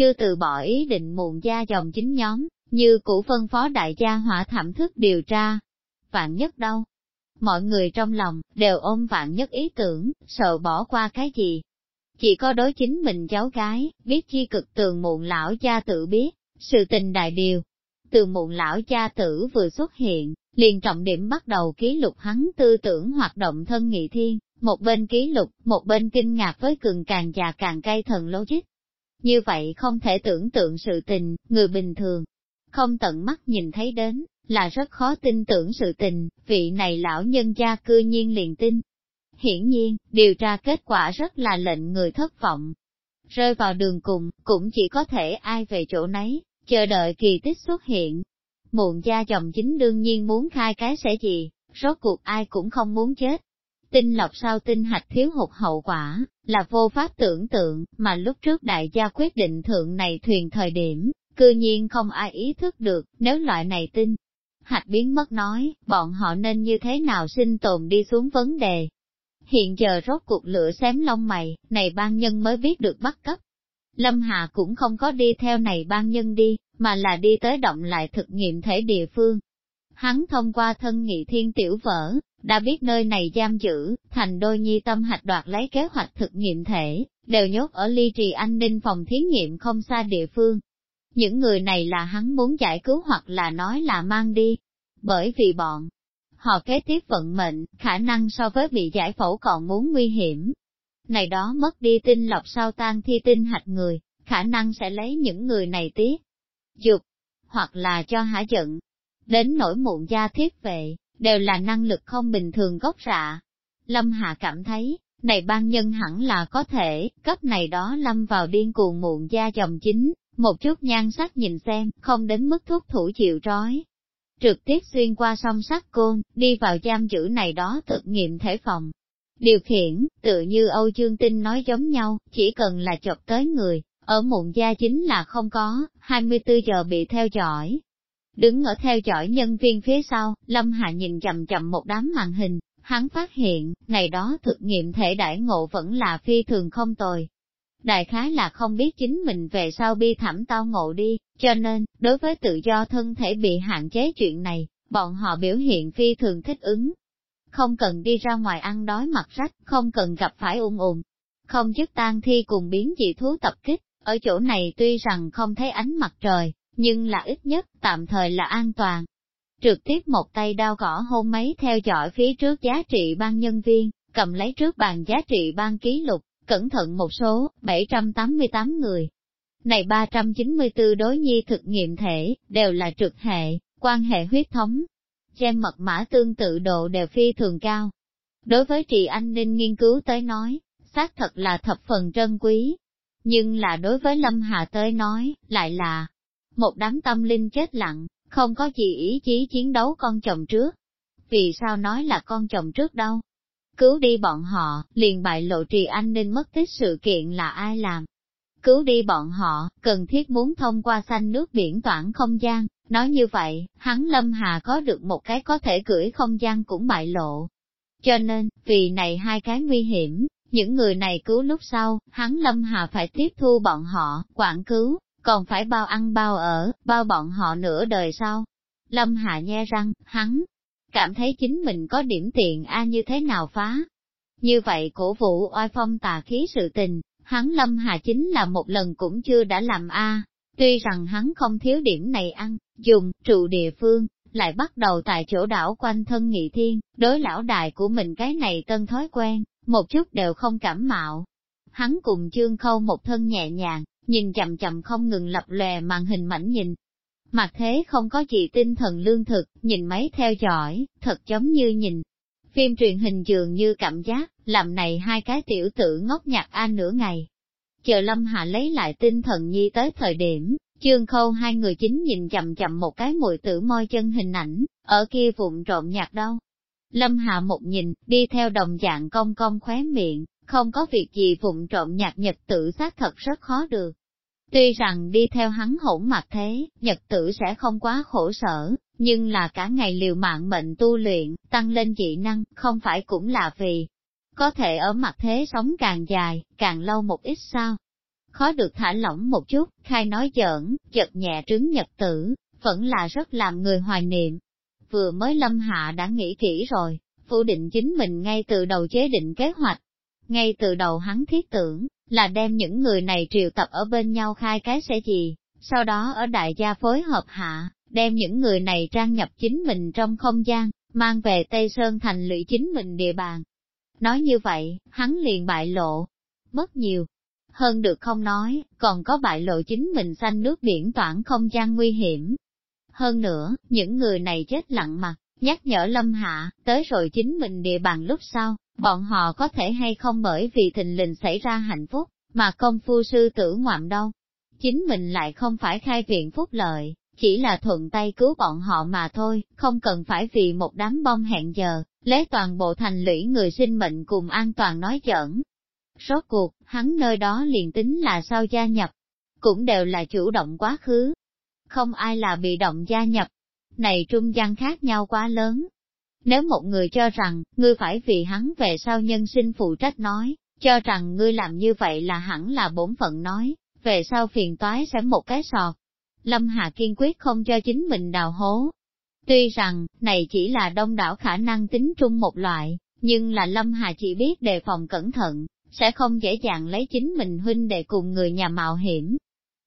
chưa từ bỏ ý định mụn gia dòng chính nhóm, như cũ phân phó đại gia hỏa thẩm thức điều tra. Vạn nhất đâu? Mọi người trong lòng, đều ôm vạn nhất ý tưởng, sợ bỏ qua cái gì. Chỉ có đối chính mình cháu gái, biết chi cực tường mụn lão cha tự biết, sự tình đại điều. Từ mụn lão cha tử vừa xuất hiện, liền trọng điểm bắt đầu ký lục hắn tư tưởng hoạt động thân nghị thiên, một bên ký lục, một bên kinh ngạc với cường càng già càng cay thần logic. Như vậy không thể tưởng tượng sự tình, người bình thường, không tận mắt nhìn thấy đến, là rất khó tin tưởng sự tình, vị này lão nhân gia cư nhiên liền tin. Hiển nhiên, điều tra kết quả rất là lệnh người thất vọng. Rơi vào đường cùng, cũng chỉ có thể ai về chỗ nấy, chờ đợi kỳ tích xuất hiện. Muộn gia chồng chính đương nhiên muốn khai cái sẽ gì, rốt cuộc ai cũng không muốn chết. Tinh lọc sau tinh hạch thiếu hụt hậu quả, là vô pháp tưởng tượng, mà lúc trước đại gia quyết định thượng này thuyền thời điểm, cư nhiên không ai ý thức được, nếu loại này tinh hạch biến mất nói, bọn họ nên như thế nào sinh tồn đi xuống vấn đề. Hiện giờ rốt cuộc lửa xém lông mày, này ban nhân mới biết được bắt cấp. Lâm Hà cũng không có đi theo này ban nhân đi, mà là đi tới động lại thực nghiệm thể địa phương. Hắn thông qua thân nghị thiên tiểu vỡ, đã biết nơi này giam giữ, thành đôi nhi tâm hạch đoạt lấy kế hoạch thực nghiệm thể, đều nhốt ở ly trì an ninh phòng thí nghiệm không xa địa phương. Những người này là hắn muốn giải cứu hoặc là nói là mang đi, bởi vì bọn họ kế tiếp vận mệnh, khả năng so với bị giải phẫu còn muốn nguy hiểm. Này đó mất đi tinh lọc sau tan thi tinh hạch người, khả năng sẽ lấy những người này tiết, dục, hoặc là cho hả giận. Đến nỗi muộn gia thiết vệ, đều là năng lực không bình thường gốc rạ. Lâm Hạ cảm thấy, này ban nhân hẳn là có thể, cấp này đó lâm vào điên cuồng muộn da dòng chính, một chút nhan sắc nhìn xem, không đến mức thuốc thủ chịu trói. Trực tiếp xuyên qua song sắt côn, đi vào giam giữ này đó thực nghiệm thể phòng. Điều khiển, tự như Âu Dương Tinh nói giống nhau, chỉ cần là chọc tới người, ở mụn da chính là không có, 24 giờ bị theo dõi. Đứng ở theo dõi nhân viên phía sau, Lâm Hạ nhìn chậm chậm một đám màn hình, hắn phát hiện, này đó thực nghiệm thể đại ngộ vẫn là phi thường không tồi, đại khái là không biết chính mình về sau bi thảm tao ngộ đi, cho nên, đối với tự do thân thể bị hạn chế chuyện này, bọn họ biểu hiện phi thường thích ứng. Không cần đi ra ngoài ăn đói mặt rách, không cần gặp phải ung ùn, không chức tan thi cùng biến dị thú tập kích, ở chỗ này tuy rằng không thấy ánh mặt trời, nhưng là ít nhất, tạm thời là an toàn. Trực tiếp một tay đao gõ hôn mấy theo dõi phía trước giá trị ban nhân viên, cầm lấy trước bàn giá trị ban ký lục, cẩn thận một số, 788 người. Này 394 đối nhi thực nghiệm thể, đều là trực hệ, quan hệ huyết thống. Gen mật mã tương tự độ đều phi thường cao. Đối với trị an ninh nghiên cứu tới nói, xác thật là thập phần trân quý. Nhưng là đối với Lâm Hà tới nói, lại là một đám tâm linh chết lặng, không có gì ý chí chiến đấu con chồng trước. Vì sao nói là con chồng trước đâu? Cứu đi bọn họ, liền bại lộ trì an ninh mất tích sự kiện là ai làm. Cứu đi bọn họ, cần thiết muốn thông qua xanh nước biển toảng không gian, nói như vậy, hắn Lâm Hà có được một cái có thể gửi không gian cũng bại lộ. Cho nên, vì này hai cái nguy hiểm, những người này cứu lúc sau, hắn Lâm Hà phải tiếp thu bọn họ, quản cứu, còn phải bao ăn bao ở, bao bọn họ nửa đời sau. Lâm Hà nhe răng, hắn, cảm thấy chính mình có điểm tiện a như thế nào phá. Như vậy cổ vũ oai phong tà khí sự tình, hắn Lâm Hà chính là một lần cũng chưa đã làm a. Tuy rằng hắn không thiếu điểm này ăn, dùng, trụ địa phương, lại bắt đầu tại chỗ đảo quanh thân nghị thiên, đối lão đại của mình cái này tân thói quen, một chút đều không cảm mạo. Hắn cùng chương khâu một thân nhẹ nhàng, nhìn chậm chậm không ngừng lập lòe màn hình mảnh nhìn, Mặt thế không có gì tinh thần lương thực, nhìn máy theo dõi, thật giống như nhìn. Phim truyền hình dường như cảm giác, làm này hai cái tiểu tử ngốc nhạc a nửa ngày. Chờ Lâm Hạ lấy lại tinh thần nhi tới thời điểm, chương khâu hai người chính nhìn chậm chậm một cái mùi tử môi chân hình ảnh, ở kia vụn trộm nhạc đâu. Lâm Hạ một nhìn, đi theo đồng dạng cong cong khóe miệng, không có việc gì vụn trộm nhạc nhật tự xác thật rất khó được. Tuy rằng đi theo hắn hỗn mặt thế, nhật tử sẽ không quá khổ sở, nhưng là cả ngày liều mạng mệnh tu luyện, tăng lên dị năng, không phải cũng là vì có thể ở mặt thế sống càng dài, càng lâu một ít sao. khó được thả lỏng một chút, khai nói giỡn, chật nhẹ trứng nhật tử, vẫn là rất làm người hoài niệm. Vừa mới lâm hạ đã nghĩ kỹ rồi, phủ định chính mình ngay từ đầu chế định kế hoạch. Ngay từ đầu hắn thiết tưởng, là đem những người này triệu tập ở bên nhau khai cái sẽ gì, sau đó ở đại gia phối hợp hạ, đem những người này trang nhập chính mình trong không gian, mang về Tây Sơn thành lũy chính mình địa bàn. Nói như vậy, hắn liền bại lộ, mất nhiều. Hơn được không nói, còn có bại lộ chính mình xanh nước biển toản không gian nguy hiểm. Hơn nữa, những người này chết lặng mặt, nhắc nhở Lâm Hạ, tới rồi chính mình địa bàn lúc sau, bọn họ có thể hay không bởi vì thình lình xảy ra hạnh phúc, mà công phu sư tử ngoạm đâu. Chính mình lại không phải khai viện phúc lợi, chỉ là thuận tay cứu bọn họ mà thôi, không cần phải vì một đám bom hẹn giờ, lấy toàn bộ thành lũy người sinh mệnh cùng an toàn nói giỡn. Rốt cuộc, hắn nơi đó liền tính là sao gia nhập, cũng đều là chủ động quá khứ. Không ai là bị động gia nhập. Này trung gian khác nhau quá lớn. Nếu một người cho rằng, ngươi phải vì hắn về sau nhân sinh phụ trách nói, cho rằng ngươi làm như vậy là hẳn là bổn phận nói, về sau phiền toái sẽ một cái sọt. Lâm Hà kiên quyết không cho chính mình đào hố. Tuy rằng, này chỉ là đông đảo khả năng tính trung một loại, nhưng là Lâm Hà chỉ biết đề phòng cẩn thận, sẽ không dễ dàng lấy chính mình huynh để cùng người nhà mạo hiểm.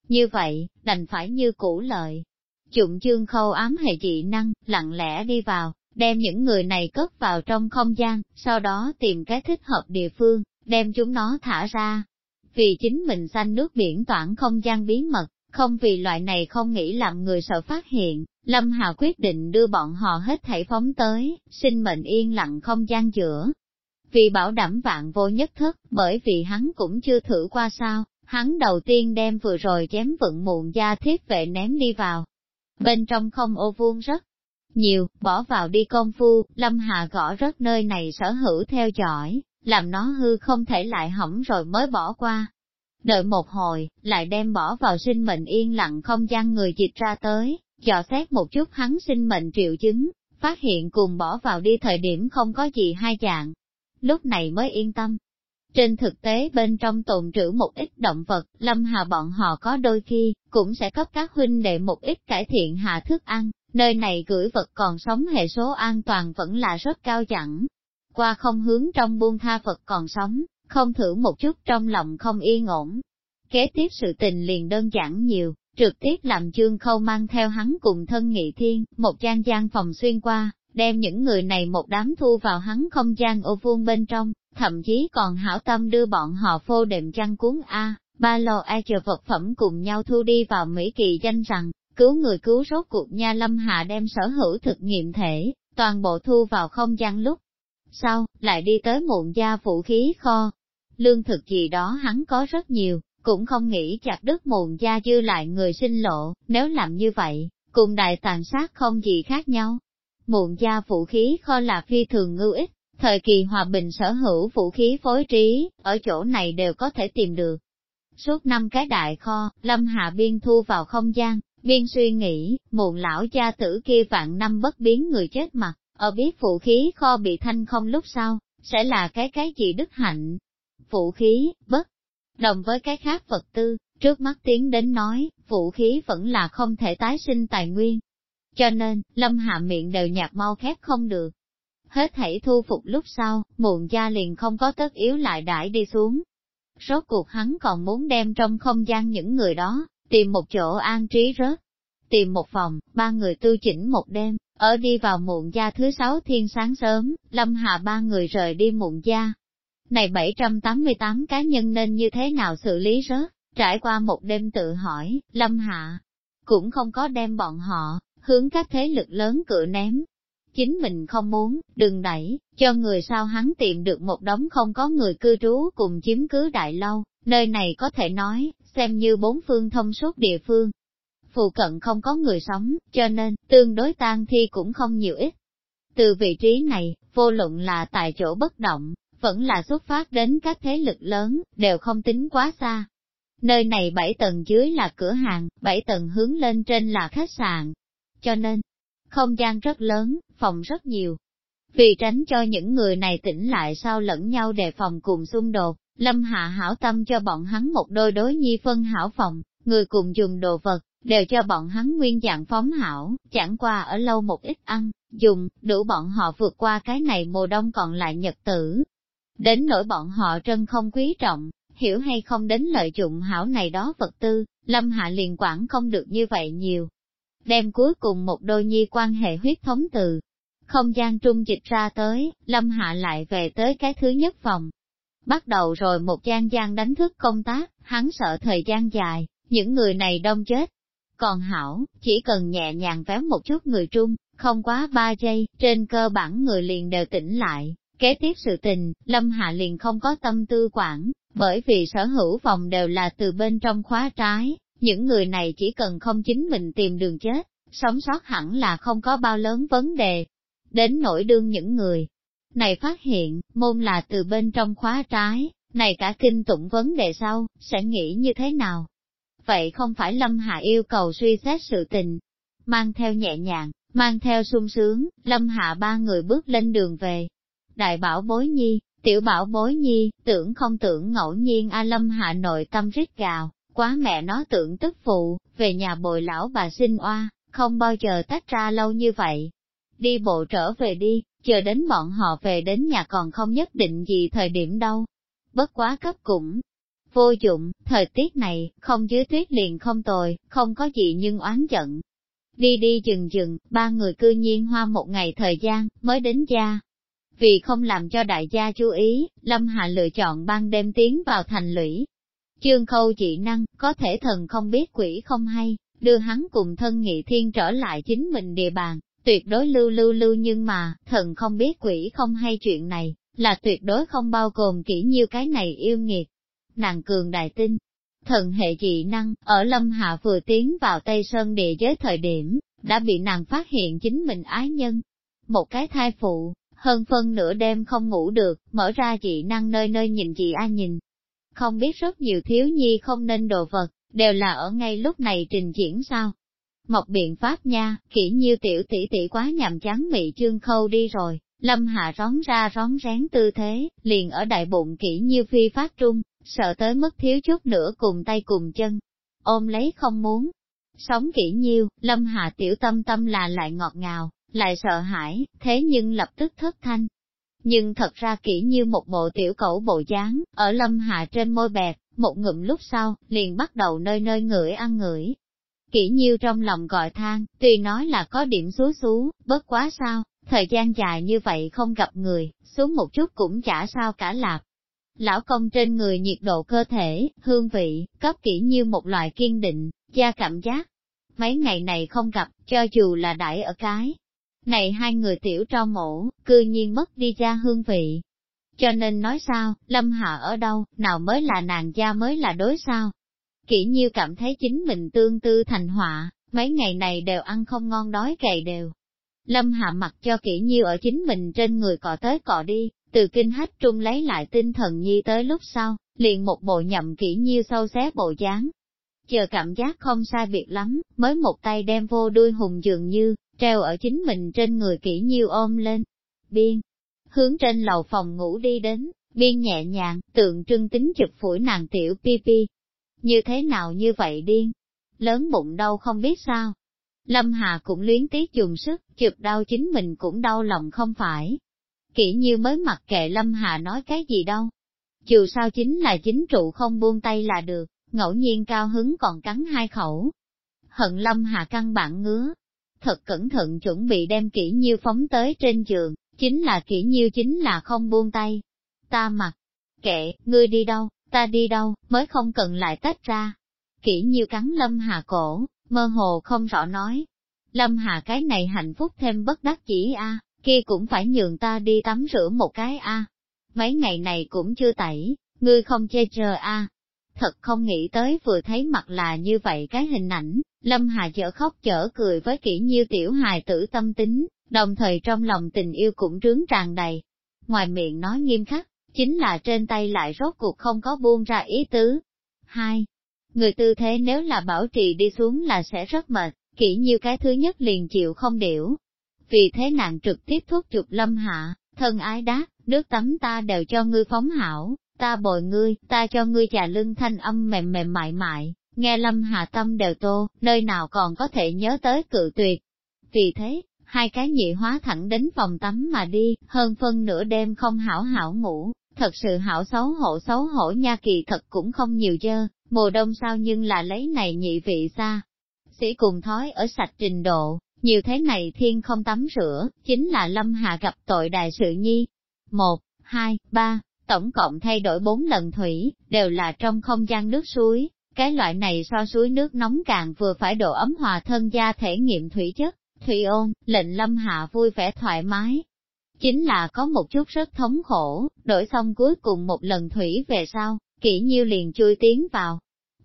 Như vậy, đành phải như cũ lợi. Dụng chương khâu ám hệ dị năng, lặng lẽ đi vào, đem những người này cất vào trong không gian, sau đó tìm cái thích hợp địa phương, đem chúng nó thả ra. Vì chính mình xanh nước biển toản không gian bí mật, không vì loại này không nghĩ làm người sợ phát hiện, Lâm Hà quyết định đưa bọn họ hết thảy phóng tới, sinh mệnh yên lặng không gian giữa. Vì bảo đảm vạn vô nhất thức, bởi vì hắn cũng chưa thử qua sao, hắn đầu tiên đem vừa rồi chém vận muộn da thiết vệ ném đi vào. Bên trong không ô vuông rất nhiều, bỏ vào đi công phu, Lâm Hà gõ rất nơi này sở hữu theo dõi, làm nó hư không thể lại hỏng rồi mới bỏ qua. Đợi một hồi, lại đem bỏ vào sinh mệnh yên lặng không gian người dịch ra tới, dò xét một chút hắn sinh mệnh triệu chứng, phát hiện cùng bỏ vào đi thời điểm không có gì hai dạng. Lúc này mới yên tâm. Trên thực tế bên trong tồn trữ một ít động vật, lâm hà bọn họ có đôi khi, cũng sẽ cấp các huynh đệ một ít cải thiện hạ thức ăn, nơi này gửi vật còn sống hệ số an toàn vẫn là rất cao chẳng. Qua không hướng trong buông tha vật còn sống, không thử một chút trong lòng không yên ổn. Kế tiếp sự tình liền đơn giản nhiều, trực tiếp làm chương khâu mang theo hắn cùng thân nghị thiên, một gian gian phòng xuyên qua, đem những người này một đám thu vào hắn không gian ô vuông bên trong, thậm chí còn hảo tâm đưa bọn họ phô đệm chăn cuốn A, ba lô A chờ vật phẩm cùng nhau thu đi vào Mỹ kỳ danh rằng, cứu người cứu rốt cuộc nha lâm hạ đem sở hữu thực nghiệm thể, toàn bộ thu vào không gian lúc. Sau, lại đi tới muộn gia vũ khí kho. Lương thực gì đó hắn có rất nhiều, cũng không nghĩ chặt đứt muộn gia dư lại người sinh lộ, nếu làm như vậy, cùng đại tàn sát không gì khác nhau. Muộn gia vũ khí kho là phi thường ngưu ích, thời kỳ hòa bình sở hữu vũ khí phối trí, ở chỗ này đều có thể tìm được. Suốt năm cái đại kho, Lâm Hạ Biên thu vào không gian, biên suy nghĩ, muộn lão gia tử kia vạn năm bất biến người chết mặt, ở biết vũ khí kho bị thanh không lúc sau, sẽ là cái cái gì đức hạnh. Vũ khí, bất, đồng với cái khác vật tư, trước mắt tiến đến nói, vũ khí vẫn là không thể tái sinh tài nguyên. Cho nên, lâm hạ miệng đều nhạt mau khép không được. Hết thảy thu phục lúc sau, muộn gia liền không có tất yếu lại đãi đi xuống. Rốt cuộc hắn còn muốn đem trong không gian những người đó, tìm một chỗ an trí rớt. Tìm một phòng, ba người tư chỉnh một đêm, ở đi vào muộn gia thứ sáu thiên sáng sớm, lâm hạ ba người rời đi muộn gia. Này 788 cá nhân nên như thế nào xử lý rớt, trải qua một đêm tự hỏi, lâm hạ cũng không có đem bọn họ, hướng các thế lực lớn cự ném. Chính mình không muốn, đừng đẩy, cho người sao hắn tìm được một đống không có người cư trú cùng chiếm cứ đại lâu, nơi này có thể nói, xem như bốn phương thông suốt địa phương. Phụ cận không có người sống, cho nên, tương đối tan thi cũng không nhiều ít. Từ vị trí này, vô luận là tại chỗ bất động, vẫn là xuất phát đến các thế lực lớn, đều không tính quá xa. Nơi này bảy tầng dưới là cửa hàng, bảy tầng hướng lên trên là khách sạn. Cho nên, không gian rất lớn, phòng rất nhiều. Vì tránh cho những người này tỉnh lại sau lẫn nhau đề phòng cùng xung đột, Lâm Hạ hảo tâm cho bọn hắn một đôi đối nhi phân hảo phòng, người cùng dùng đồ vật, đều cho bọn hắn nguyên dạng phóng hảo, chẳng qua ở lâu một ít ăn, dùng, đủ bọn họ vượt qua cái này mùa đông còn lại nhật tử. Đến nỗi bọn họ trân không quý trọng, hiểu hay không đến lợi dụng hảo này đó vật tư, Lâm Hạ liền quản không được như vậy nhiều. Đem cuối cùng một đôi nhi quan hệ huyết thống từ, không gian trung dịch ra tới, Lâm Hạ lại về tới cái thứ nhất phòng. Bắt đầu rồi một gian gian đánh thức công tác, hắn sợ thời gian dài, những người này đông chết. Còn hảo, chỉ cần nhẹ nhàng véo một chút người trung, không quá ba giây, trên cơ bản người liền đều tỉnh lại. Kế tiếp sự tình, Lâm Hạ liền không có tâm tư quản, bởi vì sở hữu phòng đều là từ bên trong khóa trái, những người này chỉ cần không chính mình tìm đường chết, sống sót hẳn là không có bao lớn vấn đề. Đến nỗi đương những người này phát hiện, môn là từ bên trong khóa trái, này cả kinh tụng vấn đề sau, sẽ nghĩ như thế nào? Vậy không phải Lâm Hạ yêu cầu suy xét sự tình, mang theo nhẹ nhàng, mang theo sung sướng, Lâm Hạ ba người bước lên đường về. Đại bảo bối nhi, tiểu bảo bối nhi, tưởng không tưởng ngẫu nhiên A Lâm Hạ nội tâm rít gào, quá mẹ nó tưởng tức phụ, về nhà bồi lão bà sinh oa, không bao giờ tách ra lâu như vậy. Đi bộ trở về đi, chờ đến bọn họ về đến nhà còn không nhất định gì thời điểm đâu. Bất quá cấp cũng vô dụng, thời tiết này, không dưới tuyết liền không tồi, không có gì nhưng oán giận. Đi đi dừng dừng, ba người cư nhiên hoa một ngày thời gian, mới đến gia. Vì không làm cho đại gia chú ý, Lâm Hạ lựa chọn ban đêm tiến vào thành lũy, Chương khâu dị năng, có thể thần không biết quỷ không hay, đưa hắn cùng thân nghị thiên trở lại chính mình địa bàn, tuyệt đối lưu lưu lưu nhưng mà, thần không biết quỷ không hay chuyện này, là tuyệt đối không bao gồm kỹ nhiêu cái này yêu nghiệt. Nàng cường đại tinh, thần hệ dị năng, ở Lâm Hạ vừa tiến vào Tây Sơn địa giới thời điểm, đã bị nàng phát hiện chính mình ái nhân. Một cái thai phụ, hơn phân nửa đêm không ngủ được, mở ra dị năng nơi nơi nhìn chị A nhìn, không biết rất nhiều thiếu nhi không nên đồ vật, đều là ở ngay lúc này trình diễn sao. Một biện pháp nha, kỹ nhiêu tiểu tỷ tỷ quá nhàm chán mị chương khâu đi rồi, lâm hạ rón ra rón rén tư thế, liền ở đại bụng kỹ nhiêu phi phát trung, sợ tới mất thiếu chút nữa cùng tay cùng chân, ôm lấy không muốn. Sống kỹ nhiêu, lâm hạ tiểu tâm tâm là lại ngọt ngào, lại sợ hãi, thế nhưng lập tức thất thanh, nhưng thật ra kỹ như một bộ tiểu cẩu bộ dáng, ở lâm hạ trên môi bẹt, một ngụm lúc sau, liền bắt đầu nơi nơi ngửi ăn ngửi. Kỹ nhiêu trong lòng gọi than, tuy nói là có điểm xú xú, bất quá sao, thời gian dài như vậy không gặp người, xuống một chút cũng chả sao cả lạp Lão công trên người nhiệt độ cơ thể, hương vị, cấp kỹ như một loại kiên định, gia cảm giác. Mấy ngày này không gặp, cho dù là đại ở cái, này hai người tiểu trong mổ, cư nhiên mất đi gia hương vị. Cho nên nói sao, Lâm Hạ ở đâu, nào mới là nàng gia mới là đối sao. Kỷ nhiêu cảm thấy chính mình tương tư thành họa, mấy ngày này đều ăn không ngon đói gầy đều. Lâm Hạ mặc cho kỹ nhiêu ở chính mình trên người cọ tới cọ đi, từ kinh hách trung lấy lại tinh thần nhi tới lúc sau, liền một bộ nhậm kỹ nhiêu sâu xé bộ dáng. Chờ cảm giác không sai biệt lắm, mới một tay đem vô đuôi hùng dường như, treo ở chính mình trên người kỹ nhiêu ôm lên. Biên, hướng trên lầu phòng ngủ đi đến, biên nhẹ nhàng, tượng trưng tính chụp phủi nàng tiểu pi pi. Như thế nào như vậy điên? Lớn bụng đâu không biết sao. Lâm Hà cũng luyến tiếc dùng sức, chụp đau chính mình cũng đau lòng không phải. Kỹ như mới mặc kệ Lâm Hà nói cái gì đâu. Dù sao chính là chính trụ không buông tay là được, ngẫu nhiên cao hứng còn cắn hai khẩu. Hận Lâm Hà căn bản ngứa, thật cẩn thận chuẩn bị đem kỹ nhiêu phóng tới trên giường, chính là kỹ nhiêu chính là không buông tay. Ta mặc, kệ, ngươi đi đâu, ta đi đâu, mới không cần lại tách ra. Kỹ nhiêu cắn Lâm Hà cổ, mơ hồ không rõ nói. Lâm Hà cái này hạnh phúc thêm bất đắc chỉ a, kia cũng phải nhường ta đi tắm rửa một cái a. Mấy ngày này cũng chưa tẩy, ngươi không chê chờ a. Thật không nghĩ tới vừa thấy mặt là như vậy cái hình ảnh, Lâm Hà chở khóc chở cười với kỹ nhiêu tiểu hài tử tâm tính, đồng thời trong lòng tình yêu cũng trướng tràn đầy. Ngoài miệng nói nghiêm khắc, chính là trên tay lại rốt cuộc không có buông ra ý tứ. Hai, người tư thế nếu là bảo trì đi xuống là sẽ rất mệt, kỹ nhiêu cái thứ nhất liền chịu không điểu. Vì thế nàng trực tiếp thuốc chụp lâm hạ, thân ái đá nước tắm ta đều cho ngươi phóng hảo, ta bồi ngươi, ta cho ngươi trà lưng thanh âm mềm mềm mại mại, nghe lâm hạ tâm đều tô, nơi nào còn có thể nhớ tới cự tuyệt. Vì thế, hai cái nhị hóa thẳng đến phòng tắm mà đi, hơn phân nửa đêm không hảo hảo ngủ, thật sự hảo xấu hổ xấu hổ nha kỳ thật cũng không nhiều dơ, mùa đông sao nhưng là lấy này nhị vị xa. Sĩ cùng thói ở sạch trình độ, nhiều thế này thiên không tắm rửa, chính là lâm hạ gặp tội đại sự nhi. Một, hai, ba, tổng cộng thay đổi bốn lần thủy, đều là trong không gian nước suối, cái loại này so suối nước nóng càng vừa phải độ ấm hòa thân gia thể nghiệm thủy chất, thủy ôn, lệnh lâm hạ vui vẻ thoải mái. Chính là có một chút rất thống khổ, đổi xong cuối cùng một lần thủy về sau, kỹ nhiêu liền chui tiến vào.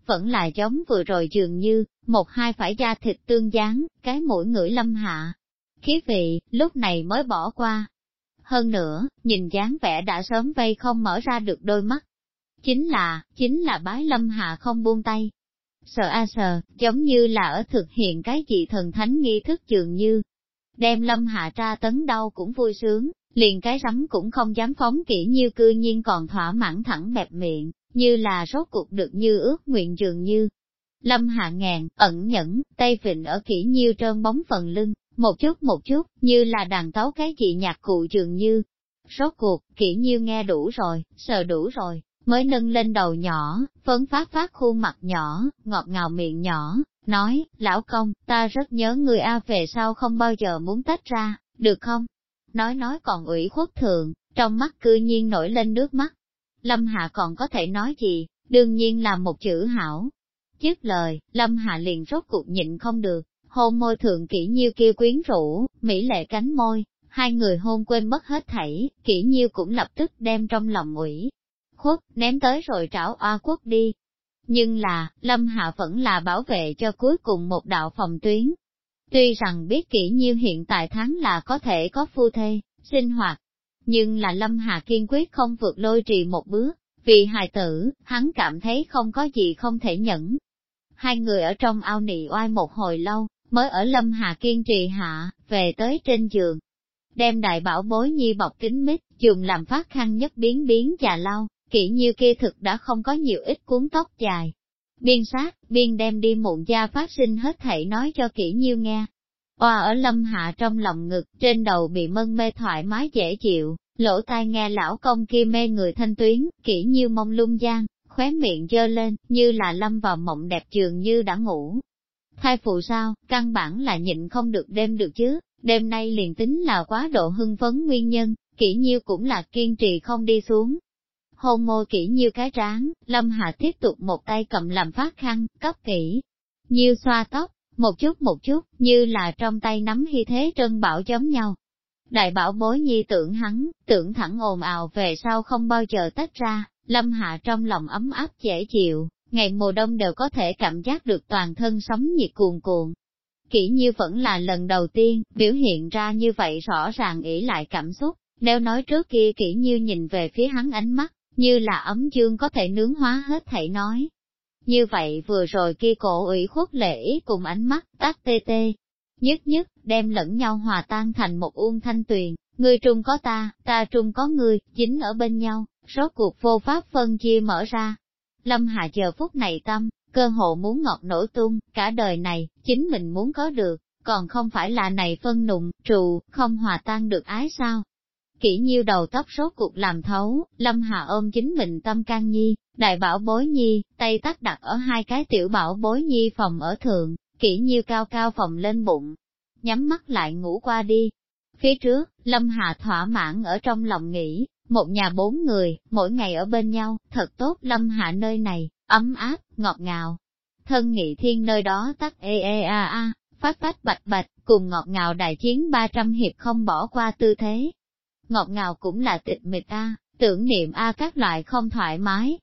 Vẫn là giống vừa rồi dường như, một hai phải da thịt tương gián, cái mũi ngửi lâm hạ. Khí vị, lúc này mới bỏ qua. Hơn nữa, nhìn dáng vẻ đã sớm vây không mở ra được đôi mắt. Chính là, chính là bái lâm hạ không buông tay. Sợ a sờ, giống như là ở thực hiện cái gì thần thánh nghi thức dường như. Đem lâm hạ tra tấn đau cũng vui sướng, liền cái rắm cũng không dám phóng kỹ như cư nhiên còn thỏa mãn thẳng bẹp miệng, như là rốt cuộc được như ước nguyện dường như. Lâm hạ ngàn, ẩn nhẫn, tay vịnh ở kỹ nhiêu trơn bóng phần lưng, một chút một chút, như là đàn tấu cái gì nhạc cụ dường như. Rốt cuộc, kỹ nhiêu nghe đủ rồi, sờ đủ rồi, mới nâng lên đầu nhỏ, phấn phát phát khuôn mặt nhỏ, ngọt ngào miệng nhỏ, nói, lão công, ta rất nhớ người A về sau không bao giờ muốn tách ra, được không? Nói nói còn ủy khuất thượng, trong mắt cư nhiên nổi lên nước mắt. Lâm Hạ còn có thể nói gì, đương nhiên là một chữ hảo. Dứt lời, Lâm Hạ liền rốt cuộc nhịn không được, hôn môi thượng kỹ nhiêu kia quyến rũ, mỹ lệ cánh môi, hai người hôn quên mất hết thảy, kỹ nhiêu cũng lập tức đem trong lòng ủy. Khuất, ném tới rồi trảo oa quốc đi. Nhưng là, Lâm Hạ vẫn là bảo vệ cho cuối cùng một đạo phòng tuyến. Tuy rằng biết kỹ nhiêu hiện tại tháng là có thể có phu thê, sinh hoạt, nhưng là Lâm Hà kiên quyết không vượt lôi trì một bước, vì hài tử, hắn cảm thấy không có gì không thể nhẫn. Hai người ở trong ao nị oai một hồi lâu, mới ở Lâm Hà kiên trì hạ, về tới trên giường. Đem đại bảo bối nhi bọc kính mít, dùng làm phát khăn nhất biến biến và lau, kỹ nhiêu kia thực đã không có nhiều ít cuốn tóc dài. Biên sát, biên đem đi muộn gia phát sinh hết thảy nói cho kỹ nhiêu nghe. Oa ở lâm hạ trong lòng ngực, trên đầu bị mân mê thoải mái dễ chịu, lỗ tai nghe lão công kia mê người thanh tuyến, kỹ nhiêu mông lung giang, khóe miệng dơ lên, như là lâm vào mộng đẹp trường như đã ngủ. Thai phụ sao, căn bản là nhịn không được đêm được chứ, đêm nay liền tính là quá độ hưng phấn nguyên nhân, kỹ nhiêu cũng là kiên trì không đi xuống. Hôn môi kỹ nhiêu cái ráng lâm hạ tiếp tục một tay cầm làm phát khăn, cấp kỹ. Nhiêu xoa tóc, một chút một chút, như là trong tay nắm hy thế trân bảo giống nhau. Đại bảo bối nhi tưởng hắn, tưởng thẳng ồn ào về sau không bao giờ tách ra, lâm hạ trong lòng ấm áp dễ chịu, ngày mùa đông đều có thể cảm giác được toàn thân sống nhiệt cuồn cuộn. Kỹ như vẫn là lần đầu tiên, biểu hiện ra như vậy rõ ràng ỷ lại cảm xúc, nếu nói trước kia kỹ như nhìn về phía hắn ánh mắt, như là ấm dương có thể nướng hóa hết thảy nói. Như vậy vừa rồi kia cổ ủy khuất lễ cùng ánh mắt, tắt tê tê, nhất nhất, đem lẫn nhau hòa tan thành một uông thanh tuyền, ngươi trung có ta, ta trung có ngươi, chính ở bên nhau, rốt cuộc vô pháp phân chia mở ra. Lâm Hạ chờ phút này tâm, cơ hộ muốn ngọt nổi tung, cả đời này, chính mình muốn có được, còn không phải là này phân nụng, trù, không hòa tan được ái sao. Kỹ nhiêu đầu tóc rốt cuộc làm thấu, Lâm hà ôm chính mình tâm can nhi, đại bảo bối nhi, tay tắt đặt ở hai cái tiểu bảo bối nhi phòng ở thượng, kỹ nhiêu cao cao phòng lên bụng, nhắm mắt lại ngủ qua đi. Phía trước, Lâm Hà thỏa mãn ở trong lòng nghĩ, một nhà bốn người, mỗi ngày ở bên nhau, thật tốt Lâm Hạ nơi này, ấm áp, ngọt ngào. Thân nghị thiên nơi đó tắt ê ê a a, phát phát bạch bạch, cùng ngọt ngào đại chiến 300 hiệp không bỏ qua tư thế. Ngọt ngào cũng là tịch mịch a, tưởng niệm a các loại không thoải mái.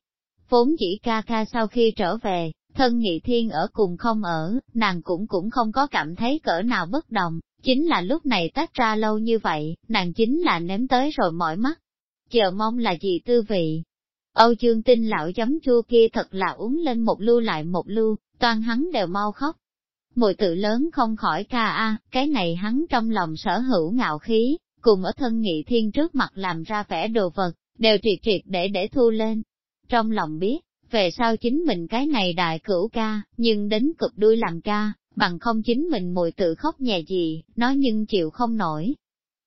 Vốn chỉ ca ca sau khi trở về, thân nghị thiên ở cùng không ở, nàng cũng cũng không có cảm thấy cỡ nào bất đồng, chính là lúc này tách ra lâu như vậy, nàng chính là ném tới rồi mỏi mắt. Chờ mong là gì tư vị? Âu chương tinh lão chấm chua kia thật là uống lên một lưu lại một lưu, toàn hắn đều mau khóc. Mùi tự lớn không khỏi ca a, cái này hắn trong lòng sở hữu ngạo khí, cùng ở thân nghị thiên trước mặt làm ra vẻ đồ vật, đều triệt triệt để để thu lên. Trong lòng biết, về sau chính mình cái này đại cửu ca, nhưng đến cực đuôi làm ca, bằng không chính mình mùi tự khóc nhẹ gì, nói nhưng chịu không nổi.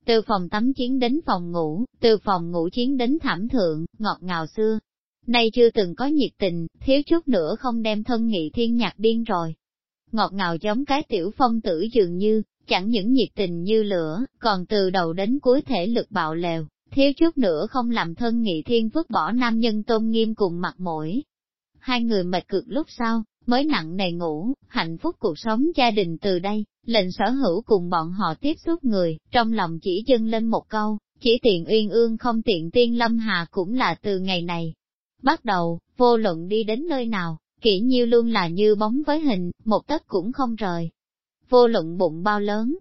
Từ phòng tắm chiến đến phòng ngủ, từ phòng ngủ chiến đến thảm thượng, ngọt ngào xưa. Nay chưa từng có nhiệt tình, thiếu chút nữa không đem thân nghị thiên nhạc điên rồi. Ngọt ngào giống cái tiểu phong tử dường như, chẳng những nhiệt tình như lửa, còn từ đầu đến cuối thể lực bạo lèo, thiếu chút nữa không làm thân nghị thiên vứt bỏ nam nhân tôn nghiêm cùng mặt mũi. Hai người mệt cực lúc sau, mới nặng nề ngủ, hạnh phúc cuộc sống gia đình từ đây, lệnh sở hữu cùng bọn họ tiếp xúc người, trong lòng chỉ dâng lên một câu, chỉ tiện uyên ương không tiện tiên lâm hà cũng là từ ngày này. Bắt đầu, vô luận đi đến nơi nào, kỹ nhiêu luôn là như bóng với hình, một tấc cũng không rời. Vô luận bụng bao lớn,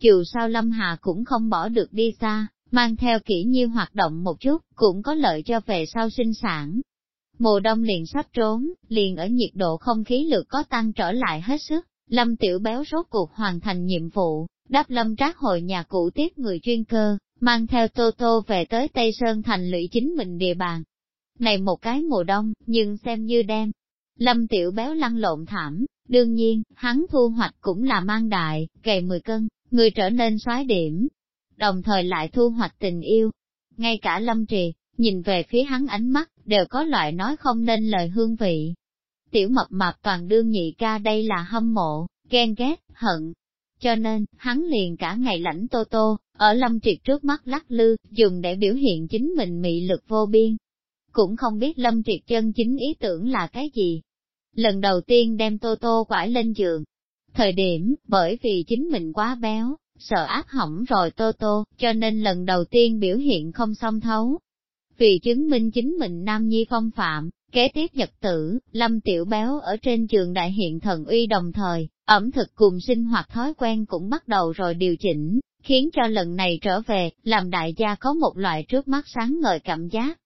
dù sao lâm hà cũng không bỏ được đi xa, mang theo kỹ nhiêu hoạt động một chút, cũng có lợi cho về sau sinh sản. Mùa đông liền sắp trốn, liền ở nhiệt độ không khí lược có tăng trở lại hết sức, lâm tiểu béo rốt cuộc hoàn thành nhiệm vụ, đáp lâm trác hội nhà cũ tiếp người chuyên cơ, mang theo Tô Tô về tới Tây Sơn thành lũy chính mình địa bàn. Này một cái mùa đông, nhưng xem như đem. Lâm tiểu béo lăn lộn thảm, đương nhiên, hắn thu hoạch cũng là mang đại, gầy 10 cân, người trở nên soái điểm, đồng thời lại thu hoạch tình yêu. Ngay cả lâm trì, nhìn về phía hắn ánh mắt, đều có loại nói không nên lời hương vị. Tiểu mập mạp toàn đương nhị ca đây là hâm mộ, ghen ghét, hận. Cho nên, hắn liền cả ngày lãnh tô tô, ở lâm triệt trước mắt lắc lư, dùng để biểu hiện chính mình mị lực vô biên. Cũng không biết lâm triệt chân chính ý tưởng là cái gì. Lần đầu tiên đem tô tô quải lên giường. Thời điểm, bởi vì chính mình quá béo, sợ áp hỏng rồi tô tô, cho nên lần đầu tiên biểu hiện không song thấu, vì chứng minh chính mình nam nhi phong phạm, kế tiếp nhật tử, lâm tiểu béo ở trên trường đại hiện thần uy đồng thời, ẩm thực cùng sinh hoạt thói quen cũng bắt đầu rồi điều chỉnh, khiến cho lần này trở về, làm đại gia có một loại trước mắt sáng ngời cảm giác.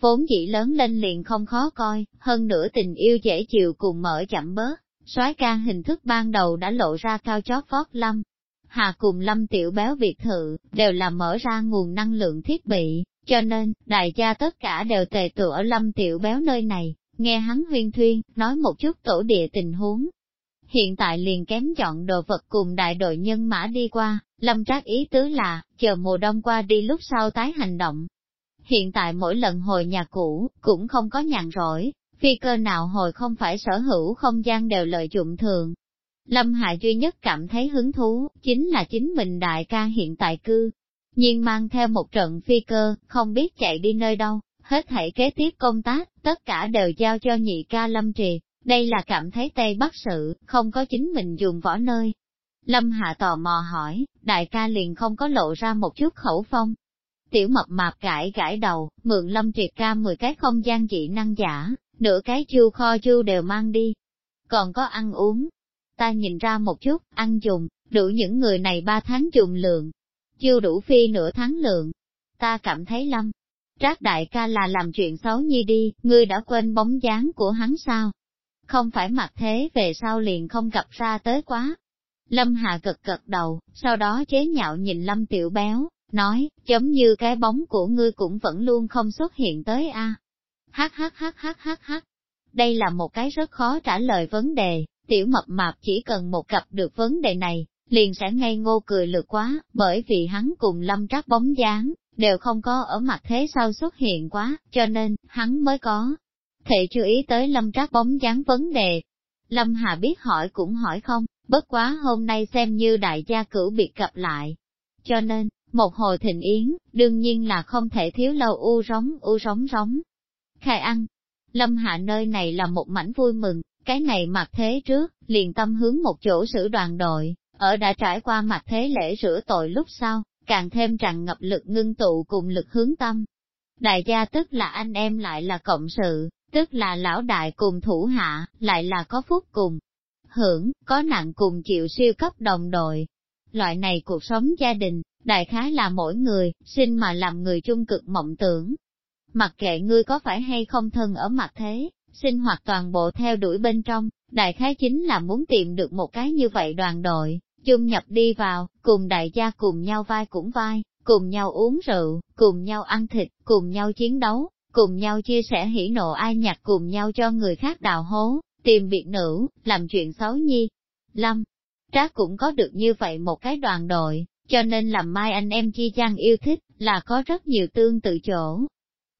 Vốn dĩ lớn lên liền không khó coi, hơn nữa tình yêu dễ chịu cùng mở chậm bớt, soái ca hình thức ban đầu đã lộ ra cao chót vót lâm. Hà cùng lâm tiểu béo biệt thự, đều là mở ra nguồn năng lượng thiết bị, cho nên, đại gia tất cả đều tề tụ ở lâm tiểu béo nơi này, nghe hắn huyên thuyên, nói một chút tổ địa tình huống. Hiện tại liền kém chọn đồ vật cùng đại đội nhân mã đi qua, lâm trác ý tứ là, chờ mùa đông qua đi lúc sau tái hành động. Hiện tại mỗi lần hồi nhà cũ, cũng không có nhàn rỗi, phi cơ nào hồi không phải sở hữu không gian đều lợi dụng thường. Lâm Hạ duy nhất cảm thấy hứng thú, chính là chính mình đại ca hiện tại cư, nhiên mang theo một trận phi cơ, không biết chạy đi nơi đâu, hết thảy kế tiếp công tác, tất cả đều giao cho nhị ca Lâm Trì, đây là cảm thấy Tây Bắc sự, không có chính mình dùng võ nơi. Lâm Hạ tò mò hỏi, đại ca liền không có lộ ra một chút khẩu phong. Tiểu mập mạp gãi gãi đầu, mượn Lâm Triệt ca 10 cái không gian dị năng giả, nửa cái chu kho chu đều mang đi. Còn có ăn uống. Ta nhìn ra một chút, ăn dùng, đủ những người này ba tháng dùng lượng, chưa đủ phi nửa tháng lượng. Ta cảm thấy lâm, trác đại ca là làm chuyện xấu nhi đi, ngươi đã quên bóng dáng của hắn sao? Không phải mặc thế về sau liền không gặp ra tới quá. Lâm Hạ cực cực đầu, sau đó chế nhạo nhìn Lâm Tiểu Béo, nói, giống như cái bóng của ngươi cũng vẫn luôn không xuất hiện tới a. Hắc hắc hắc hắc hắc hắc. Đây là một cái rất khó trả lời vấn đề, tiểu mập mạp chỉ cần một gặp được vấn đề này, liền sẽ ngây ngô cười lượt quá, bởi vì hắn cùng lâm trác bóng dáng, đều không có ở mặt thế sau xuất hiện quá, cho nên, hắn mới có. Thể chú ý tới lâm trác bóng dáng vấn đề. Lâm Hà biết hỏi cũng hỏi không, bất quá hôm nay xem như đại gia cửu biệt gặp lại. Cho nên, một hồi thịnh yến, đương nhiên là không thể thiếu lâu u rống u rống rống. Khai ăn, Lâm Hạ nơi này là một mảnh vui mừng, cái này mặt thế trước, liền tâm hướng một chỗ sử đoàn đội, ở đã trải qua mặt thế lễ rửa tội lúc sau, càng thêm tràn ngập lực ngưng tụ cùng lực hướng tâm. Đại gia tức là anh em lại là cộng sự, tức là lão đại cùng thủ hạ, lại là có phúc cùng hưởng, có nặng cùng chịu siêu cấp đồng đội. Loại này cuộc sống gia đình, đại khái là mỗi người, sinh mà làm người chung cực mộng tưởng. Mặc kệ ngươi có phải hay không thân ở mặt thế, sinh hoạt toàn bộ theo đuổi bên trong, đại khái chính là muốn tìm được một cái như vậy đoàn đội, chung nhập đi vào, cùng đại gia cùng nhau vai cũng vai, cùng nhau uống rượu, cùng nhau ăn thịt, cùng nhau chiến đấu, cùng nhau chia sẻ hỉ nộ ai nhặt cùng nhau cho người khác đào hố, tìm biệt nữ, làm chuyện xấu nhi. Lâm, Trác cũng có được như vậy một cái đoàn đội, cho nên làm mai anh em chi chăng yêu thích, là có rất nhiều tương tự chỗ.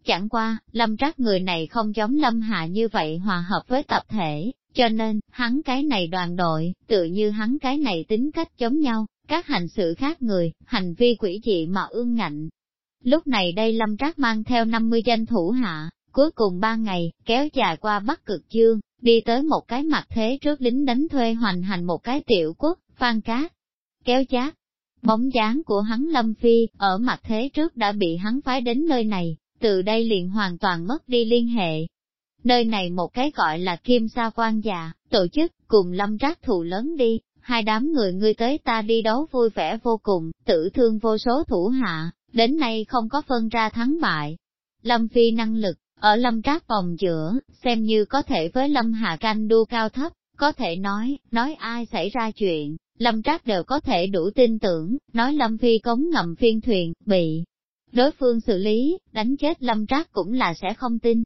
Chẳng qua, Lâm Trác người này không giống Lâm Hạ như vậy hòa hợp với tập thể, cho nên, hắn cái này đoàn đội, tự như hắn cái này tính cách giống nhau, các hành sự khác người, hành vi quỷ dị mà ương ngạnh. Lúc này đây Lâm Trác mang theo 50 danh thủ hạ, cuối cùng ba ngày, kéo dài qua Bắc Cực Dương, đi tới một cái mặt thế trước lính đánh thuê hoành hành một cái tiểu quốc, phan cá kéo chát. Bóng dáng của hắn Lâm Phi, ở mặt thế trước đã bị hắn phái đến nơi này, từ đây liền hoàn toàn mất đi liên hệ. Nơi này một cái gọi là Kim Sa Quan già, tổ chức, cùng lâm trác thù lớn đi, hai đám người ngươi tới ta đi đấu vui vẻ vô cùng, tử thương vô số thủ hạ, đến nay không có phân ra thắng bại. Lâm Phi năng lực, ở lâm trác vòng giữa, xem như có thể với lâm hạ canh đua cao thấp, có thể nói, nói ai xảy ra chuyện, lâm trác đều có thể đủ tin tưởng, nói lâm phi cống ngầm phiên thuyền, bị đối phương xử lý, đánh chết lâm trác cũng là sẽ không tin.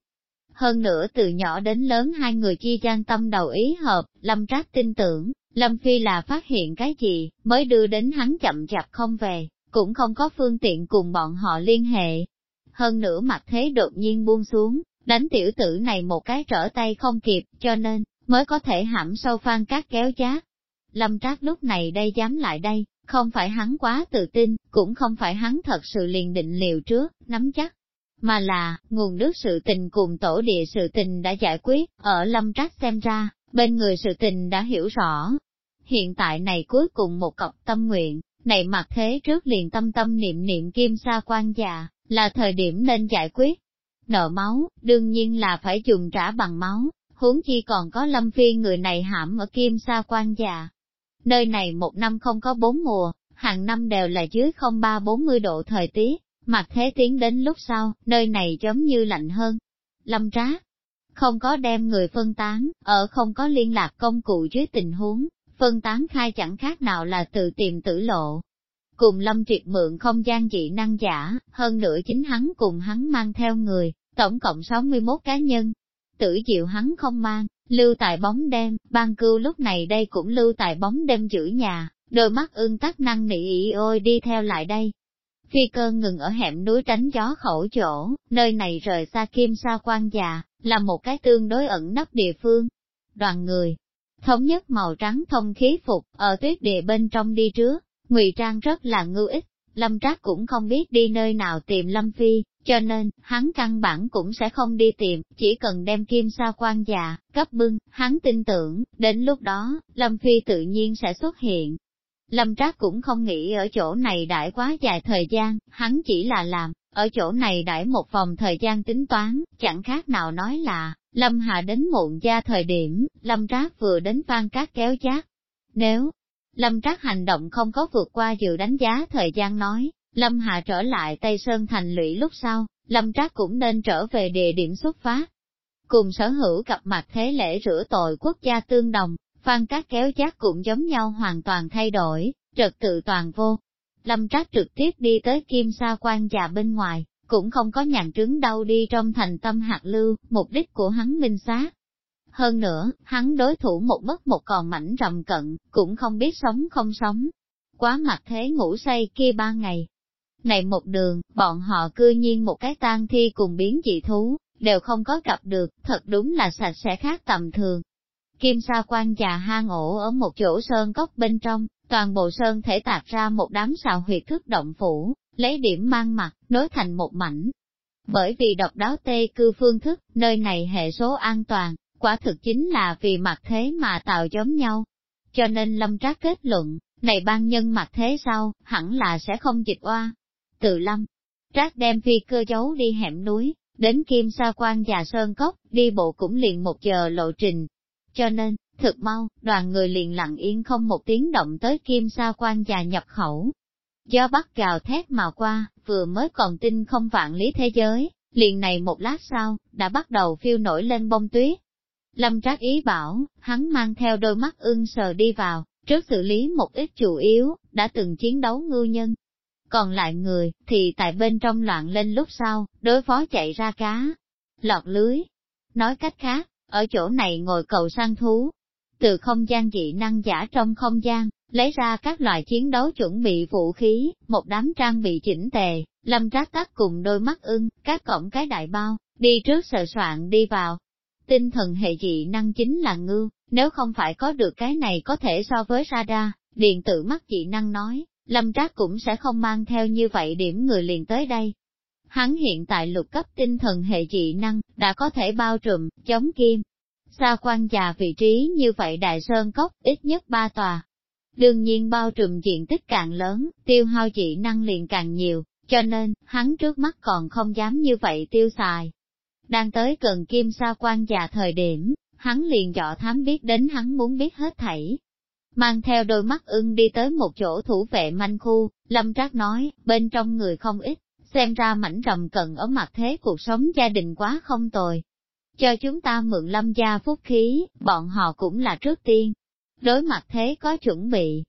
Hơn nữa từ nhỏ đến lớn hai người chi gian tâm đầu ý hợp, lâm trác tin tưởng, lâm phi là phát hiện cái gì, mới đưa đến hắn chậm chạp không về, cũng không có phương tiện cùng bọn họ liên hệ, hơn nữa mặt thế đột nhiên buông xuống, đánh tiểu tử này một cái trở tay không kịp, cho nên, mới có thể hãm sâu phan cát kéo chát. Lâm Trác lúc này đây dám lại đây, không phải hắn quá tự tin, cũng không phải hắn thật sự liền định liều trước, nắm chắc, mà là, nguồn nước sự tình cùng tổ địa sự tình đã giải quyết, ở Lâm Trác xem ra, bên người sự tình đã hiểu rõ. Hiện tại này cuối cùng một cọc tâm nguyện, này mặt thế trước liền tâm tâm niệm niệm kim sa quan già, là thời điểm nên giải quyết. Nợ máu, đương nhiên là phải dùng trả bằng máu, huống chi còn có lâm phi người này hãm ở kim sa quan già. Nơi này một năm không có bốn mùa, hàng năm đều là dưới không ba bốn mươi độ thời tiết, mặt thế tiến đến lúc sau, nơi này giống như lạnh hơn. Lâm trá, không có đem người phân tán, ở không có liên lạc công cụ dưới tình huống, phân tán khai chẳng khác nào là tự tìm tử lộ, cùng Lâm Triệt mượn không gian dị năng giả, hơn nữa chính hắn cùng hắn mang theo người, tổng cộng 61 cá nhân. Tử diệu hắn không mang, lưu tại bóng đêm, ban cưu lúc này đây cũng lưu tại bóng đêm giữ nhà, đôi mắt ưng tắc năng nỉ ý ôi đi theo lại đây. Phi cơ ngừng ở hẻm núi tránh gió khẩu chỗ, nơi này rời xa kim sa quan già, là một cái tương đối ẩn nấp địa phương. Đoàn người, thống nhất màu trắng thông khí phục, ở tuyết địa bên trong đi trước, ngụy trang rất là ngưu ích, Lâm Trác cũng không biết đi nơi nào tìm Lâm Phi, cho nên, hắn căn bản cũng sẽ không đi tìm, chỉ cần đem kim sa quan già, cấp bưng, hắn tin tưởng, đến lúc đó, Lâm Phi tự nhiên sẽ xuất hiện. Lâm Trác cũng không nghĩ ở chỗ này đãi quá dài thời gian, hắn chỉ là làm, ở chỗ này đãi một vòng thời gian tính toán, chẳng khác nào nói là, Lâm Hà đến muộn gia thời điểm, Lâm Trác vừa đến phan cát kéo chát. Nếu, Lâm Trác hành động không có vượt qua dự đánh giá thời gian nói, Lâm Hạ trở lại Tây Sơn thành lũy lúc sau, Lâm Trác cũng nên trở về địa điểm xuất phát. Cùng sở hữu cặp mặt thế lễ rửa tội quốc gia tương đồng, phan các kéo chát cũng giống nhau hoàn toàn thay đổi, trật tự toàn vô. Lâm Trác trực tiếp đi tới Kim Sa quan già bên ngoài, cũng không có nhàn trứng đâu đi trong thành tâm hạt lưu, mục đích của hắn minh xác, hơn nữa, hắn đối thủ một mất một còn mảnh rầm cận, cũng không biết sống không sống. Quá mặt thế ngủ say kia ba ngày. Này một đường, bọn họ cư nhiên một cái tang thi cùng biến dị thú, đều không có gặp được, thật đúng là sạch sẽ khác tầm thường. Kim sa quan già hang ổ ở một chỗ sơn cốc bên trong, toàn bộ sơn thể tạc ra một đám xào huyệt thức động phủ, lấy điểm mang mặt, nối thành một mảnh. Bởi vì độc đáo tê cư phương thức, nơi này hệ số an toàn, quả thực chính là vì mặt thế mà tạo giống nhau. Cho nên lâm trác kết luận, này ban nhân mặt thế sau, hẳn là sẽ không dịch oa. Từ lâm, trác đem phi cơ giấu đi hẻm núi, đến kim sa quan già sơn cốc, đi bộ cũng liền một giờ lộ trình. Cho nên, thực mau, đoàn người liền lặng yên không một tiếng động tới kim sa quan già nhập khẩu. Do bắt gào thét mà qua, vừa mới còn tin không vạn lý thế giới, liền này một lát sau, đã bắt đầu phiêu nổi lên bông tuyết, Lâm Trác ý bảo, hắn mang theo đôi mắt ưng sờ đi vào, trước xử lý một ít chủ yếu, đã từng chiến đấu ngư nhân. còn lại người, thì tại bên trong loạn lên lúc sau, đối phó chạy ra cá, lọt lưới. Nói cách khác, ở chỗ này ngồi cầu săn thú, từ không gian dị năng giả trong không gian, lấy ra các loại chiến đấu chuẩn bị vũ khí, một đám trang bị chỉnh tề, lâm trác tắt cùng đôi mắt ưng, các cổng cái đại bao, đi trước sợ soạn đi vào. Tinh thần hệ dị năng chính là ngư, nếu không phải có được cái này có thể so với radar, điện tử mắt dị năng nói, lâm trác cũng sẽ không mang theo như vậy điểm người liền tới đây. Hắn hiện tại lục cấp tinh thần hệ dị năng, đã có thể bao trùm, chống kim, xa quan già vị trí như vậy đại sơn cốc ít nhất ba tòa. Đương nhiên bao trùm diện tích càng lớn, tiêu hao dị năng liền càng nhiều, cho nên, hắn trước mắt còn không dám như vậy tiêu xài. Đang tới gần kim sa quan già thời điểm, hắn liền dọ thám biết đến hắn muốn biết hết thảy. Mang theo đôi mắt ưng đi tới một chỗ thủ vệ manh khu, Lâm Trác nói, bên trong người không ít, xem ra mảnh rầm cần ở mặt thế cuộc sống gia đình quá không tồi, cho chúng ta mượn lâm gia phúc khí, bọn họ cũng là trước tiên. Đối mặt thế có chuẩn bị.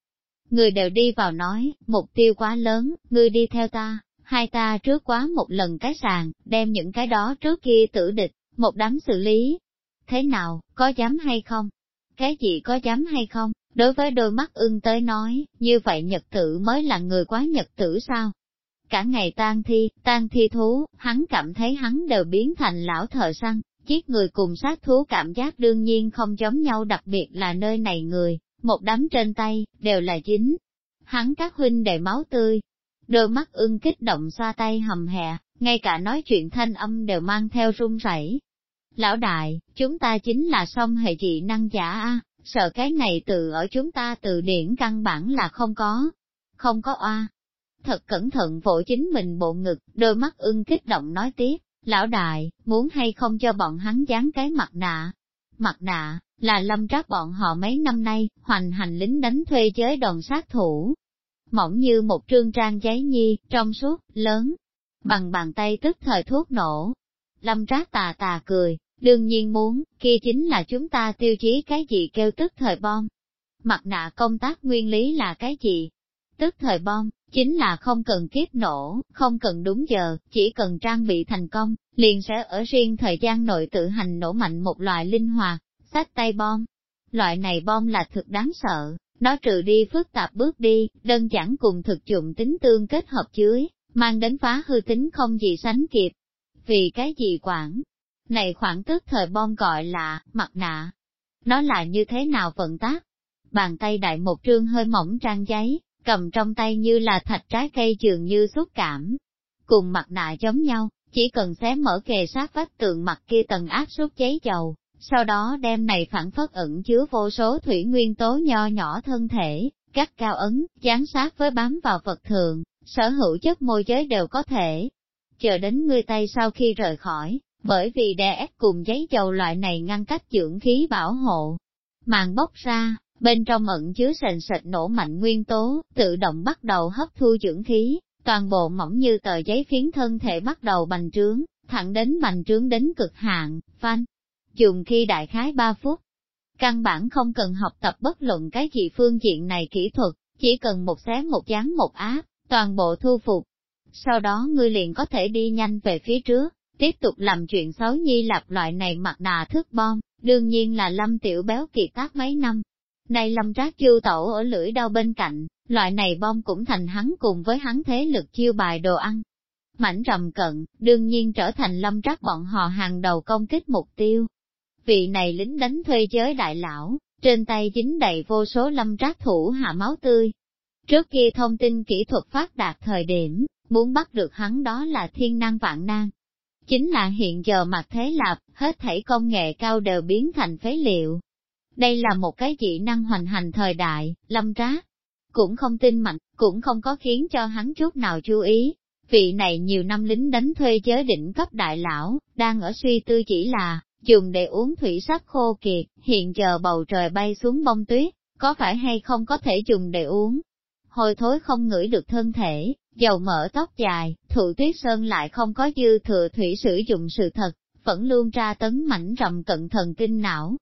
Người đều đi vào nói, mục tiêu quá lớn, ngươi đi theo ta, hai ta trước quá một lần cái sàn, đem những cái đó trước kia tử địch, một đám xử lý. Thế nào, có dám hay không? Cái gì có dám hay không? Đối với đôi mắt ưng tới nói, như vậy nhật tử mới là người quá nhật tử sao? Cả ngày tan thi, tan thi thú, hắn cảm thấy hắn đều biến thành lão thợ săn, Giết người cùng sát thú cảm giác đương nhiên không giống nhau đặc biệt là nơi này người, một đám trên tay, đều là chính. Hắn các huynh đệ máu tươi, đôi mắt ưng kích động xoa tay hầm hè, ngay cả nói chuyện thanh âm đều mang theo run rẩy. Lão đại, chúng ta chính là song hệ dị năng giả a, sợ cái này từ ở chúng ta từ điển căn bản là không có, không có oa. Thật cẩn thận vỗ chính mình bộ ngực, đôi mắt ưng kích động nói tiếp, Lão đại, muốn hay không cho bọn hắn dán cái mặt nạ? Mặt nạ, là lâm trác bọn họ mấy năm nay, hoành hành lính đánh thuê giới đòn sát thủ. Mỏng như một trương trang giấy nhi, trong suốt, lớn, bằng bàn tay tức thời thuốc nổ. Lâm trác tà tà cười, đương nhiên muốn, kia chính là chúng ta tiêu chí cái gì kêu tức thời bom. Mặt nạ công tác nguyên lý là cái gì? Tức thời bom, chính là không cần kiếp nổ, không cần đúng giờ, chỉ cần trang bị thành công, liền sẽ ở riêng thời gian nội tự hành nổ mạnh một loại linh hoạt, sách tay bom. Loại này bom là thực đáng sợ, nó trừ đi phức tạp bước đi, đơn giản cùng thực dụng tính tương kết hợp dưới, mang đến phá hư tính không gì sánh kịp. Vì cái gì quản? Này khoảng tức thời bom gọi là, mặt nạ. Nó là như thế nào vận tác? Bàn tay đại một trương hơi mỏng trang giấy, cầm trong tay như là thạch trái cây dường như xúc cảm. Cùng mặt nạ giống nhau, chỉ cần xé mở kề sát vách tượng mặt kia tầng áp suất giấy dầu, sau đó đem này phản phất ẩn chứa vô số thủy nguyên tố nho nhỏ thân thể, cắt cao ấn, dán sát với bám vào vật thường, sở hữu chất môi giới đều có thể. Chờ đến ngươi tay sau khi rời khỏi, bởi vì đè ép cùng giấy dầu loại này ngăn cách dưỡng khí bảo hộ. Màn bốc ra, bên trong ẩn chứa sền sệt nổ mạnh nguyên tố, tự động bắt đầu hấp thu dưỡng khí, toàn bộ mỏng như tờ giấy phiến thân thể bắt đầu bành trướng, thẳng đến bành trướng đến cực hạn, phanh. Dùng khi đại khái 3 phút. Căn bản không cần học tập bất luận cái gì phương diện này kỹ thuật, chỉ cần một xé một dán một áp, toàn bộ thu phục. Sau đó ngươi liền có thể đi nhanh về phía trước, tiếp tục làm chuyện xấu nhi lặp loại này mặt nạ thức bom, đương nhiên là lâm tiểu béo kiệt tác mấy năm, này lâm trác chiêu tổ ở lưỡi đau bên cạnh, loại này bom cũng thành hắn cùng với hắn thế lực chiêu bài đồ ăn. Mảnh rầm cận, đương nhiên trở thành lâm trác bọn họ hàng đầu công kích mục tiêu. Vị này lính đánh thuê giới đại lão, trên tay chính đầy vô số lâm trác thủ hạ máu tươi. Trước kia thông tin kỹ thuật phát đạt thời điểm, muốn bắt được hắn đó là thiên năng vạn năng. Chính là hiện giờ mặt thế lạp, hết thảy công nghệ cao đều biến thành phế liệu, đây là một cái dị năng hoành hành thời đại, lâm trác. Cũng không tin mạnh, cũng không có khiến cho hắn chút nào chú ý. Vị này nhiều năm lính đánh thuê giới đỉnh cấp đại lão, đang ở suy tư chỉ là, dùng để uống thủy sắc khô kiệt, hiện giờ bầu trời bay xuống bông tuyết, có phải hay không có thể dùng để uống. Hồi thối không ngửi được thân thể, dầu mỡ tóc dài, thụ tuyết sơn lại không có dư thừa thủy sử dụng sự thật, vẫn luôn ra tấn mảnh rầm cận thần kinh não,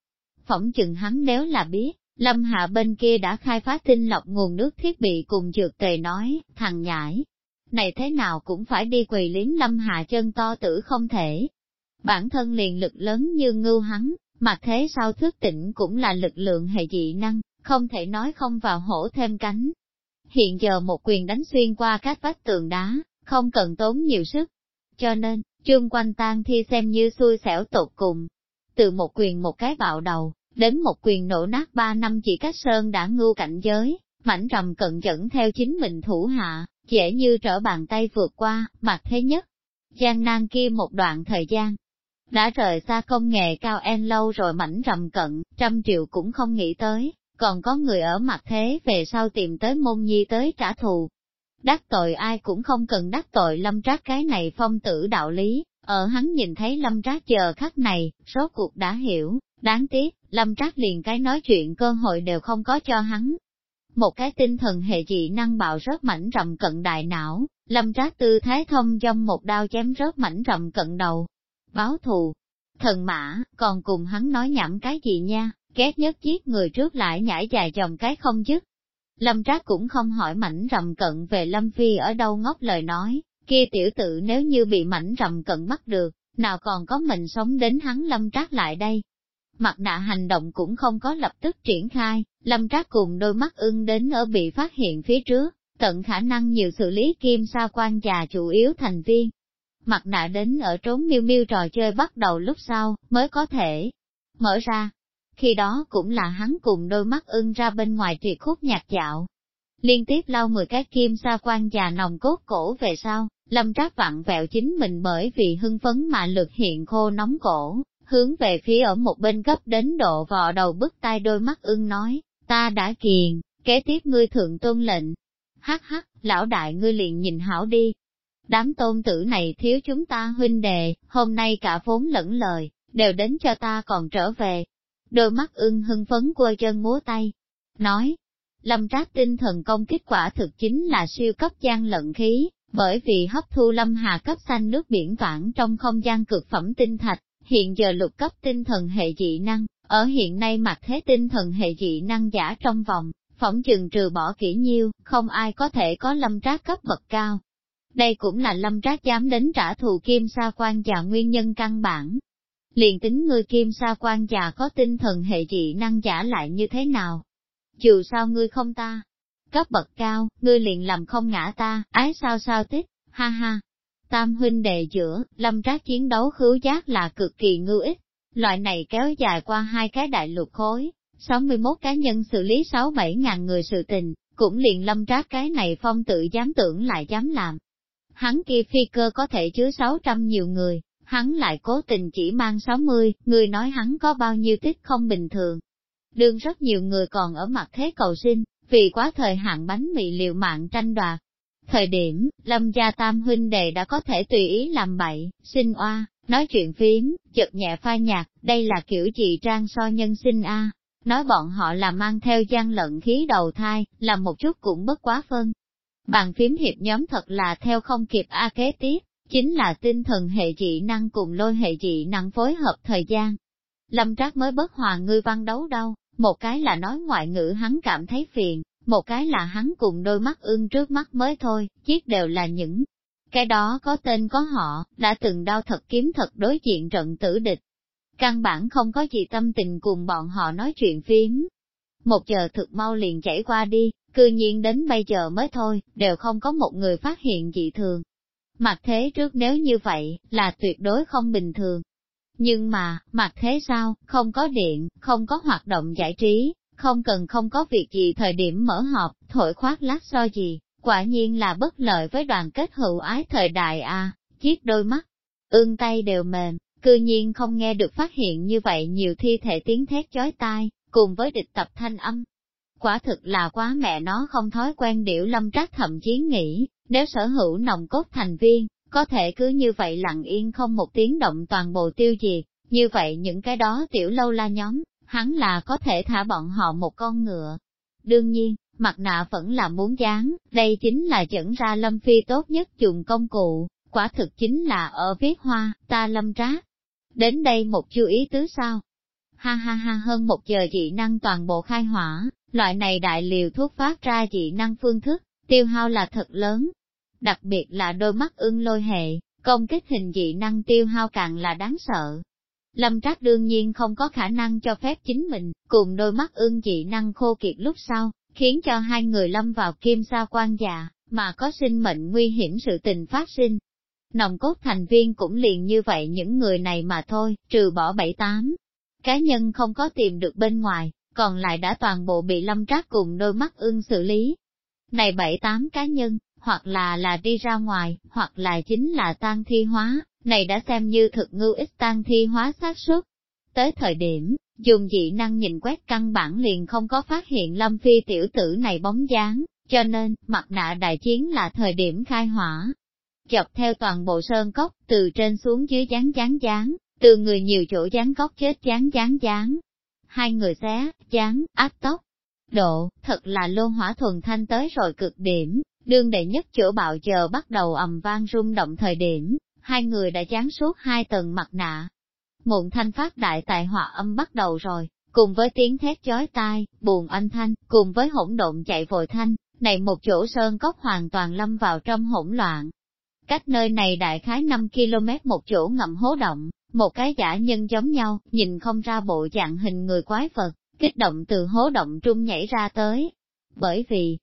phỏng chừng hắn nếu là biết, Lâm Hạ bên kia đã khai phá tinh lọc nguồn nước thiết bị cùng dược tề nói, thằng nhãi, này thế nào cũng phải đi quỳ liếm lâm hạ chân to tử không thể. Bản thân liền lực lớn như ngưu hắn, mà thế sau thức tỉnh cũng là lực lượng hệ dị năng, không thể nói không vào hổ thêm cánh. Hiện giờ một quyền đánh xuyên qua các vách tường đá, không cần tốn nhiều sức. Cho nên, chương quanh tan thi xem như xui xẻo tột cùng. Từ một quyền một cái bạo đầu, đến một quyền nổ nát ba năm chỉ cách sơn đã ngưu cảnh giới, mảnh rầm cận dẫn theo chính mình thủ hạ, dễ như trở bàn tay vượt qua, mặt thế nhất. Gian nan kia một đoạn thời gian, đã rời xa công nghệ cao en lâu rồi mảnh rầm cận, trăm triệu cũng không nghĩ tới, còn có người ở mặt thế về sau tìm tới môn nhi tới trả thù. Đắc tội ai cũng không cần đắc tội lâm trác cái này phong tử đạo lý, ở hắn nhìn thấy lâm trác giờ khắc này, số cuộc đã hiểu, đáng tiếc, lâm trác liền cái nói chuyện cơ hội đều không có cho hắn. Một cái tinh thần hệ dị năng bạo rớt mảnh rầm cận đại não, lâm trác tư thái thông trong một đao chém rớt mảnh rầm cận đầu. Báo thù, thần mã, còn cùng hắn nói nhảm cái gì nha, ghét nhất giết người trước lại nhảy dài dòng cái không dứt. Lâm Trác cũng không hỏi mảnh rầm cận về Lâm Phi ở đâu ngốc lời nói, kia tiểu tự nếu như bị mảnh rầm cận bắt được, nào còn có mình sống đến hắn Lâm Trác lại đây. Mặt nạ hành động cũng không có lập tức triển khai, Lâm Trác cùng đôi mắt ưng đến ở bị phát hiện phía trước, tận khả năng nhiều xử lý kim sa quan già chủ yếu thành viên. Mặt nạ đến ở trốn miêu miêu trò chơi bắt đầu lúc sau, mới có thể mở ra, khi đó cũng là hắn cùng đôi mắt ưng ra bên ngoài triệt khúc nhạc dạo. Liên tiếp lau 10 cái kim sa quan già nòng cốt cổ về sau, lâm trác vặn vẹo chính mình bởi vì hưng phấn mà lực hiện khô nóng cổ, hướng về phía ở một bên gấp đến độ vò đầu bức tay đôi mắt ưng nói, ta đã kiền, kế tiếp ngươi thượng tôn lệnh. Hắc hắc, lão đại ngươi liền nhìn hảo đi. Đám tôn tử này thiếu chúng ta huynh đề, hôm nay cả vốn lẫn lời, đều đến cho ta còn trở về, đôi mắt ưng hưng phấn quơ chân múa tay. Nói, lâm trác tinh thần công kết quả thực chính là siêu cấp gian lận khí, bởi vì hấp thu lâm hà cấp xanh nước biển vãng trong không gian cực phẩm tinh thạch, hiện giờ lục cấp tinh thần hệ dị năng, ở hiện nay mặt thế tinh thần hệ dị năng giả trong vòng, phỏng chừng trừ bỏ kỹ nhiêu, không ai có thể có lâm trác cấp bậc cao. Đây cũng là lâm trác dám đến trả thù kim sa quan già nguyên nhân căn bản, liền tính ngươi kim sa quan già có tinh thần hệ dị năng giả lại như thế nào. Dù sao ngươi không ta, cấp bậc cao, ngươi liền làm không ngã ta, ái sao sao tích, ha ha. Tam huynh đệ giữa, lâm trác chiến đấu khứu giác là cực kỳ ngưu ích. Loại này kéo dài qua hai cái đại lục khối, 61 cá nhân xử lý 6-7 ngàn người sự tình, cũng liền lâm trác cái này phong tự dám tưởng lại dám làm. Hắn kia phi cơ có thể chứa 600 nhiều người, hắn lại cố tình chỉ mang 60, người nói hắn có bao nhiêu tích không bình thường. Đương rất nhiều người còn ở mặt thế cầu sinh, vì quá thời hạn bánh mì liều mạng tranh đoạt. Thời điểm, Lâm Gia Tam huynh đệ đã có thể tùy ý làm bậy, sinh oa, nói chuyện phím, chật nhẹ pha nhạc, đây là kiểu gì trang so nhân sinh a. Nói bọn họ là mang theo gian lận khí đầu thai, làm một chút cũng bất quá phân. Bàn phím hiệp nhóm thật là theo không kịp A kế tiếp, chính là tinh thần hệ dị năng cùng lôi hệ dị năng phối hợp thời gian. Lâm Trác mới bất hòa ngươi văn đấu đâu, một cái là nói ngoại ngữ hắn cảm thấy phiền, một cái là hắn cùng đôi mắt ưng trước mắt mới thôi, chiếc đều là những cái đó có tên có họ, đã từng đau thật kiếm thật đối diện trận tử địch. Căn bản không có gì tâm tình cùng bọn họ nói chuyện phím. Một giờ thực mau liền chảy qua đi, cư nhiên đến bây giờ mới thôi, đều không có một người phát hiện dị thường. Mặt thế trước nếu như vậy, là tuyệt đối không bình thường. Nhưng mà, mặt thế sao, không có điện, không có hoạt động giải trí, không cần không có việc gì thời điểm mở họp, thổi khoát lát so gì, quả nhiên là bất lợi với đoàn kết hữu ái thời đại à, chiếc đôi mắt, ương tay đều mềm, cư nhiên không nghe được phát hiện như vậy nhiều thi thể tiếng thét chói tai, cùng với địch tập thanh âm. Quả thực là quá mẹ nó không thói quen điểu lâm trác thậm chí nghĩ, nếu sở hữu nồng cốt thành viên, có thể cứ như vậy lặng yên không một tiếng động toàn bộ tiêu diệt, như vậy những cái đó tiểu lâu la nhóm, hắn là có thể thả bọn họ một con ngựa. Đương nhiên, mặt nạ vẫn là muốn dán, đây chính là dẫn ra lâm phi tốt nhất dùng công cụ, quả thực chính là ở viết hoa, ta lâm trác. Đến đây một chú ý tứ sao? Ha ha ha hơn một giờ dị năng toàn bộ khai hỏa, loại này đại liều thuốc phát ra dị năng phương thức, tiêu hao là thật lớn, đặc biệt là đôi mắt ưng lôi hệ, công kích hình dị năng tiêu hao càng là đáng sợ. Lâm Trác đương nhiên không có khả năng cho phép chính mình, cùng đôi mắt ưng dị năng khô kiệt lúc sau, khiến cho hai người lâm vào kim sa quan già, mà có sinh mệnh nguy hiểm sự tình phát sinh. Nòng cốt thành viên cũng liền như vậy những người này mà thôi, trừ bỏ bảy tám. Cá nhân không có tìm được bên ngoài, còn lại đã toàn bộ bị lâm trác cùng đôi mắt ưng xử lý. Này bảy tám cá nhân, hoặc là là đi ra ngoài, hoặc là chính là tan thi hóa, này đã xem như thực ngưu ít tan thi hóa xác suất. Tới thời điểm, dùng dị năng nhìn quét căn bản liền không có phát hiện lâm phi tiểu tử này bóng dáng, cho nên, mặt nạ đại chiến là thời điểm khai hỏa. Chọc theo toàn bộ sơn cốc, từ trên xuống dưới dán dán dán, từ người nhiều chỗ dán cốc chết dán dán dán. Hai người xé, chán, áp tóc, Độ, thật là lô hỏa thuần thanh tới rồi cực điểm, đương đệ nhất chỗ bạo chờ bắt đầu ầm vang rung động thời điểm, hai người đã chán suốt hai tầng mặt nạ. Muộn thanh phát đại tại họa âm bắt đầu rồi, cùng với tiếng thét chói tai, buồn anh thanh, cùng với hỗn độn chạy vội thanh, này một chỗ sơn cốc hoàn toàn lâm vào trong hỗn loạn. Cách nơi này đại khái 5 km một chỗ ngậm hố động, một cái giả nhân giống nhau, nhìn không ra bộ dạng hình người quái vật, kích động từ hố động trung nhảy ra tới. Bởi vì,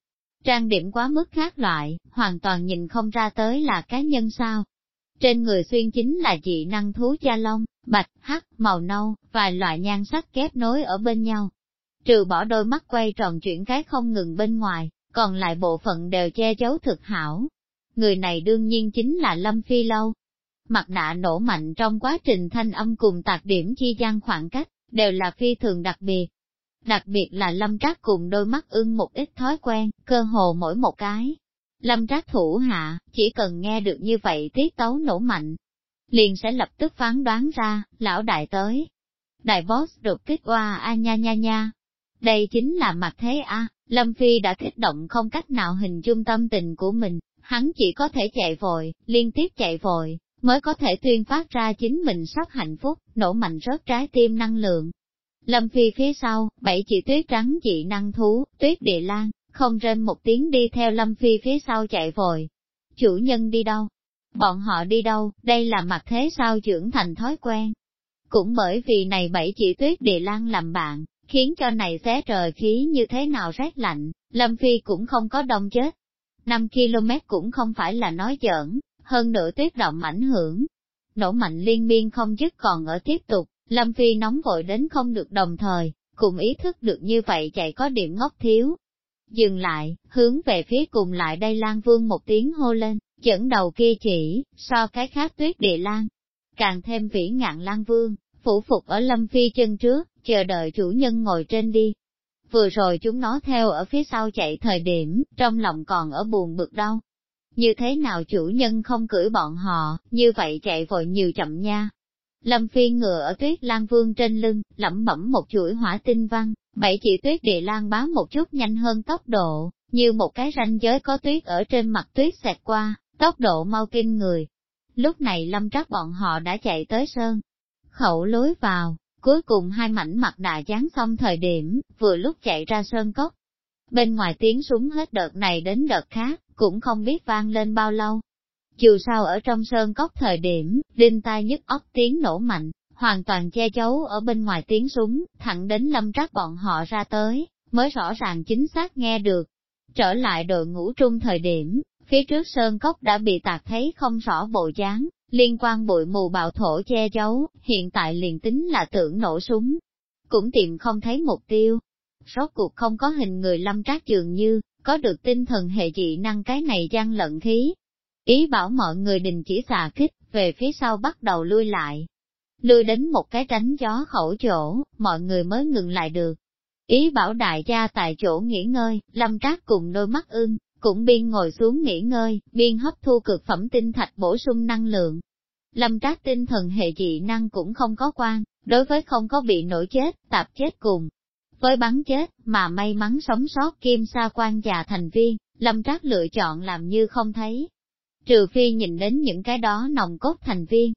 trang điểm quá mức khác loại, hoàn toàn nhìn không ra tới là cá nhân sao. Trên người xuyên chính là dị năng thú da lông, bạch, hắc, màu nâu, vài loại nhan sắc kép nối ở bên nhau. Trừ bỏ đôi mắt quay tròn chuyển cái không ngừng bên ngoài, còn lại bộ phận đều che giấu thực hảo. Người này đương nhiên chính là Lâm Phi Lâu. Mặt nạ nổ mạnh trong quá trình thanh âm cùng tạc điểm chi gian khoảng cách, đều là phi thường đặc biệt. Đặc biệt là Lâm Trác cùng đôi mắt ưng một ít thói quen, cơ hồ mỗi một cái. Lâm Trác thủ hạ, chỉ cần nghe được như vậy tiết tấu nổ mạnh, liền sẽ lập tức phán đoán ra, lão đại tới. Đại boss đột kích qua a nha nha nha. Đây chính là mặt thế a Lâm Phi đã kích động không cách nào hình dung tâm tình của mình, hắn chỉ có thể chạy vội, liên tiếp chạy vội, mới có thể tuyên phát ra chính mình sắp hạnh phúc, nổ mạnh rớt trái tim năng lượng. Lâm Phi phía sau, bảy chỉ tuyết trắng dị năng thú, tuyết địa lan, không rên một tiếng đi theo Lâm Phi phía sau chạy vội. Chủ nhân đi đâu? Bọn họ đi đâu? Đây là mặt thế sao trưởng thành thói quen. Cũng bởi vì này bảy chỉ tuyết địa lan làm bạn, khiến cho này xé trời khí như thế nào rét lạnh, Lâm Phi cũng không có đông chết. 5 km cũng không phải là nói giỡn, hơn nữa tuyết động ảnh hưởng. Nổ mạnh liên miên không dứt còn ở tiếp tục, Lâm Phi nóng vội đến không được đồng thời, cùng ý thức được như vậy chạy có điểm ngốc thiếu. Dừng lại, hướng về phía cùng lại đây Lan Vương một tiếng hô lên, dẫn đầu kia chỉ, so cái khác tuyết địa lan. Càng thêm vĩ ngạn Lan Vương, phủ phục ở Lâm Phi chân trước, chờ đợi chủ nhân ngồi trên đi. Vừa rồi chúng nó theo ở phía sau chạy thời điểm, trong lòng còn ở buồn bực đau như thế nào chủ nhân không cưỡi bọn họ, như vậy chạy vội nhiều chậm nha. Lâm Phi ngựa ở tuyết lan vương trên lưng, lẩm bẩm một chuỗi hỏa tinh văn, bảy chỉ tuyết địa lan bá một chút nhanh hơn tốc độ, như một cái ranh giới có tuyết ở trên mặt tuyết xẹt qua, tốc độ mau kinh người. Lúc này lâm trắc bọn họ đã chạy tới sơn, khẩu lối vào, cuối cùng hai mảnh mặt đà dán xong thời điểm, vừa lúc chạy ra sơn cốc. Bên ngoài tiếng súng hết đợt này đến đợt khác, cũng không biết vang lên bao lâu. Dù sao ở trong sơn cốc thời điểm, đinh tai nhức óc tiếng nổ mạnh, hoàn toàn che giấu ở bên ngoài tiếng súng, thẳng đến lâm trác bọn họ ra tới, mới rõ ràng chính xác nghe được. Trở lại đội ngũ trung thời điểm, phía trước sơn cốc đã bị tạc thấy không rõ bộ dáng, Liên quan bụi mù bạo thổ che giấu, hiện tại liền tính là tưởng nổ súng. Cũng tìm không thấy mục tiêu. Rốt cuộc không có hình người lâm trác dường như, có được tinh thần hệ dị năng cái này gian lận khí. Ý bảo mọi người đình chỉ xà kích, về phía sau bắt đầu lui lại. Lui đến một cái tránh gió khẩu chỗ, mọi người mới ngừng lại được. Ý bảo đại gia tại chỗ nghỉ ngơi, lâm trác cùng đôi mắt ưng, cũng biên ngồi xuống nghỉ ngơi, biên hấp thu cực phẩm tinh thạch bổ sung năng lượng. Lâm trác tinh thần hệ dị năng cũng không có quan, đối với không có bị nổi chết, tạp chết cùng. Với bắn chết, mà may mắn sống sót kim sa quan già thành viên, lâm trác lựa chọn làm như không thấy. Trừ phi nhìn đến những cái đó nòng cốt thành viên.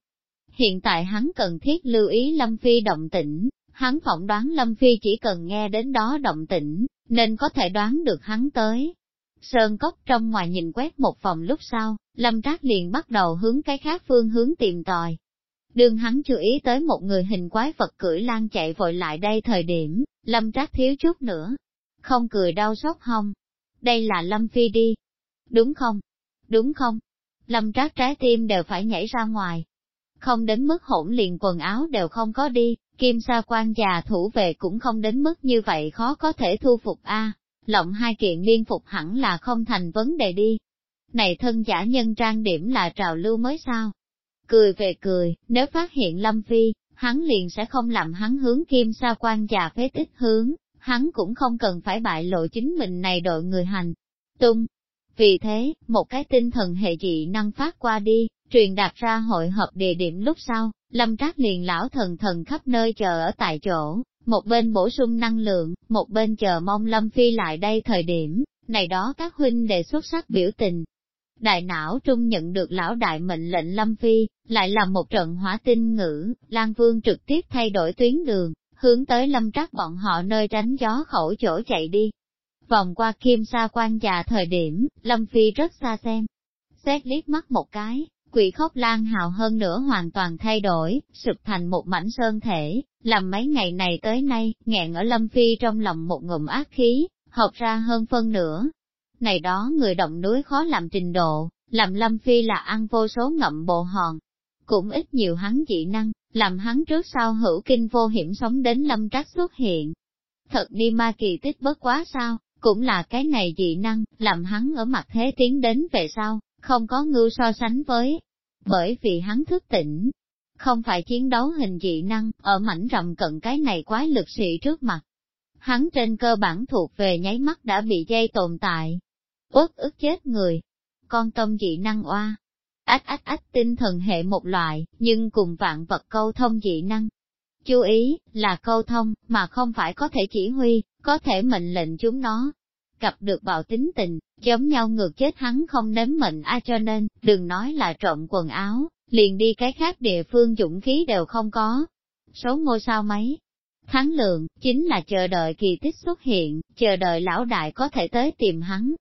Hiện tại hắn cần thiết lưu ý Lâm Phi động tĩnh, hắn phỏng đoán Lâm Phi chỉ cần nghe đến đó động tĩnh, nên có thể đoán được hắn tới Sơn cốc trong ngoài nhìn quét một vòng lúc sau, Lâm Trác liền bắt đầu hướng cái khác phương hướng tìm tòi. Đương hắn chú ý tới một người hình quái vật cưỡi lan chạy vội lại đây thời điểm, Lâm Trác thiếu chút nữa. Không cười đau xót hông. Đây là Lâm Phi đi. Đúng không? Đúng không? Lâm Trác trái tim đều phải nhảy ra ngoài. Không đến mức hỗn liền quần áo đều không có đi, kim sa quan già thủ về cũng không đến mức như vậy khó có thể thu phục a lộng hai kiện liên phục hẳn là không thành vấn đề đi. Này thân giả nhân trang điểm là trào lưu mới sao? Cười về cười, nếu phát hiện Lâm Phi, hắn liền sẽ không làm hắn hướng kim sa quan già phế tích hướng, hắn cũng không cần phải bại lộ chính mình này đội người hành. Tung. Vì thế, một cái tinh thần hệ dị năng phát qua đi, truyền đạt ra hội hợp địa điểm lúc sau, Lâm Trác liền lão thần thần khắp nơi chờ ở tại chỗ, một bên bổ sung năng lượng, một bên chờ mong Lâm Phi lại đây thời điểm, này đó các huynh đề xuất sắc biểu tình. Đại não trung nhận được lão đại mệnh lệnh Lâm Phi, lại làm một trận hỏa tinh ngữ, Lan Vương trực tiếp thay đổi tuyến đường, hướng tới Lâm trắc bọn họ nơi tránh gió khẩu chỗ chạy đi. Vòng qua kim sa quan già thời điểm, Lâm Phi rất xa xem. Xét liếc mắt một cái, quỷ khóc lan hào hơn nữa hoàn toàn thay đổi, sụp thành một mảnh sơn thể, làm mấy ngày này tới nay, nghẹn ở Lâm Phi trong lòng một ngụm ác khí, học ra hơn phân nửa. Này đó người động núi khó làm trình độ, làm Lâm Phi là ăn vô số ngậm bộ hòn. Cũng ít nhiều hắn dị năng, làm hắn trước sau hữu kinh vô hiểm sống đến Lâm Trác xuất hiện. Thật đi ma kỳ tích bất quá sao, cũng là cái này dị năng, làm hắn ở mặt thế tiến đến về sau, không có ngưu so sánh với. Bởi vì hắn thức tỉnh, không phải chiến đấu hình dị năng, ở mảnh rộng cận cái này quái lực sĩ trước mặt. Hắn trên cơ bản thuộc về nháy mắt đã bị dây tồn tại. Uất ức chết người. Con tâm dị năng oa. Ách ách ách tinh thần hệ một loại, nhưng cùng vạn vật câu thông dị năng. Chú ý, là câu thông, mà không phải có thể chỉ huy, có thể mệnh lệnh chúng nó. Gặp được bạo tính tình, giống nhau ngược chết hắn không nếm mệnh a cho nên, đừng nói là trộm quần áo, liền đi cái khác địa phương dũng khí đều không có. Số ngôi sao mấy? Thắng lượng, chính là chờ đợi kỳ tích xuất hiện, chờ đợi lão đại có thể tới tìm hắn.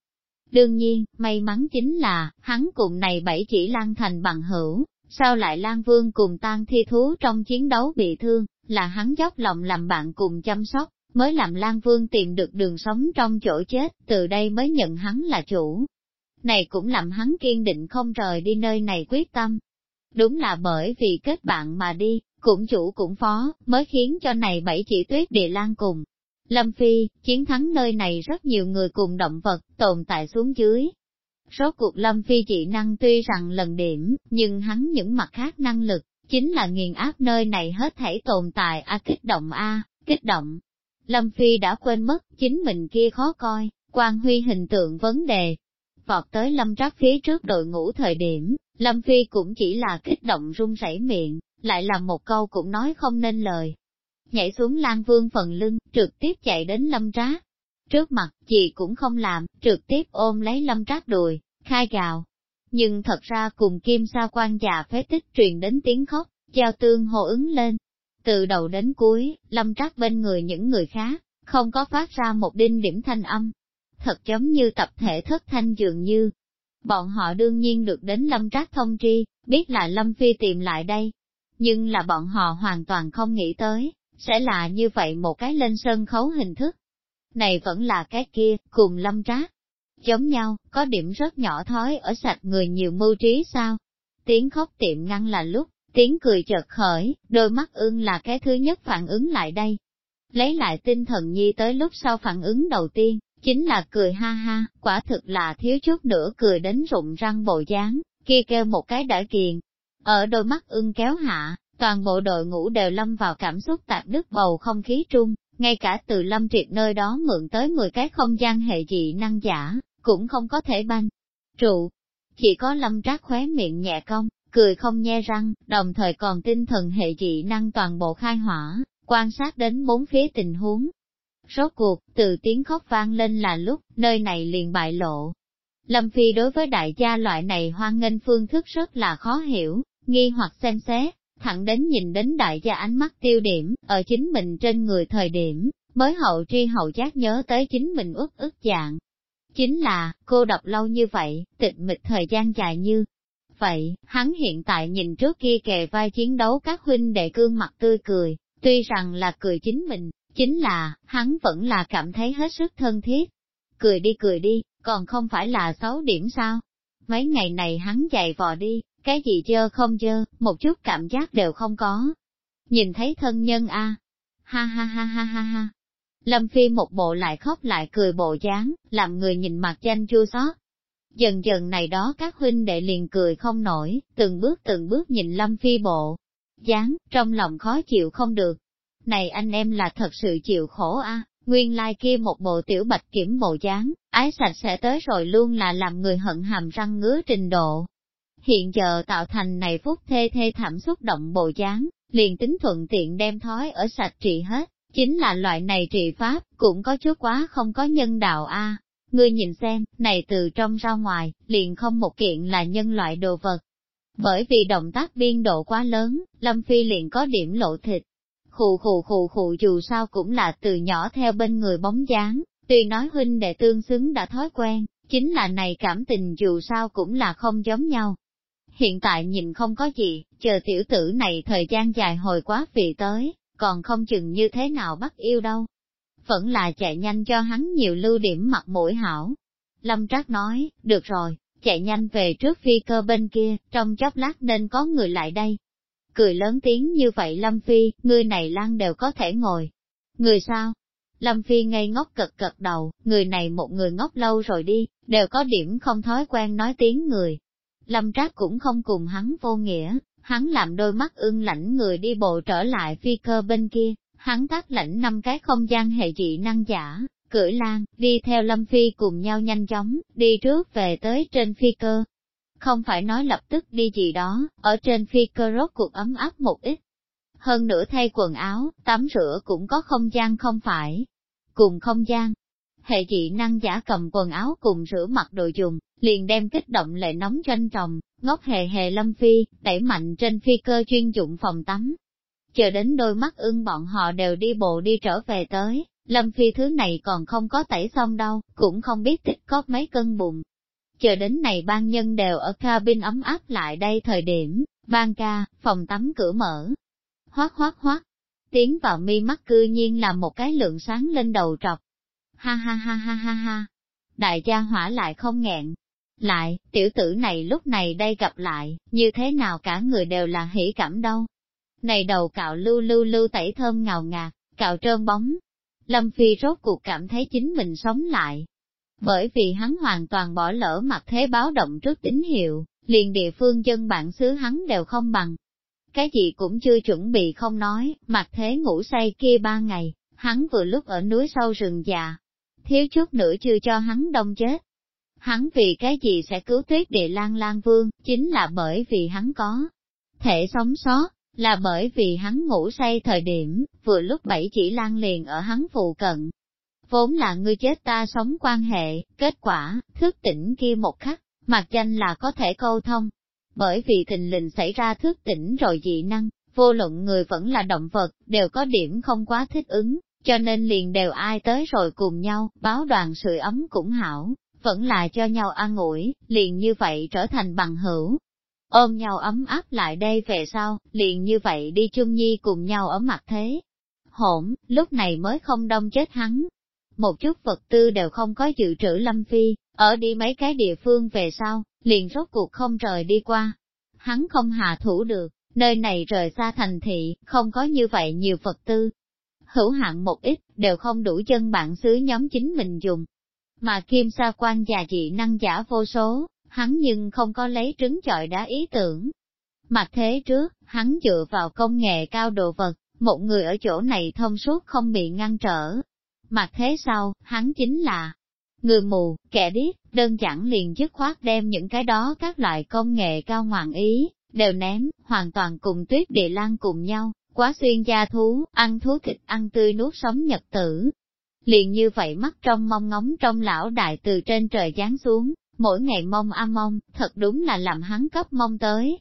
Đương nhiên, may mắn chính là, hắn cùng này bảy chỉ lan thành bằng hữu, sao lại Lan Vương cùng tan thi thú trong chiến đấu bị thương, là hắn dốc lòng làm bạn cùng chăm sóc, mới làm Lan Vương tìm được đường sống trong chỗ chết, từ đây mới nhận hắn là chủ. Này cũng làm hắn kiên định không rời đi nơi này quyết tâm, Đúng là bởi vì kết bạn mà đi, cũng chủ cũng phó, mới khiến cho này bảy chỉ tuyết địa lan cùng. Lâm Phi, chiến thắng nơi này rất nhiều người cùng động vật tồn tại xuống dưới. Số cuộc Lâm Phi chỉ năng tuy rằng lần điểm, nhưng hắn những mặt khác năng lực, chính là nghiền áp nơi này hết thảy tồn tại a kích động a kích động. Lâm Phi đã quên mất, chính mình kia khó coi, quan huy hình tượng vấn đề. Vọt tới lâm trác phía trước đội ngũ thời điểm, Lâm Phi cũng chỉ là kích động run rẩy miệng, lại làm một câu cũng nói không nên lời. Nhảy xuống Lan Vương phần lưng, trực tiếp chạy đến Lâm Trác. Trước mặt, chị cũng không làm, trực tiếp ôm lấy Lâm Trác đùi, khai gào. Nhưng thật ra cùng Kim Sa quan già phế tích truyền đến tiếng khóc, giao tương hô ứng lên. Từ đầu đến cuối, Lâm Trác bên người những người khác, không có phát ra một đinh điểm thanh âm. Thật giống như tập thể thất thanh dường như, Bọn họ đương nhiên được đến lâm trác thông tri, biết là lâm phi tìm lại đây. Nhưng là bọn họ hoàn toàn không nghĩ tới, sẽ là như vậy một cái lên sân khấu hình thức. Này vẫn là cái kia, cùng lâm trác. Giống nhau, có điểm rất nhỏ thói ở sạch người nhiều mưu trí sao? Tiếng khóc tiệm ngăn là lúc, tiếng cười chợt khởi, đôi mắt ưng là cái thứ nhất phản ứng lại đây. Lấy lại tinh thần nhi tới lúc sau phản ứng đầu tiên, chính là cười ha ha, quả thực là thiếu chút nữa cười đến rụng răng bộ dáng, kia kêu một cái đã kiền. Ở đôi mắt ưng kéo hạ, toàn bộ đội ngũ đều lâm vào cảm xúc tạp đứt bầu không khí trung, ngay cả từ lâm triệt nơi đó mượn tới 10 cái không gian hệ dị năng giả, cũng không có thể banh. Trụ, chỉ có lâm trác khóe miệng nhẹ cong, cười không nhe răng, đồng thời còn tinh thần hệ dị năng toàn bộ khai hỏa, quan sát đến bốn phía tình huống, Rốt cuộc, từ tiếng khóc vang lên là lúc, nơi này liền bại lộ. Lâm Phi đối với đại gia loại này hoan nghênh phương thức rất là khó hiểu, nghi hoặc xem xét, thẳng đến nhìn đến đại gia ánh mắt tiêu điểm, ở chính mình trên người thời điểm, mới hậu tri hậu giác nhớ tới chính mình ước ức dạng. Chính là, cô đọc lâu như vậy, tịch mịch thời gian dài như. Vậy, hắn hiện tại nhìn trước kia kề vai chiến đấu các huynh đệ cương mặt tươi cười, tuy rằng là cười chính mình, chính là, hắn vẫn là cảm thấy hết sức thân thiết. Cười đi cười đi, còn không phải là xấu điểm sao? Mấy ngày này hắn dày vò đi, cái gì dơ không dơ, một chút cảm giác đều không có. Nhìn thấy thân nhân a ha ha ha ha ha ha. Lâm Phi một bộ lại khóc lại cười bộ dáng, làm người nhìn mặt danh chua xót. Dần dần này đó các huynh đệ liền cười không nổi, từng bước từng bước nhìn Lâm Phi bộ. dáng, trong lòng khó chịu không được. Này anh em là thật sự chịu khổ a nguyên lai like kia một bộ tiểu bạch kiểm bộ dáng, ái sạch sẽ tới rồi luôn là làm người hận hàm răng ngứa trình độ. Hiện giờ tạo thành này phúc thê thê thảm xúc động bộ dáng, liền tính thuận tiện đem thói ở sạch trị hết, chính là loại này trị pháp, cũng có chút quá không có nhân đạo a. Ngươi nhìn xem, này từ trong ra ngoài, liền không một kiện là nhân loại đồ vật. Bởi vì động tác biên độ quá lớn, Lâm Phi liền có điểm lộ thịt. Khù khù khù khù dù sao cũng là từ nhỏ theo bên người bóng dáng, tuy nói huynh đệ tương xứng đã thói quen, chính là này cảm tình dù sao cũng là không giống nhau, hiện tại nhìn không có gì, chờ tiểu tử này thời gian dài hồi quá vì tới, còn không chừng như thế nào bắt yêu đâu. Vẫn là chạy nhanh cho hắn nhiều lưu điểm mặt mũi hảo. Lâm Trác nói, được rồi, chạy nhanh về trước phi cơ bên kia, trong chốc lát nên có người lại đây. Cười lớn tiếng như vậy Lâm Phi, người này lan đều có thể ngồi. Người sao? Lâm Phi ngây ngốc cật cật đầu, người này một người ngốc lâu rồi đi, đều có điểm không thói quen nói tiếng người, Lâm Trác cũng không cùng hắn vô nghĩa, hắn làm đôi mắt ưng lãnh người đi bộ trở lại phi cơ bên kia, hắn tác lãnh năm cái không gian hệ dị năng giả, cưỡi lan, đi theo Lâm Phi cùng nhau nhanh chóng, đi trước về tới trên phi cơ. Không phải nói lập tức đi gì đó, ở trên phi cơ rốt cuộc ấm áp một ít. Hơn nữa thay quần áo, tắm rửa cũng có không gian không phải. Cùng không gian, hệ dị năng giả cầm quần áo cùng rửa mặt đồ dùng, liền đem kích động lệ nóng doanh trồng, ngốc hề hề lâm phi, đẩy mạnh trên phi cơ chuyên dụng phòng tắm. Chờ đến đôi mắt ưng bọn họ đều đi bộ đi trở về tới, lâm phi thứ này còn không có tẩy xong đâu, cũng không biết tích có mấy cân bụng Chờ đến này ban nhân đều ở cabin ấm áp lại đây thời điểm, ban ca, phòng tắm cửa mở. Hoác hoác hoác, tiến vào mi mắt cư nhiên là một cái lượng sáng lên đầu trọc. Ha ha ha ha ha ha, đại gia hỏa lại không nghẹn, lại, tiểu tử này lúc này đây gặp lại, như thế nào cả người đều là hỉ cảm đâu. Này đầu cạo lưu lưu lưu tẩy thơm ngào ngạt, cạo trơn bóng. Lâm Phi rốt cuộc cảm thấy chính mình sống lại. Bởi vì hắn hoàn toàn bỏ lỡ mặt thế báo động trước tín hiệu, liền địa phương dân bản xứ hắn đều không bằng. Cái gì cũng chưa chuẩn bị không nói, mặt thế ngủ say kia ba ngày, hắn vừa lúc ở núi sâu rừng già. Thiếu chút nữa chưa cho hắn đông chết. Hắn vì cái gì sẽ cứu tuyết địa lang lang vương, chính là bởi vì hắn có thể sống sót, là bởi vì hắn ngủ say thời điểm, vừa lúc bảy chỉ lan liền ở hắn phụ cận. Vốn là ngươi chết ta sống quan hệ, kết quả, thức tỉnh kia một khắc, mặt danh là có thể câu thông. Bởi vì tình lình xảy ra thức tỉnh rồi dị năng, vô luận người vẫn là động vật, đều có điểm không quá thích ứng, cho nên liền đều ai tới rồi cùng nhau, báo đoàn sự ấm cũng hảo, vẫn là cho nhau an ủi, liền như vậy trở thành bằng hữu. Ôm nhau ấm áp lại đây về sau, liền như vậy đi chung nhi cùng nhau ở mặt thế. Hổn, lúc này mới không đông chết hắn. Một chút vật tư đều không có dự trữ lâm phi, ở đi mấy cái địa phương về sau, liền rốt cuộc không rời đi qua. Hắn không hạ thủ được, nơi này rời xa thành thị, không có như vậy nhiều vật tư. Hữu hạn một ít, đều không đủ chân bạn xứ nhóm chính mình dùng, mà kim sa quan già dị năng giả vô số, hắn nhưng không có lấy trứng chọi đá ý tưởng. Mặt thế trước, hắn dựa vào công nghệ cao đồ vật, một người ở chỗ này thông suốt không bị ngăn trở. Mặt thế sau, hắn chính là người mù, kẻ điếc, đơn giản liền dứt khoát đem những cái đó các loại công nghệ cao ngoạn ý, đều ném, hoàn toàn cùng tuyết địa lan cùng nhau, quá xuyên gia thú, ăn thú thịt ăn tươi nuốt sống nhật tử, Liền như vậy mắt trong mong ngóng trong lão đại từ trên trời giáng xuống, mỗi ngày mong a mong, thật đúng là làm hắn cấp mong tới.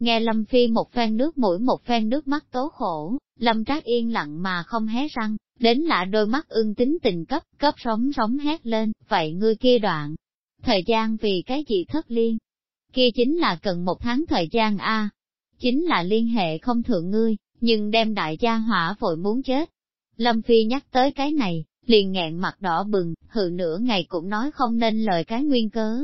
Nghe Lâm Phi một phen nước mũi một phen nước mắt tố khổ, Lâm Trác yên lặng mà không hé răng, đến lạ đôi mắt ưng tính tình cấp, cấp sóng sóng hét lên, vậy ngươi kia đoạn. Thời gian vì cái gì thất liên? Kia chính là cần một tháng thời gian a Chính là liên hệ không thượng ngươi, nhưng đem đại gia hỏa vội muốn chết. Lâm Phi nhắc tới cái này, liền nghẹn mặt đỏ bừng, hừ nửa ngày cũng nói không nên lời cái nguyên cớ.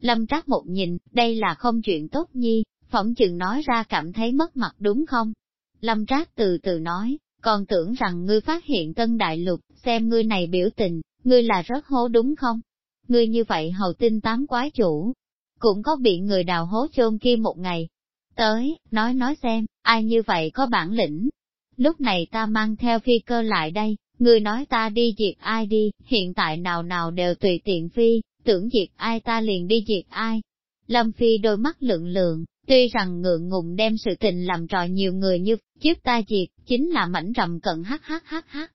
Lâm Trác một nhìn, đây là không chuyện tốt nhi, phỏng chừng nói ra cảm thấy mất mặt đúng không? Lâm Trác từ từ nói, còn tưởng rằng ngươi phát hiện tân đại lục, xem ngươi này biểu tình, ngươi là rất hố đúng không? Ngươi như vậy hầu tinh tám quái chủ, cũng có bị người đào hố chôn kia một ngày. Tới, nói nói xem, ai như vậy có bản lĩnh. Lúc này ta mang theo phi cơ lại đây, người nói ta đi diệt ai đi, hiện tại nào nào đều tùy tiện phi, tưởng diệt ai ta liền đi diệt ai. Lâm Phi đôi mắt lượng lượng, Tuy rằng ngượng ngùng đem sự tình làm trò nhiều người như, trước ta diệt, chính là mảnh rầm cận hát hát hát hát.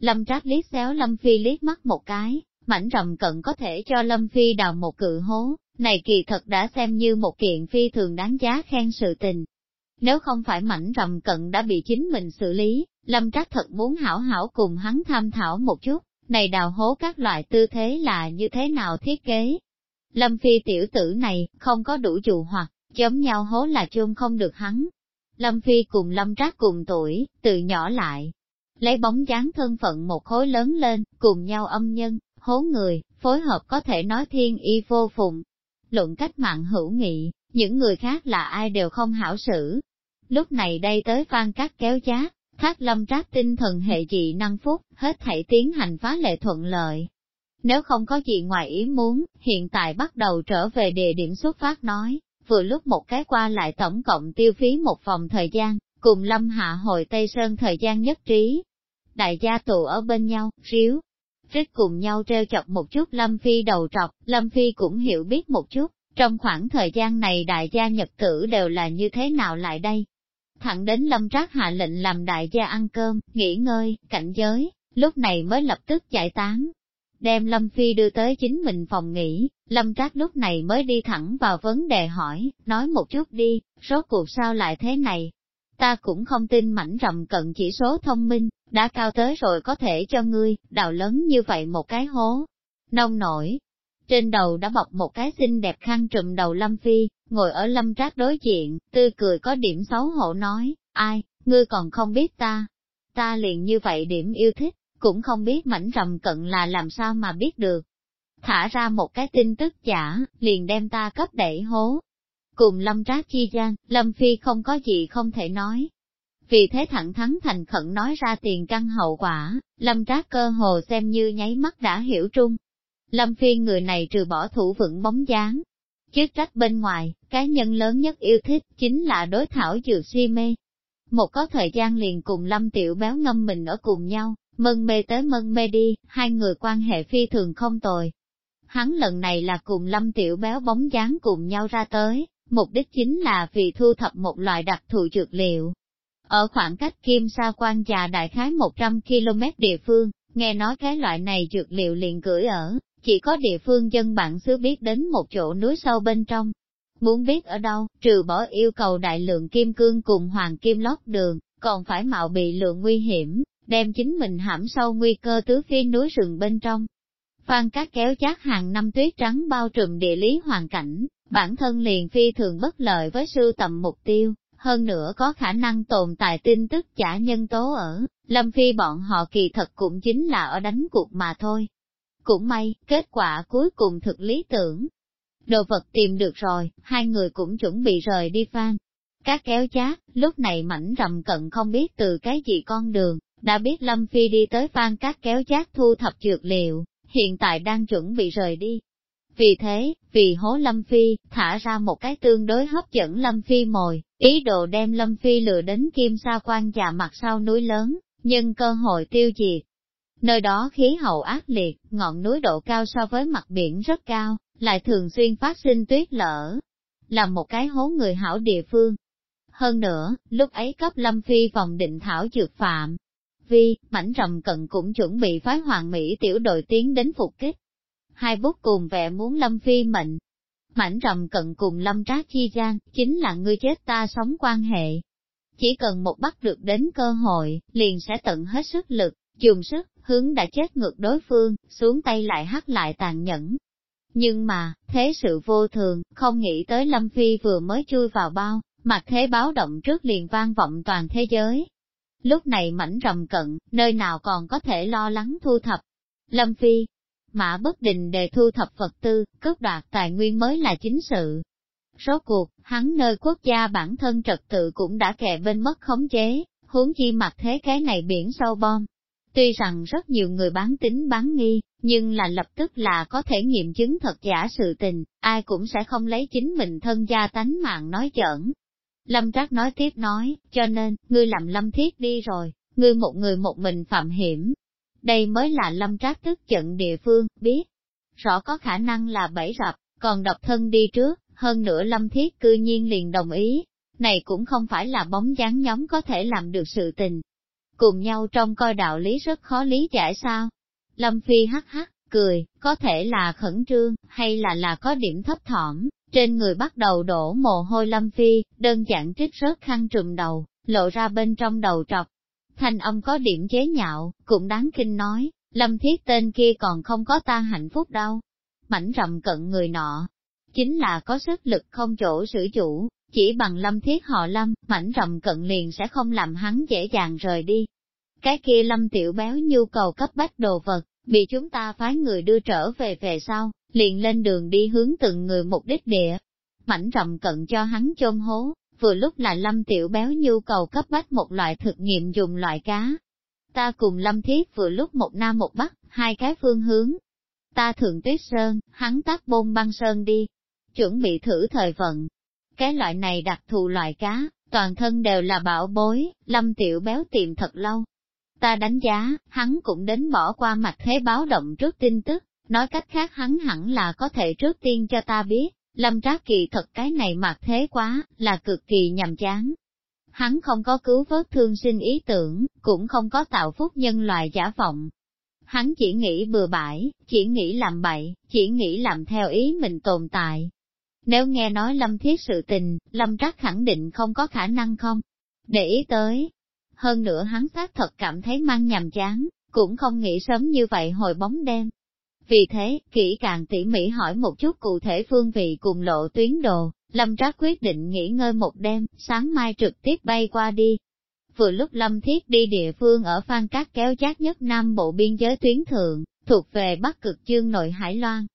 Lâm trác lít xéo Lâm Phi liếc mắt một cái, mảnh rầm cận có thể cho Lâm Phi đào một cự hố, này kỳ thật đã xem như một kiện phi thường đáng giá khen sự tình. Nếu không phải mảnh rầm cận đã bị chính mình xử lý, Lâm Trác thật muốn hảo hảo cùng hắn tham thảo một chút, này đào hố các loại tư thế là như thế nào thiết kế. Lâm Phi tiểu tử này, không có đủ dụ hoặc, Giống nhau hố là chôn không được hắn. Lâm Phi cùng Lâm Trác cùng tuổi, từ nhỏ lại, lấy bóng dáng thân phận một khối lớn lên, cùng nhau âm nhân, hố người, phối hợp có thể nói thiên y vô phụng. Luận cách mạng hữu nghị, những người khác là ai đều không hảo xử. Lúc này đây tới phan cắt kéo giá, thác lâm trác tinh thần hệ dị năng phúc, hết thảy tiến hành phá lệ thuận lợi. Nếu không có gì ngoài ý muốn, hiện tại bắt đầu trở về địa điểm xuất phát nói, vừa lúc một cái qua lại tổng cộng tiêu phí một phòng thời gian, cùng Lâm Hạ hồi Tây Sơn thời gian nhất trí. Đại gia tụ ở bên nhau, ríu, rít cùng nhau treo chọc một chút Lâm Phi đầu trọc, Lâm Phi cũng hiểu biết một chút, trong khoảng thời gian này đại gia nhật tử đều là như thế nào lại đây. Thẳng đến Lâm Trác hạ lệnh làm đại gia ăn cơm, nghỉ ngơi, cảnh giới, lúc này mới lập tức giải tán, đem Lâm Phi đưa tới chính mình phòng nghỉ, Lâm Trác lúc này mới đi thẳng vào vấn đề hỏi, nói một chút đi, rốt cuộc sao lại thế này? Ta cũng không tin mảnh rầm cận chỉ số thông minh, đã cao tới rồi có thể cho ngươi, đào lớn như vậy một cái hố. Nông nổi, trên đầu đã bọc một cái xinh đẹp khăn trùm đầu Lâm Phi, ngồi ở Lâm Trác đối diện, tươi cười có điểm xấu hổ nói, ai, ngươi còn không biết ta. Ta liền như vậy điểm yêu thích, cũng không biết mảnh rầm cận là làm sao mà biết được. Thả ra một cái tin tức giả, liền đem ta cấp đẩy hố. Cùng lâm trác chi gian, lâm phi không có gì không thể nói. Vì thế thẳng thắn thành khẩn nói ra tiền căn hậu quả, lâm trác cơ hồ xem như nháy mắt đã hiểu trung. Lâm phi người này trừ bỏ thủ vững bóng dáng. Chức trách bên ngoài, cá nhân lớn nhất yêu thích chính là đối thảo dược si mê. Một có thời gian liền cùng lâm tiểu béo ngâm mình ở cùng nhau, Mân mê tới mân mê đi, hai người quan hệ phi thường không tồi. Hắn lần này là cùng lâm tiểu béo bóng dáng cùng nhau ra tới, mục đích chính là vì thu thập một loại đặc thù dược liệu. Ở khoảng cách Kim Sa Quan trà đại khái 100 km địa phương, nghe nói cái loại này dược liệu liền gửi ở, chỉ có địa phương dân bản xứ biết đến một chỗ núi sâu bên trong. Muốn biết ở đâu, trừ bỏ yêu cầu đại lượng kim cương cùng hoàng kim lót đường, còn phải mạo bị lượng nguy hiểm, đem chính mình hãm sâu nguy cơ tứ phi núi rừng bên trong. Phan các kéo chát hàng năm tuyết trắng bao trùm địa lý hoàn cảnh, bản thân liền phi thường bất lợi với sưu tầm mục tiêu, hơn nữa có khả năng tồn tại tin tức giả nhân tố ở, lâm phi bọn họ kỳ thật cũng chính là ở đánh cuộc mà thôi. Cũng may, kết quả cuối cùng thực lý tưởng. Đồ vật tìm được rồi, hai người cũng chuẩn bị rời đi phan. Các kéo chát, lúc này mảnh rầm cận không biết từ cái gì con đường, đã biết Lâm Phi đi tới phan các kéo chát thu thập dược liệu, hiện tại đang chuẩn bị rời đi. Vì thế, vì hố Lâm Phi, thả ra một cái tương đối hấp dẫn Lâm Phi mồi, ý đồ đem Lâm Phi lừa đến kim sa quan già mặt sau núi lớn, nhưng cơ hội tiêu diệt. Nơi đó khí hậu ác liệt, ngọn núi độ cao so với mặt biển rất cao, lại thường xuyên phát sinh tuyết lở. Là một cái hố người hảo địa phương. Hơn nữa, lúc ấy cấp Lâm Phi vòng định thảo dược phạm, Vi, mảnh rầm cận cũng chuẩn bị phái hoàng mỹ tiểu đội tiến đến phục kích. Hai bút cùng vẽ muốn lâm phi mệnh. Mảnh rầm cận cùng lâm trác chi gian, chính là ngươi chết ta sống quan hệ. Chỉ cần một bắt được đến cơ hội, liền sẽ tận hết sức lực, dùng sức, hướng đã chết ngược đối phương, xuống tay lại hắt lại tàn nhẫn. Nhưng mà, thế sự vô thường, không nghĩ tới Lâm Phi vừa mới chui vào bao, mặt thế báo động trước liền vang vọng toàn thế giới. Lúc này mảnh rầm cận, nơi nào còn có thể lo lắng thu thập. Lâm Phi, mã bất định để thu thập vật tư, cướp đoạt tài nguyên mới là chính sự. Rốt cuộc, hắn nơi quốc gia bản thân trật tự cũng đã kẹ bên mất khống chế, huống chi mặt thế cái này biển sâu bom. Tuy rằng rất nhiều người bán tính bán nghi, nhưng là lập tức là có thể nghiệm chứng thật giả sự tình, ai cũng sẽ không lấy chính mình thân gia tánh mạng nói giỡn. Lâm Trác nói tiếp nói, cho nên, ngươi làm lâm thiết đi rồi, ngươi một người một mình phạm hiểm, đây mới là lâm trác tức giận địa phương, biết. Rõ có khả năng là bẫy rập, còn độc thân đi trước, hơn nữa lâm thiết cư nhiên liền đồng ý. Này cũng không phải là bóng dáng nhóm có thể làm được sự tình. Cùng nhau trong coi đạo lý rất khó lý giải sao. Lâm Phi hắc hắc, cười, có thể là khẩn trương, hay là là có điểm thấp thỏm, trên người bắt đầu đổ mồ hôi Lâm Phi, đơn giản trích rớt khăn trùm đầu, lộ ra bên trong đầu trọc, Thanh âm có điểm chế nhạo, cũng đáng kinh nói, lâm thiết tên kia còn không có ta hạnh phúc đâu. Mảnh rậm cận người nọ, chính là có sức lực không chỗ sử chủ, chỉ bằng lâm thiết họ lâm, mảnh rậm cận liền sẽ không làm hắn dễ dàng rời đi. Cái kia lâm tiểu béo nhu cầu cấp bách đồ vật, bị chúng ta phái người đưa trở về về sau, liền lên đường đi hướng từng người mục đích địa. Mảnh rậm cận cho hắn chôn hố, vừa lúc là lâm tiểu béo nhu cầu cấp bách một loại thực nghiệm dùng loại cá. Ta cùng lâm thiết vừa lúc một nam một bắc, hai cái phương hướng. Ta thường tuyết sơn, hắn tác bôn băng sơn đi, chuẩn bị thử thời vận. Cái loại này đặc thù loại cá, toàn thân đều là bảo bối, lâm tiểu béo tìm thật lâu. Ta đánh giá, hắn cũng đến bỏ qua mặt thế báo động trước tin tức, nói cách khác hắn hẳn là có thể trước tiên cho ta biết, Lâm Trác Kỳ thật cái này mặc thế quá, là cực kỳ nhầm chán. Hắn không có cứu vớt thương sinh ý tưởng, cũng không có tạo phúc nhân loại giả vọng. Hắn chỉ nghĩ bừa bãi, chỉ nghĩ làm bậy, chỉ nghĩ làm theo ý mình tồn tại. Nếu nghe nói lâm thiết sự tình, lâm trác khẳng định không có khả năng không? Để ý tới. Hơn nữa hắn xác thật cảm thấy mang nhầm chán, cũng không nghĩ sớm như vậy hồi bóng đêm, vì thế, kỹ càng tỉ mỉ hỏi một chút cụ thể phương vị cùng lộ tuyến đồ, Lâm Trác quyết định nghỉ ngơi một đêm, sáng mai trực tiếp bay qua đi. Vừa lúc Lâm Thiết đi địa phương ở Phan Cát kéo chát nhất Nam Bộ biên giới tuyến thượng, thuộc về Bắc Cực Dương nội Hải Loan.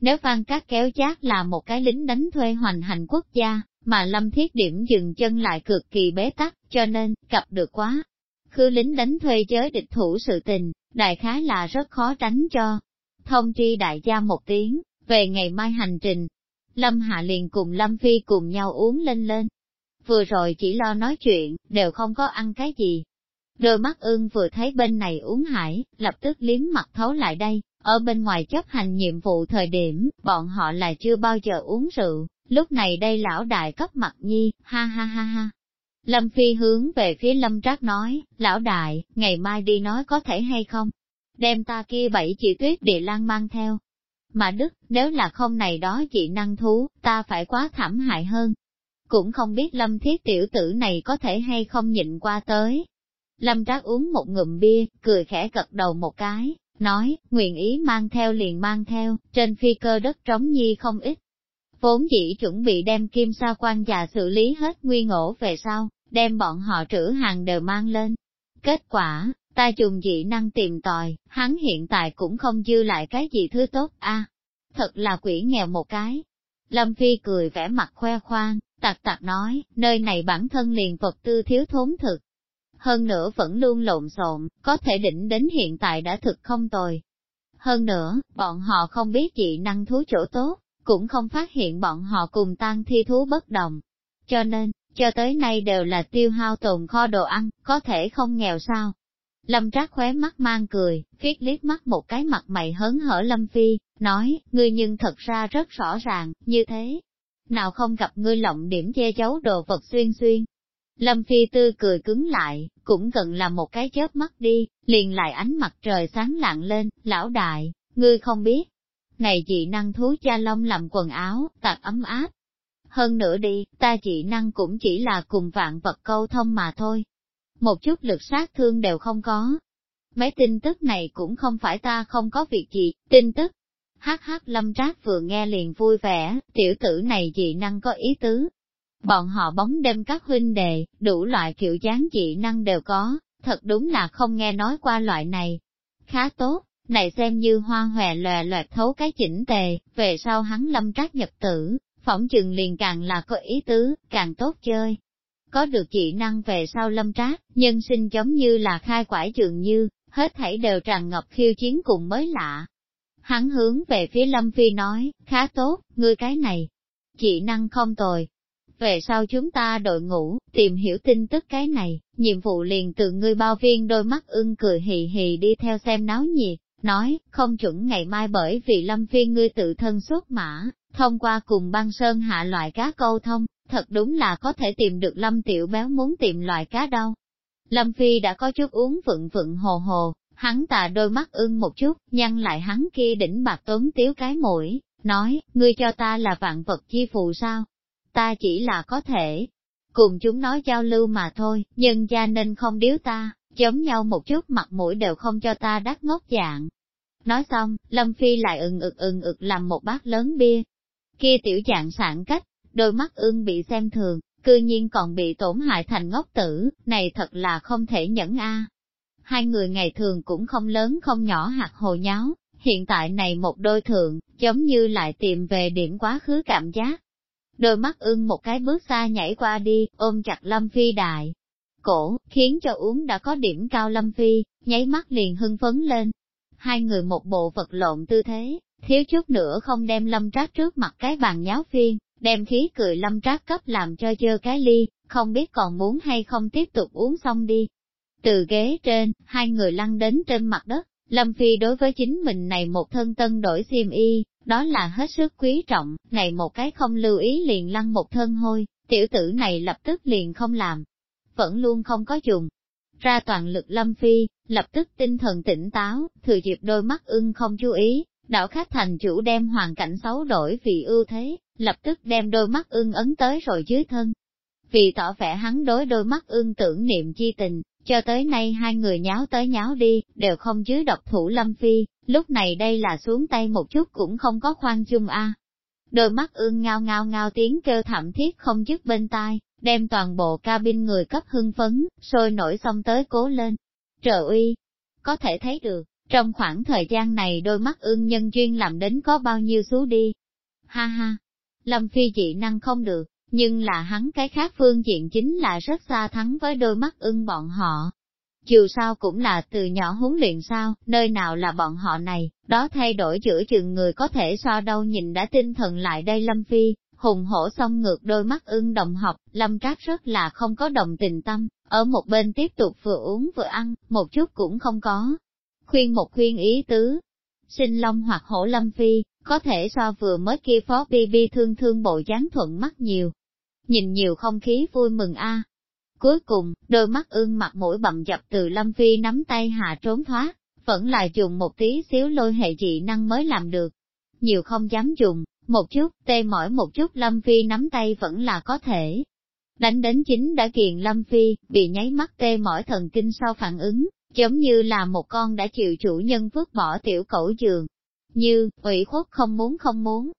Nếu Phan Cát kéo chát là một cái lính đánh thuê hoành hành quốc gia, mà Lâm Thiết điểm dừng chân lại cực kỳ bế tắc, cho nên, gặp được quá. Khứ lính đánh thuê giới địch thủ sự tình, đại khái là rất khó tránh cho, thông tri đại gia một tiếng, về ngày mai hành trình. Lâm Hạ liền cùng Lâm Phi cùng nhau uống lên lên. Vừa rồi chỉ lo nói chuyện, đều không có ăn cái gì. Đôi mắt ưng vừa thấy bên này uống hải, lập tức liếm mặt thấu lại đây, ở bên ngoài chấp hành nhiệm vụ thời điểm, bọn họ là chưa bao giờ uống rượu, lúc này đây lão đại cấp mặt nhi, ha ha ha ha. Lâm Phi hướng về phía Lâm Trác nói, lão đại, ngày mai đi nói có thể hay không? Đem ta kia bảy chị tuyết địa lan mang theo. Mà Đức, nếu là không này đó chị năng thú, ta phải quá thảm hại hơn. Cũng không biết lâm thiết tiểu tử này có thể hay không nhịn qua tới. Lâm trác uống một ngụm bia, cười khẽ gật đầu một cái, nói, nguyện ý mang theo liền mang theo, trên phi cơ đất trống nhi không ít. Vốn dĩ chuẩn bị đem kim sa quan già xử lý hết nguy ngổ về sau, đem bọn họ trữ hàng đều mang lên. Kết quả, Ta dùng dị năng tìm tòi, hắn hiện tại cũng không dư lại cái gì thứ tốt a à, Thật là quỷ nghèo một cái. Lâm Phi cười vẻ mặt khoe khoang, tặc tặc nói, nơi này bản thân liền vật tư thiếu thốn thực. Hơn nữa vẫn luôn lộn xộn, có thể đỉnh đến hiện tại đã thực không tồi. Hơn nữa, bọn họ không biết dị năng thú chỗ tốt, cũng không phát hiện bọn họ cùng tăng thi thú bất đồng. Cho nên, cho tới nay đều là tiêu hao tồn kho đồ ăn, có thể không nghèo sao. Lâm Trác khóe mắt mang cười, phiết liếc mắt một cái mặt mày hớn hở Lâm Phi, nói, ngươi nhưng thật ra rất rõ ràng, như thế. Nào không gặp ngươi lộng điểm che giấu đồ vật xuyên xuyên. Lâm Phi tư cười cứng lại, cũng gần là một cái chớp mắt đi, liền lại ánh mặt trời sáng lạng lên, lão đại, ngươi không biết. này dị năng thú cha Long làm quần áo, tạc ấm áp. Hơn nữa đi, ta dị năng cũng chỉ là cùng vạn vật câu thông mà thôi. Một chút lực sát thương đều không có. Mấy tin tức này cũng không phải ta không có việc gì, tin tức. Hắc hắc lâm trác vừa nghe liền vui vẻ, tiểu tử này dị năng có ý tứ. Bọn họ bóng đêm các huynh đề, đủ loại kiểu dáng dị năng đều có, thật đúng là không nghe nói qua loại này. Khá tốt, này xem như hoa hòe lòe loẹt thấu cái chỉnh tề, về sau hắn lâm trác nhập tử, phỏng chừng liền càng là có ý tứ, càng tốt chơi. Có được dị năng về sau lâm trác, nhân sinh giống như là khai quải trường như, hết thảy đều tràn ngập khiêu chiến cùng mới lạ. Hắn hướng về phía Lâm Phi nói, khá tốt, ngươi cái này, dị năng không tồi. Về sau chúng ta đội ngũ, tìm hiểu tin tức cái này, nhiệm vụ liền từ ngươi bao viên đôi mắt ưng cười hì hì đi theo xem náo nhiệt, nói, không chuẩn ngày mai bởi vì Lâm Phi ngươi tự thân xuất mã, thông qua cùng băng sơn hạ loại cá câu thông, thật đúng là có thể tìm được Lâm Tiểu Béo muốn tìm loại cá đâu. Lâm Phi đã có chút uống vựng vựng hồ hồ, hắn tà đôi mắt ưng một chút, nhăn lại hắn kia đỉnh bạc tuấn tiếu cái mũi, nói, ngươi cho ta là vạn vật chi phù sao? Ta chỉ là có thể cùng chúng nói giao lưu mà thôi, nhân gia nên không điếu ta, giống nhau một chút mặt mũi đều không cho ta đắt ngốc dạng. Nói xong, Lâm Phi lại ừng ực ừng ực làm một bát lớn bia. Kia tiểu dạng sản cách, đôi mắt ưng bị xem thường, cư nhiên còn bị tổn hại thành ngốc tử, này thật là không thể nhẫn a. Hai người ngày thường cũng không lớn không nhỏ hạt hồ nháo, hiện tại này một đôi thượng, giống như lại tìm về điểm quá khứ cảm giác. Đôi mắt ưng một cái bước xa nhảy qua đi, ôm chặt Lâm Phi đại. Cổ, khiến cho uống đã có điểm cao Lâm Phi, nháy mắt liền hưng phấn lên. Hai người một bộ vật lộn tư thế, thiếu chút nữa không đem Lâm Trác trước mặt cái bàn nháo phiên, đem khí cười lâm trác cấp làm cho dơ cái ly, không biết còn muốn hay không tiếp tục uống xong đi. Từ ghế trên, hai người lăn đến trên mặt đất, Lâm Phi đối với chính mình này một thân tân đổi xiêm y, đó là hết sức quý trọng, này một cái không lưu ý liền lăn một thân hôi, tiểu tử này lập tức liền không làm. Vẫn luôn không có dùng. Ra toàn lực Lâm Phi, lập tức tinh thần tỉnh táo, thừa dịp đôi mắt ưng không chú ý, đạo khách thành chủ đem hoàn cảnh xấu đổi vì ưu thế, lập tức đem đôi mắt ưng ấn tới rồi dưới thân. Vì tỏ vẻ hắn đối đôi mắt ưng tưởng niệm chi tình, cho tới nay hai người nháo tới nháo đi, đều không dưới độc thủ Lâm Phi, lúc này đây là xuống tay một chút cũng không có khoan chung a. Đôi mắt ưng ngao ngao ngao tiếng kêu thảm thiết không dứt bên tai, đem toàn bộ cabin người cấp hưng phấn, sôi nổi xong tới cố lên. Trợ uy, có thể thấy được, trong khoảng thời gian này đôi mắt ưng nhân duyên làm đến có bao nhiêu số đi. Ha ha, Lâm Phi dị năng không được, nhưng là hắn cái khác phương diện chính là rất xa thắng với đôi mắt ưng bọn họ. Dù sao cũng là từ nhỏ huấn luyện sao, nơi nào là bọn họ này, đó thay đổi giữa chừng người có thể so đâu nhìn đã tinh thần lại đây Lâm Phi, hùng hổ xong ngược đôi mắt ưng đồng học, Lâm Trác rất là không có đồng tình tâm, ở một bên tiếp tục vừa uống vừa ăn, một chút cũng không có. Khuyên một khuyên ý tứ, sinh long hoặc hổ Lâm Phi, có thể so vừa mới kia phó bi bi thương thương bộ dáng thuận mắt nhiều. Nhìn nhiều không khí vui mừng a. Cuối cùng, đôi mắt ương mặt mũi bậm dập từ Lâm Phi nắm tay hạ trốn thoát, vẫn là dùng một tí xíu lôi hệ dị năng mới làm được. Nhiều không dám dùng, một chút, tê mỏi một chút Lâm Phi nắm tay vẫn là có thể. Đánh đến chính đã kiền Lâm Phi, bị nháy mắt tê mỏi thần kinh sau phản ứng, giống như là một con đã chịu chủ nhân vứt bỏ tiểu cẩu giường, như, ủy khuất không muốn không muốn.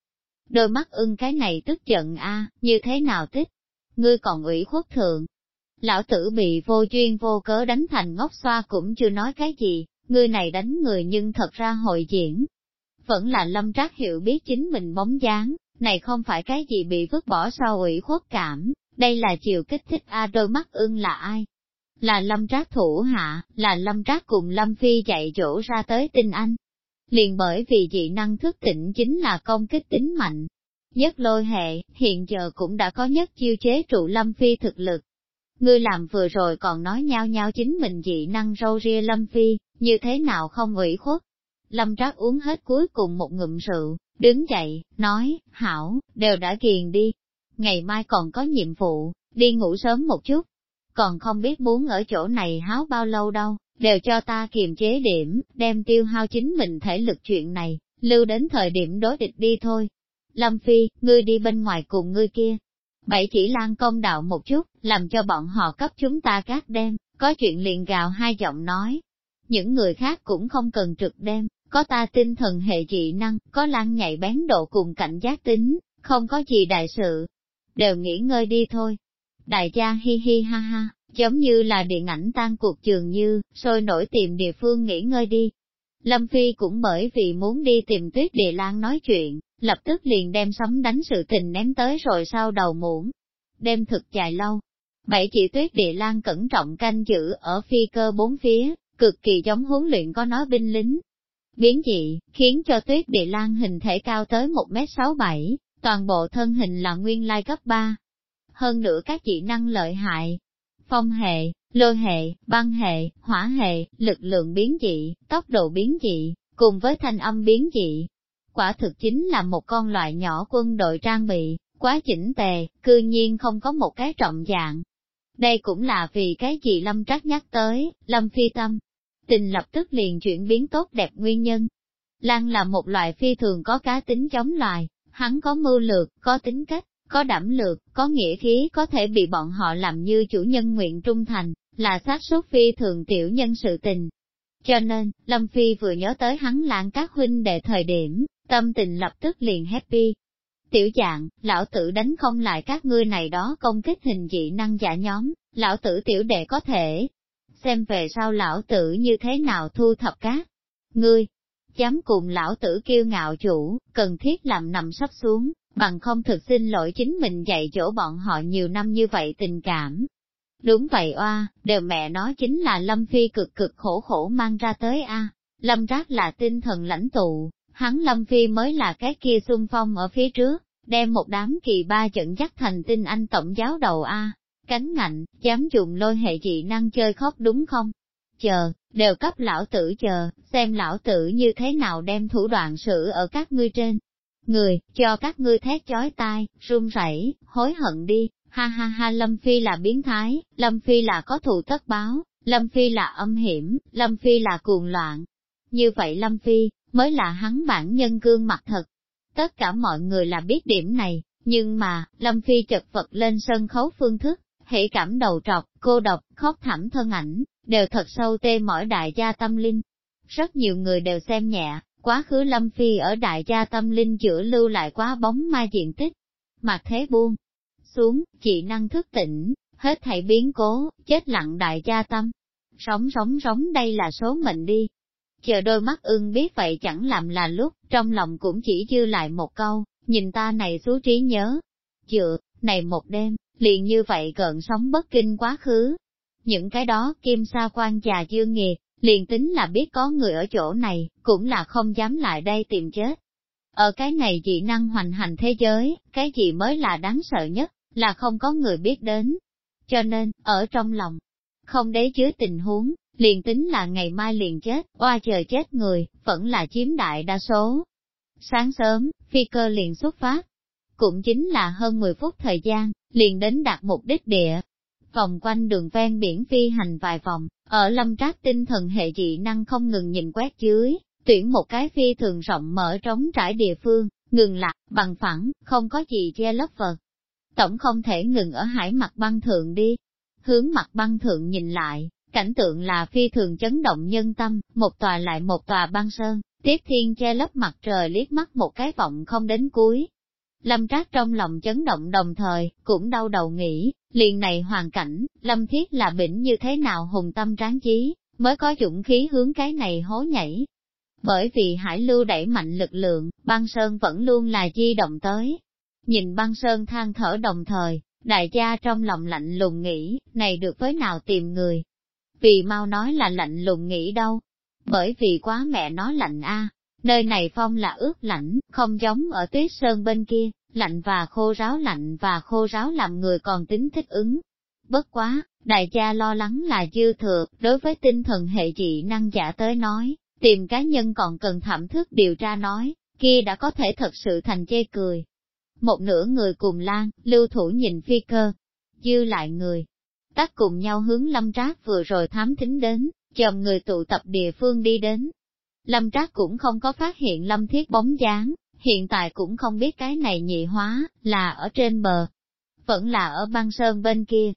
Đôi mắt ưng cái này tức giận a như thế nào tích? Ngươi còn ủy khuất thượng. Lão tử bị vô duyên vô cớ đánh thành ngốc xoa cũng chưa nói cái gì, ngươi này đánh người nhưng thật ra hội diễn. Vẫn là lâm trác hiểu biết chính mình bóng dáng, này không phải cái gì bị vứt bỏ sau ủy khuất cảm, đây là chiều kích thích a đôi mắt ưng là ai? Là lâm trác thủ hạ, là lâm trác cùng lâm phi chạy chỗ ra tới tinh anh, liền bởi vì dị năng thức tỉnh chính là công kích tính mạnh. Nhất lôi hệ, hiện giờ cũng đã có nhất chiêu chế trụ lâm phi thực lực. Ngươi làm vừa rồi còn nói nhau nhau chính mình dị năng râu ria lâm phi, như thế nào không ủy khuất. Lâm trác uống hết cuối cùng một ngụm rượu, đứng dậy, nói, hảo, đều đã kiền đi. Ngày mai còn có nhiệm vụ, đi ngủ sớm một chút. Còn không biết muốn ở chỗ này háo bao lâu đâu đều cho ta kiềm chế điểm, đem tiêu hao chính mình thể lực chuyện này, lưu đến thời điểm đối địch đi thôi. Lâm Phi, ngươi đi bên ngoài cùng ngươi kia. Bảy chỉ lan công đạo một chút, làm cho bọn họ cấp chúng ta các đêm, có chuyện liền gào hai giọng nói. Những người khác cũng không cần trực đêm, có ta tinh thần hệ dị năng, có lan nhạy bén độ cùng cảnh giác tính, không có gì đại sự. Đều nghỉ ngơi đi thôi. Đại gia hi hi ha ha, giống như là điện ảnh tan cuộc trường như, sôi nổi tìm địa phương nghỉ ngơi đi. Lâm Phi cũng bởi vì muốn đi tìm tuyết địa lan nói chuyện, lập tức liền đem sấm đánh sự tình ném tới rồi sau đầu muỗng. Đêm thực dài lâu, bảy chị tuyết địa lan cẩn trọng canh giữ ở phi cơ bốn phía, cực kỳ giống huấn luyện có nói binh lính. Biến dị, khiến cho tuyết địa lan hình thể cao tới 1m67, toàn bộ thân hình là nguyên lai cấp 3. Hơn nữa các dị năng lợi hại, phong hệ, lôi hệ, băng hệ, hỏa hệ, lực lượng biến dị, tốc độ biến dị, cùng với thanh âm biến dị. Quả thực chính là một con loại nhỏ quân đội trang bị, quá chỉnh tề, cư nhiên không có một cái trọng dạng. Đây cũng là vì cái gì Lâm Trác nhắc tới, Lâm Phi Tâm. Tình lập tức liền chuyển biến tốt đẹp nguyên nhân. Lan là một loại phi thường có cá tính chống loài, hắn có mưu lược, có tính cách, có đảm lược, có nghĩa khí có thể bị bọn họ làm như chủ nhân nguyện trung thành, là xác suất phi thường tiểu nhân sự tình. Cho nên, Lâm Phi vừa nhớ tới hắn lãng các huynh đệ thời điểm, tâm tình lập tức liền happy. Tiểu dạng, lão tử đánh không lại các ngươi này đó công kích hình dị năng giả nhóm, lão tử tiểu đệ có thể. Xem về sau lão tử như thế nào thu thập các ngươi, dám cùng lão tử kiêu ngạo chủ, cần thiết làm nằm sắp xuống, bằng không thực xin lỗi chính mình dạy dỗ bọn họ nhiều năm như vậy tình cảm. Đúng vậy oa, đều mẹ nói chính là Lâm Phi cực cực khổ khổ mang ra tới a. Lâm Rác là tinh thần lãnh tụ, hắn Lâm Phi mới là cái kia xung phong ở phía trước, đem một đám kỳ ba trận dắt thành tinh anh tổng giáo đầu a. Cánh ngạnh, dám dùng lôi hệ dị năng chơi khóc đúng không? Chờ, đều cấp lão tử chờ, xem lão tử như thế nào đem thủ đoạn sử ở các ngươi trên, người, cho các ngươi thét chói tai, run rẩy, hối hận đi, ha ha ha Lâm Phi là biến thái, Lâm Phi là có thù tất báo, Lâm Phi là âm hiểm, Lâm Phi là cuồng loạn. Như vậy Lâm Phi, mới là hắn bản nhân gương mặt thật. Tất cả mọi người là biết điểm này, nhưng mà, Lâm Phi chật vật lên sân khấu phương thức, hỷ cảm đầu trọc, cô độc, khóc thảm thân ảnh, đều thật sâu tê mỏi đại gia tâm linh. Rất nhiều người đều xem nhẹ, Quá khứ Lâm Phi ở đại gia tâm linh giữa lưu lại quá bóng ma diện tích. Mặt thế buông, xuống, chị năng thức tỉnh, hết thảy biến cố, chết lặng đại gia tâm. Sống sống sống đây là số mệnh đi. Chờ đôi mắt ưng biết vậy chẳng làm là lúc, trong lòng cũng chỉ dư lại một câu, nhìn ta này xú trí nhớ. Chựa, này một đêm, liền như vậy cận sống bất kinh quá khứ. Những cái đó kim sa quan già dương nghiệt, liền tính là biết có người ở chỗ này, cũng là không dám lại đây tìm chết. Ở cái này dị năng hoành hành thế giới, cái gì mới là đáng sợ nhất, là không có người biết đến. Cho nên, ở trong lòng, không đế chứa tình huống, liền tính là ngày mai liền chết, oa trời chết người, vẫn là chiếm đại đa số. Sáng sớm, phi cơ liền xuất phát, cũng chính là hơn 10 phút thời gian, liền đến đạt mục đích địa, vòng quanh đường ven biển phi hành vài vòng, ở lâm trác tinh thần hệ dị năng không ngừng nhìn quét dưới, tuyển một cái phi thường rộng mở trống trải địa phương, ngừng lạc, bằng phẳng, không có gì che lấp vật. Tổng không thể ngừng ở hải mặt băng thượng đi. Hướng mặt băng thượng nhìn lại, cảnh tượng là phi thường chấn động nhân tâm, một tòa lại một tòa băng sơn, tiếp thiên che lấp mặt trời liếc mắt một cái vọng không đến cuối, Lâm Trác trong lòng chấn động đồng thời, cũng đau đầu nghĩ, liền này hoàn cảnh, Lâm Thiết là bỉnh như thế nào hùng tâm tráng chí, mới có dũng khí hướng cái này hố nhảy. Bởi vì hải lưu đẩy mạnh lực lượng, băng sơn vẫn luôn là di động tới. Nhìn băng sơn than thở đồng thời, đại gia trong lòng lạnh lùng nghĩ, này được với nào tìm người. Vì mau nói là lạnh lùng nghĩ đâu. Bởi vì quá mẹ nó lạnh a Nơi này phong là ướt lạnh, không giống ở tuyết sơn bên kia, lạnh và khô ráo lạnh và khô ráo làm người còn tính thích ứng. Bất quá, đại gia lo lắng là dư thừa, đối với tinh thần hệ dị năng giả tới nói, tìm cá nhân còn cần thẩm thức điều tra nói, kia đã có thể thật sự thành chê cười. Một nửa người cùng lan, lưu thủ nhìn phi cơ, dư lại người, tắt cùng nhau hướng lâm trác vừa rồi thám thính đến, chồng người tụ tập địa phương đi đến, Lâm Trác cũng không có phát hiện Lâm Thiết bóng dáng, hiện tại cũng không biết cái này nhị hóa, là ở trên bờ, vẫn là ở băng sơn bên kia.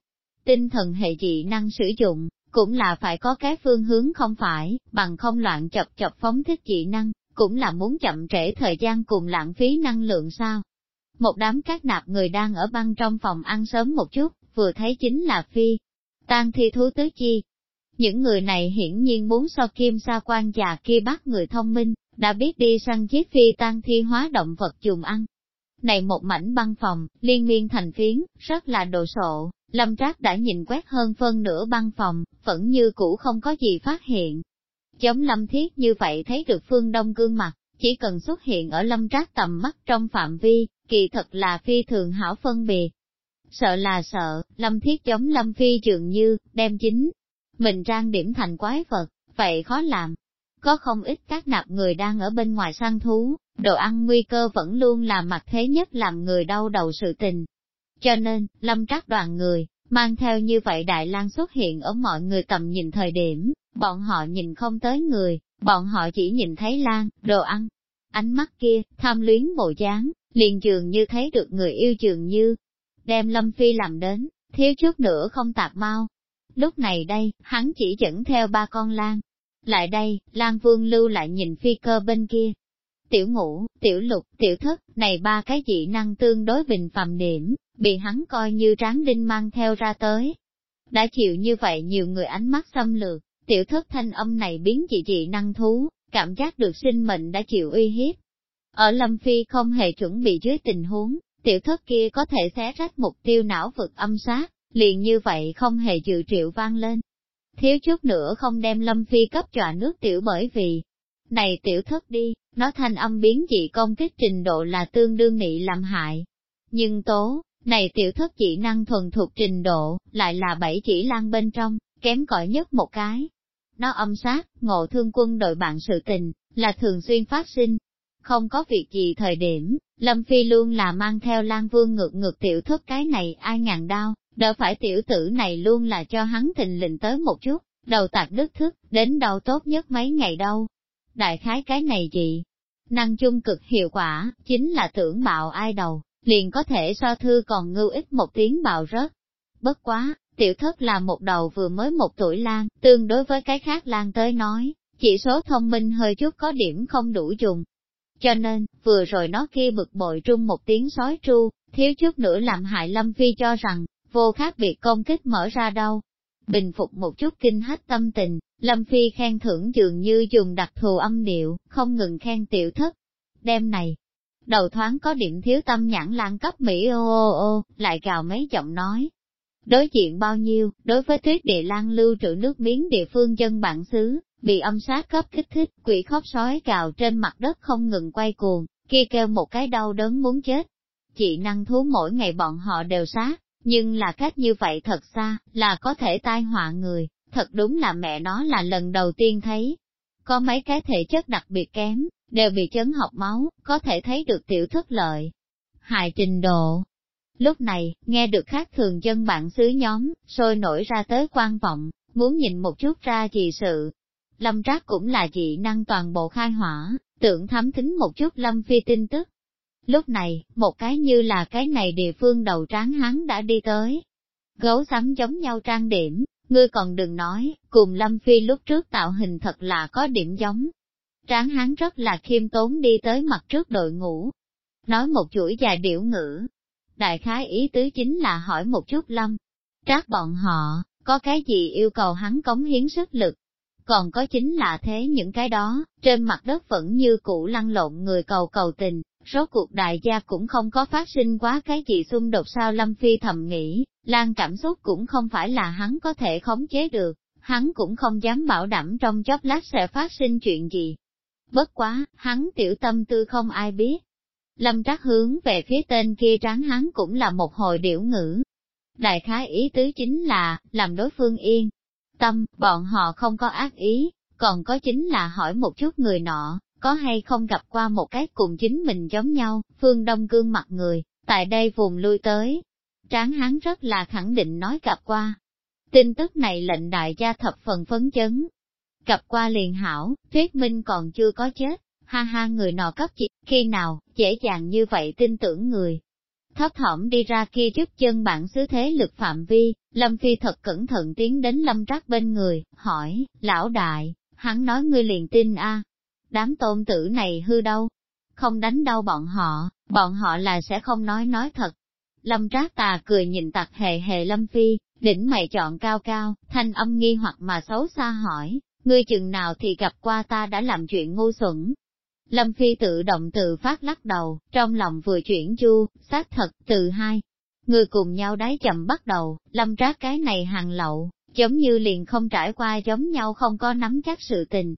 Tinh thần hệ dị năng sử dụng, cũng là phải có cái phương hướng không phải, bằng không loạn chập chập phóng thích dị năng, cũng là muốn chậm trễ thời gian cùng lãng phí năng lượng sao. Một đám các nạp người đang ở băng trong phòng ăn sớm một chút, vừa thấy chính là Phi. Tan thi thú tứ chi. Những người này hiển nhiên muốn so kim sa quan già kia bắt người thông minh, đã biết đi săn chiếc phi tan thi hóa động vật dùng ăn. Này một mảnh băng phòng, liên miên thành phiến, rất là đồ sộ, Lâm Trác đã nhìn quét hơn phân nửa băng phòng, vẫn như cũ không có gì phát hiện. Giống Lâm Thiết như vậy thấy được phương đông gương mặt, chỉ cần xuất hiện ở Lâm Trác tầm mắt trong phạm vi, kỳ thật là phi thường hảo phân biệt. Sợ là sợ, Lâm Thiết giống Lâm Phi dường như, đem chính, mình trang điểm thành quái vật, vậy khó làm. Có không ít các nạp người đang ở bên ngoài săn thú, đồ ăn nguy cơ vẫn luôn là mặt thế nhất làm người đau đầu sự tình, cho nên, lâm trắc đoàn người, mang theo như vậy Đại lang xuất hiện ở mọi người tầm nhìn thời điểm, bọn họ nhìn không tới người, bọn họ chỉ nhìn thấy Lan, đồ ăn. Ánh mắt kia, tham luyến bộ dáng, liền trường như thấy được người yêu trường như, đem Lâm Phi làm đến, thiếu chút nữa không tạp mau. Lúc này đây, hắn chỉ dẫn theo ba con Lan. Lại đây, Lan Vương lưu lại nhìn phi cơ bên kia, tiểu ngũ, tiểu lục, tiểu thất, này ba cái dị năng tương đối bình phàm điểm, bị hắn coi như tráng đinh mang theo ra tới. Đã chịu như vậy nhiều người ánh mắt xâm lược, tiểu thất thanh âm này biến dị dị năng thú, cảm giác được sinh mệnh đã chịu uy hiếp. Ở Lâm Phi không hề chuẩn bị dưới tình huống, tiểu thất kia có thể xé rách mục tiêu não vực âm sát, liền như vậy không hề dự triệu vang lên. Thiếu chút nữa không đem Lâm Phi cấp trọa nước tiểu bởi vì, này tiểu thất đi, nó thanh âm biến dị công kích trình độ là tương đương nị làm hại. Nhưng tố, này tiểu thất chỉ năng thuần thuộc trình độ, lại là bảy chỉ lan bên trong, kém cỏi nhất một cái. Nó âm sát, ngộ thương quân đội bạn sự tình, là thường xuyên phát sinh. Không có việc gì thời điểm, Lâm Phi luôn là mang theo Lan Vương ngược ngược tiểu thất cái này ai ngàn đau, đỡ phải tiểu tử này luôn là cho hắn thình lình tới một chút, đầu tạc đức thức, đến đầu tốt nhất mấy ngày đâu. Đại khái cái này gì? Năng chung cực hiệu quả, chính là tưởng bạo ai đầu, liền có thể so thư còn ngưu ít một tiếng bạo rớt. Bất quá, tiểu thất là một đầu vừa mới một tuổi lan, tương đối với cái khác lan tới nói, chỉ số thông minh hơi chút có điểm không đủ dùng. Cho nên, vừa rồi nó kia bực bội trung một tiếng sói tru, thiếu chút nữa làm hại Lâm Phi cho rằng, vô khác biệt công kích mở ra đâu. Bình phục một chút kinh hách tâm tình, Lâm Phi khen thưởng dường như dùng đặc thù âm điệu, không ngừng khen tiểu thất. Đêm này, đầu thoáng có điểm thiếu tâm nhãn lan cấp Mỹ ô ô ô, lại gào mấy giọng nói. Đối diện bao nhiêu, đối với tuyết địa lan lưu trữ nước miếng địa phương dân bản xứ, bị âm sát cấp kích thích, quỷ khóc sói gào trên mặt đất không ngừng quay cuồng, kia kêu một cái đau đớn muốn chết. Chị năng thú mỗi ngày bọn họ đều sát, nhưng là cách như vậy thật xa, là có thể tai họa người, thật đúng là mẹ nó là lần đầu tiên thấy. Có mấy cái thể chất đặc biệt kém, đều bị chấn học máu, có thể thấy được tiểu thức lợi. Hài trình độ. Lúc này, nghe được khác thường dân bạn xứ nhóm, sôi nổi ra tới quan vọng, muốn nhìn một chút ra gì sự. Lâm Trác cũng là dị năng toàn bộ khai hỏa, tưởng thám thính một chút Lâm Phi tin tức. Lúc này, một cái như là cái này địa phương đầu tráng hắn đã đi tới. Gấu sắm giống nhau trang điểm, ngươi còn đừng nói, cùng Lâm Phi lúc trước tạo hình thật là có điểm giống, Tráng hán rất là khiêm tốn đi tới mặt trước đội ngũ, nói một chuỗi dài điệu ngữ. Đại khái ý tứ chính là hỏi một chút lâm, trác bọn họ, có cái gì yêu cầu hắn cống hiến sức lực. Còn có chính là thế những cái đó, trên mặt đất vẫn như cũ lăn lộn người cầu cầu tình, rốt cuộc đại gia cũng không có phát sinh quá cái gì xung đột sao Lâm Phi thầm nghĩ, lan cảm xúc cũng không phải là hắn có thể khống chế được, hắn cũng không dám bảo đảm trong chốc lát sẽ phát sinh chuyện gì. Bất quá, hắn tiểu tâm tư không ai biết. Lâm trác hướng về phía tên kia tráng hắn cũng là một hồi điểu ngữ. Đại khái ý tứ chính là, làm đối phương yên. Tâm, bọn họ không có ác ý, còn có chính là hỏi một chút người nọ, có hay không gặp qua một cái cùng chính mình giống nhau, phương đông gương mặt người, tại đây vùng lui tới. Tráng hắn rất là khẳng định nói gặp qua. Tin tức này lệnh đại gia thập phần phấn chấn, gặp qua liền hảo, thuyết minh còn chưa có chết, ha ha người nọ cấp chỉ, khi nào, dễ dàng như vậy tin tưởng người. Thấp thỏm đi ra kia trước chân bản xứ thế lực phạm vi, Lâm Phi thật cẩn thận tiến đến Lâm Trác bên người, hỏi, lão đại, hắn nói ngươi liền tin a đám tôn tử này hư đâu, không đánh đâu bọn họ, bọn họ là sẽ không nói nói thật. Lâm Trác tà cười nhìn tặc hề hề Lâm Phi, đỉnh mày chọn cao cao, thanh âm nghi hoặc mà xấu xa hỏi, ngươi chừng nào thì gặp qua ta đã làm chuyện ngu xuẩn. Lâm Phi tự động tự phát lắc đầu, trong lòng vừa chuyển chu, xác thật, từ hai. Người cùng nhau đáy chậm bắt đầu, lâm trác cái này hàng lậu, giống như liền không trải qua giống nhau không có nắm chắc sự tình.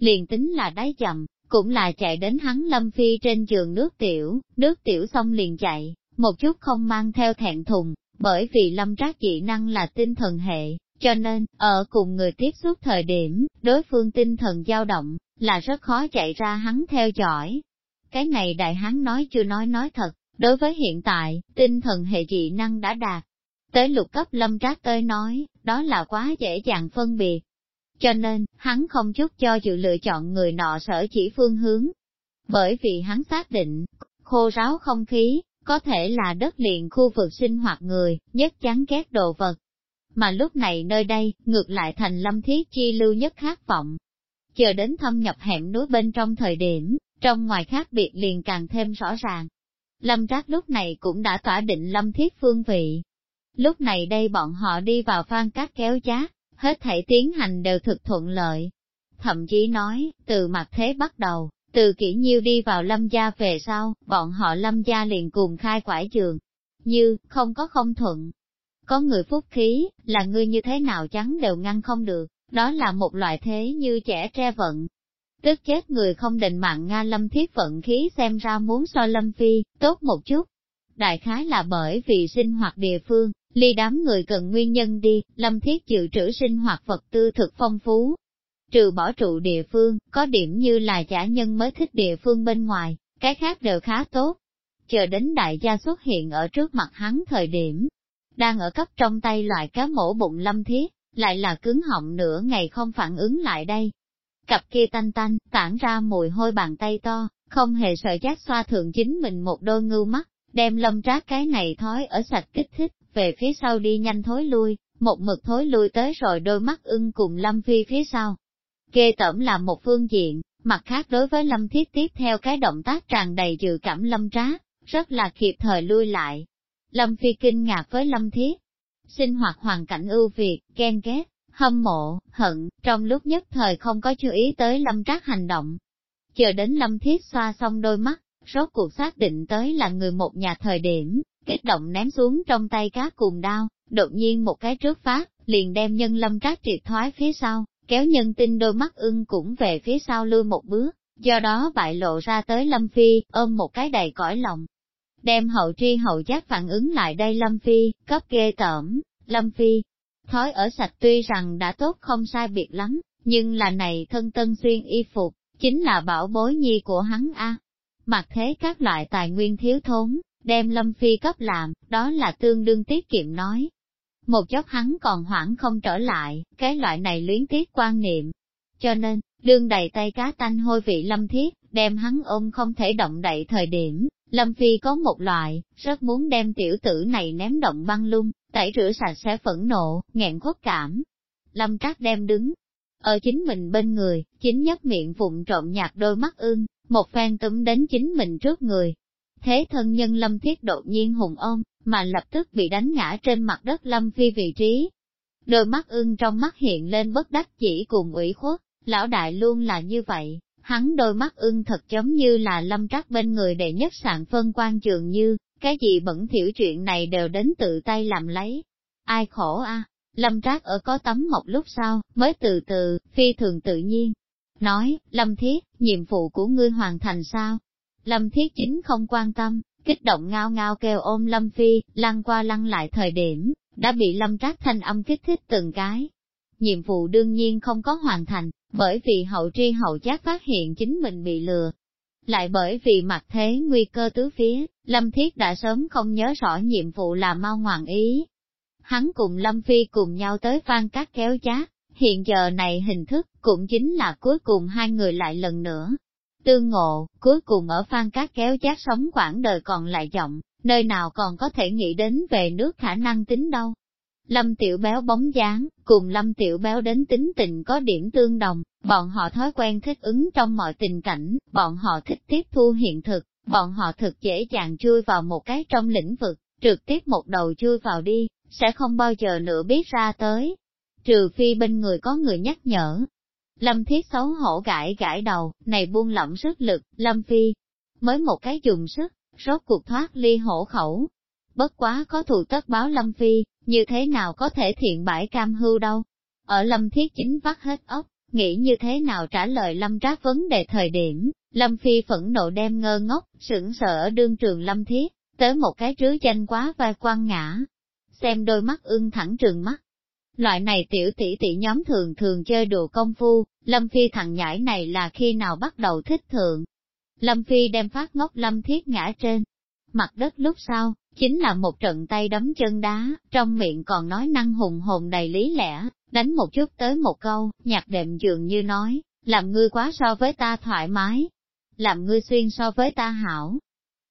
Liền tính là đáy chậm, cũng là chạy đến hắn Lâm Phi trên giường nước tiểu, nước tiểu xong liền chạy, một chút không mang theo thẹn thùng, bởi vì Lâm Trác dị năng là tinh thần hệ, cho nên, ở cùng người tiếp xúc thời điểm, đối phương tinh thần dao động, là rất khó chạy ra hắn theo dõi. Cái này đại hắn nói chưa nói nói thật, đối với hiện tại, tinh thần hệ dị năng đã đạt. Tới lục cấp lâm trác tới nói, đó là quá dễ dàng phân biệt. Cho nên, hắn không chút cho dự lựa chọn người nọ sở chỉ phương hướng. Bởi vì hắn xác định, khô ráo không khí, có thể là đất liền khu vực sinh hoạt người, nhất chán ghét đồ vật, mà lúc này nơi đây, ngược lại thành lâm thiết chi lưu nhất khát vọng. Chờ đến thâm nhập hẻm núi bên trong thời điểm, trong ngoài khác biệt liền càng thêm rõ ràng. Lâm Trác lúc này cũng đã tỏa định lâm thiết phương vị. Lúc này đây bọn họ đi vào phan cát kéo giá, hết thảy tiến hành đều thực thuận lợi. Thậm chí nói, từ mặt thế bắt đầu, từ kỹ nhiêu đi vào lâm gia về sau, bọn họ lâm gia liền cùng khai quải trường. Như, không có không thuận, có người phúc khí, là ngươi như thế nào chắn đều ngăn không được, đó là một loại thế như trẻ tre vận. Tức chết người không định mạng Nga lâm thiết vận khí xem ra muốn so lâm phi, tốt một chút. Đại khái là bởi vì sinh hoạt địa phương, ly đám người cần nguyên nhân đi, lâm thiết dự trữ sinh hoạt vật tư thực phong phú. Trừ bỏ trụ địa phương, có điểm như là giả nhân mới thích địa phương bên ngoài, cái khác đều khá tốt. Chờ đến đại gia xuất hiện ở trước mặt hắn thời điểm, đang ở cấp trong tay loại cá mổ bụng lâm thiết, lại là cứng họng nửa ngày không phản ứng lại đây. Cặp kia tanh tanh, tản ra mùi hôi bàn tay to, không hề sợ giác xoa thượng chính mình một đôi ngưu mắt, đem lâm trác cái này thói ở sạch kích thích, về phía sau đi nhanh thối lui, một mực thối lui tới rồi đôi mắt ưng cùng lâm phi phía sau. Ghê tẩm là một phương diện, mặt khác đối với lâm thiết tiếp theo cái động tác tràn đầy dự cảm lâm trác, rất là kịp thời lui lại, Lâm Phi kinh ngạc với Lâm Thiết. Sinh hoạt hoàn cảnh ưu việt, ghen ghét, hâm mộ, hận, trong lúc nhất thời không có chú ý tới Lâm Trác hành động. Chờ đến Lâm Thiết xoa xong đôi mắt, rốt cuộc xác định tới là người một nhà thời điểm, kích động ném xuống trong tay cá cùng đao, đột nhiên một cái trước phát, liền đem nhân Lâm Trác triệt thoái phía sau, kéo nhân tinh đôi mắt ưng cũng về phía sau lui một bước, do đó bại lộ ra tới Lâm Phi, ôm một cái đầy cõi lòng, đem hậu tri hậu giác phản ứng lại đây Lâm Phi, cấp ghê tởm, Lâm Phi. Thói ở sạch tuy rằng đã tốt không sai biệt lắm, nhưng là này thân tân xuyên y phục, chính là bảo bối nhi của hắn a. Mặc thế các loại tài nguyên thiếu thốn, đem Lâm Phi cấp làm, đó là tương đương tiết kiệm nói. Một chốc hắn còn hoảng không trở lại, cái loại này luyến tiếc quan niệm. Cho nên, đương đầy tay cá tanh hôi vị lâm thiết, đem hắn ôm không thể động đậy thời điểm, Lâm Phi có một loại, rất muốn đem tiểu tử này ném động băng lung, tẩy rửa sạch sẽ phẫn nộ, nghẹn khuất cảm. Lâm Trác đem đứng, ở chính mình bên người, chính nhất miệng vụng trộm nhạt đôi mắt ương, một phen túm đến chính mình trước người. Thế thân nhân Lâm Thiết đột nhiên hùng ôm, mà lập tức bị đánh ngã trên mặt đất Lâm Phi vị trí. Đôi mắt ưng trong mắt hiện lên bất đắc chỉ cùng ủy khuất, lão đại luôn là như vậy, hắn đôi mắt ưng thật giống như là lâm trắc bên người đệ nhất sạn phân quan trường như, cái gì bẩn thiểu chuyện này đều đến tự tay làm lấy. Ai khổ a lâm trác ở có tấm mộc lúc sau, mới từ từ, phi thường tự nhiên. Nói, lâm thiết, nhiệm vụ của ngươi hoàn thành sao? Lâm thiết chính không quan tâm, kích động ngao ngao kêu ôm lâm phi, lăn qua lăn lại thời điểm, đã bị lâm trác thanh âm kích thích từng cái. Nhiệm vụ đương nhiên không có hoàn thành, bởi vì hậu tri hậu giác phát hiện chính mình bị lừa. Lại bởi vì mặt thế nguy cơ tứ phía, Lâm Thiết đã sớm không nhớ rõ nhiệm vụ là mau ngoạn ý. Hắn cùng Lâm Phi cùng nhau tới phan cát kéo chát, Hiện giờ này hình thức cũng chính là cuối cùng hai người lại lần nữa. Tương ngộ, cuối cùng ở phan cát kéo chát sống quãng đời còn lại rộng, nơi nào còn có thể nghĩ đến về nước khả năng tính đâu. Lâm tiểu béo bóng dáng, cùng lâm tiểu béo đến tính tình có điểm tương đồng, bọn họ thói quen thích ứng trong mọi tình cảnh, bọn họ thích tiếp thu hiện thực, bọn họ thực dễ dàng chui vào một cái trong lĩnh vực, trực tiếp một đầu chui vào đi, sẽ không bao giờ nữa biết ra tới. Trừ phi bên người có người nhắc nhở. Lâm thiết xấu hổ gãi gãi đầu, này buông lỏng sức lực, Lâm Phi. Mới một cái dùng sức, rốt cuộc thoát ly hổ khẩu. Bất quá có thù tất báo Lâm Phi, như thế nào có thể thiện bãi cam hưu đâu. Ở Lâm Thiết chính vắt hết ốc, nghĩ như thế nào trả lời Lâm Trác vấn đề thời điểm, Lâm Phi phẫn nộ đem ngơ ngốc, sững sờ ở đương trường Lâm Thiết, tới một cái trứ danh quá vai quan ngã. Xem đôi mắt ưng thẳng trường mắt. Loại này tiểu tỷ tỷ nhóm thường thường chơi đùa công phu, Lâm Phi thằng nhãi này là khi nào bắt đầu thích thượng. Lâm Phi đem phát ngốc Lâm Thiết ngã trên mặt đất lúc sau, chính là một trận tay đấm chân đá, trong miệng còn nói năng hùng hồn đầy lý lẽ, đánh một chút tới một câu, nhạc đệm dường như nói, làm ngươi quá so với ta thoải mái, làm ngươi xuyên so với ta hảo,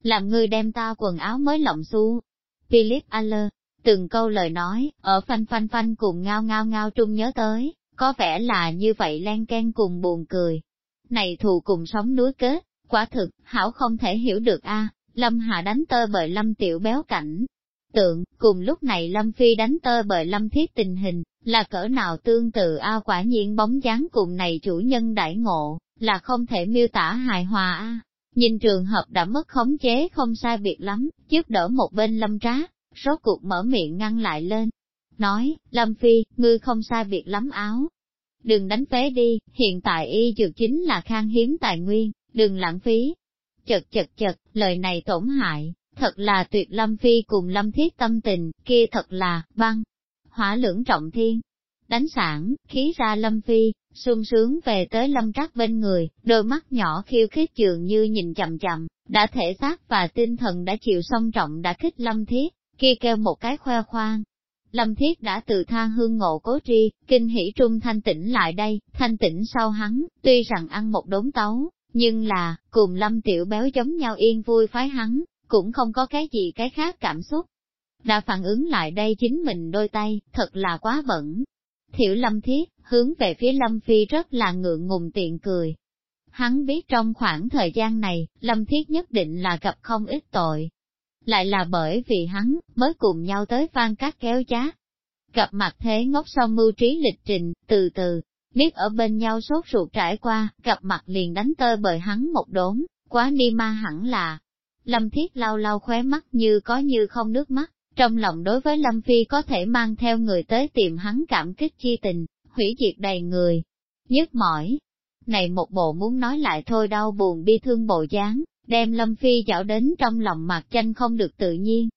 làm ngươi đem ta quần áo mới lộng xu. Philip Aller, từng câu lời nói, ở phanh phanh phanh cùng ngao ngao ngao trung nhớ tới, có vẻ là như vậy len ken cùng buồn cười. Này thù cùng sống núi kết, quả thực, hảo không thể hiểu được a Lâm Hạ đánh tơ bởi Lâm Tiểu béo cảnh. Tượng, cùng lúc này Lâm Phi đánh tơ bởi Lâm Thiết tình hình, là cỡ nào tương tự a quả nhiên bóng dáng cùng này chủ nhân đại ngộ, là không thể miêu tả hài hòa a. Nhìn trường hợp đã mất khống chế không sai biệt lắm, giúp đỡ một bên lâm trá, rốt cuộc mở miệng ngăn lại lên. Nói, Lâm Phi, ngươi không sai biệt lắm áo. Đừng đánh phế đi, hiện tại y dược chính là khang hiếm tài nguyên, đừng lãng phí. Chật chật chật, lời này tổn hại, thật là tuyệt Lâm Phi cùng Lâm Thiết tâm tình, kia thật là, băng, hỏa lưỡng trọng thiên. Đánh sản, khí ra Lâm Phi, sung sướng về tới lâm trác bên người, đôi mắt nhỏ khiêu khích dường như nhìn chậm chậm, đã thể xác và tinh thần đã chịu song trọng đã khích lâm thiết, kia kêu một cái khoe khoang. Lâm thiết đã từ tha hương ngộ cố tri, kinh hỷ trung thanh tĩnh lại đây, thanh tĩnh sau hắn, tuy rằng ăn một đốn tấu, nhưng là, cùng lâm tiểu béo giống nhau yên vui phái hắn, cũng không có cái gì cái khác cảm xúc. Đã phản ứng lại đây chính mình đôi tay, thật là quá bẩn, Thiểu lâm thiết, hướng về phía lâm phi rất là ngượng ngùng tiện cười. Hắn biết trong khoảng thời gian này, lâm thiết nhất định là gặp không ít tội. Lại là bởi vì hắn, mới cùng nhau tới phan cát kéo giá. Gặp mặt thế ngốc song mưu trí lịch trình, từ từ, biết ở bên nhau sốt ruột trải qua, gặp mặt liền đánh tơi bởi hắn một đốn, quá ni ma hẳn là. Lâm thiết lau lau khóe mắt như có như không nước mắt, trong lòng đối với Lâm Phi có thể mang theo người tới tìm hắn cảm kích chi tình, hủy diệt đầy người. Nhức mỏi. Này một bộ muốn nói lại thôi đau buồn bi thương bộ dáng, đem Lâm Phi dạo đến trong lòng mặt tranh không được tự nhiên.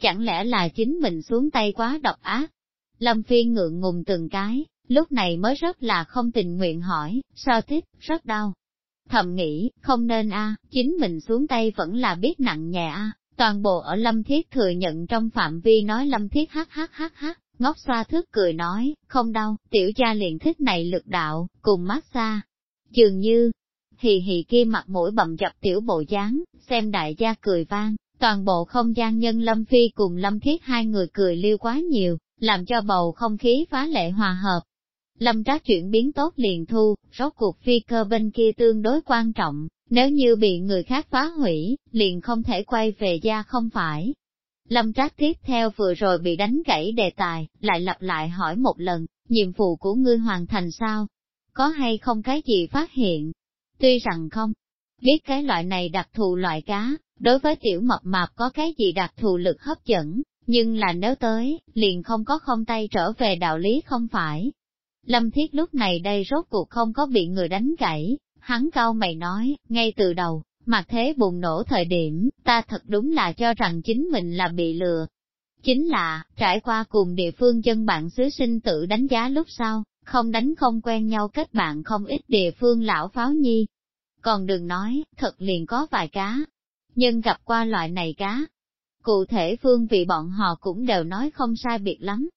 Chẳng lẽ là chính mình xuống tay quá độc ác? Lâm Phi ngượng ngùng từng cái, lúc này mới rất là không tình nguyện hỏi, sao thích, rất đau. Thầm nghĩ, không nên a chính mình xuống tay vẫn là biết nặng nhẹ a Toàn bộ ở Lâm Thiết thừa nhận trong phạm vi nói Lâm Thiết hát hát hát hát, ngóc xoa thức cười nói, không đau, tiểu gia liền thích này lực đạo, cùng massage. Dường như, hì hì kia mặt mũi bầm dập tiểu bộ dáng, xem đại gia cười vang, toàn bộ không gian nhân Lâm Phi cùng Lâm Thiết hai người cười liêu quá nhiều, làm cho bầu không khí phá lệ hòa hợp. Lâm trác chuyển biến tốt liền thu, rốt cuộc phi cơ bên kia tương đối quan trọng, nếu như bị người khác phá hủy, liền không thể quay về gia không phải. Lâm trác tiếp theo vừa rồi bị đánh gãy đề tài, lại lặp lại hỏi một lần, nhiệm vụ của ngươi hoàn thành sao? Có hay không cái gì phát hiện? Tuy rằng không, biết cái loại này đặc thù loại cá, đối với tiểu mập mạp có cái gì đặc thù lực hấp dẫn, nhưng là nếu tới, liền không có không tay trở về đạo lý không phải. Lâm Thiết lúc này đây rốt cuộc không có bị người đánh gãy, Hắn cao mày nói, ngay từ đầu, mặt thế bùng nổ thời điểm, ta thật đúng là cho rằng chính mình là bị lừa. Chính là, trải qua cùng địa phương dân bạn xứ sinh tự đánh giá lúc sau, không đánh không quen nhau kết bạn không ít địa phương lão pháo nhi. Còn đừng nói, thật liền có vài cá. Nhưng gặp qua loại này cá. Cụ thể phương vị bọn họ cũng đều nói không sai biệt lắm.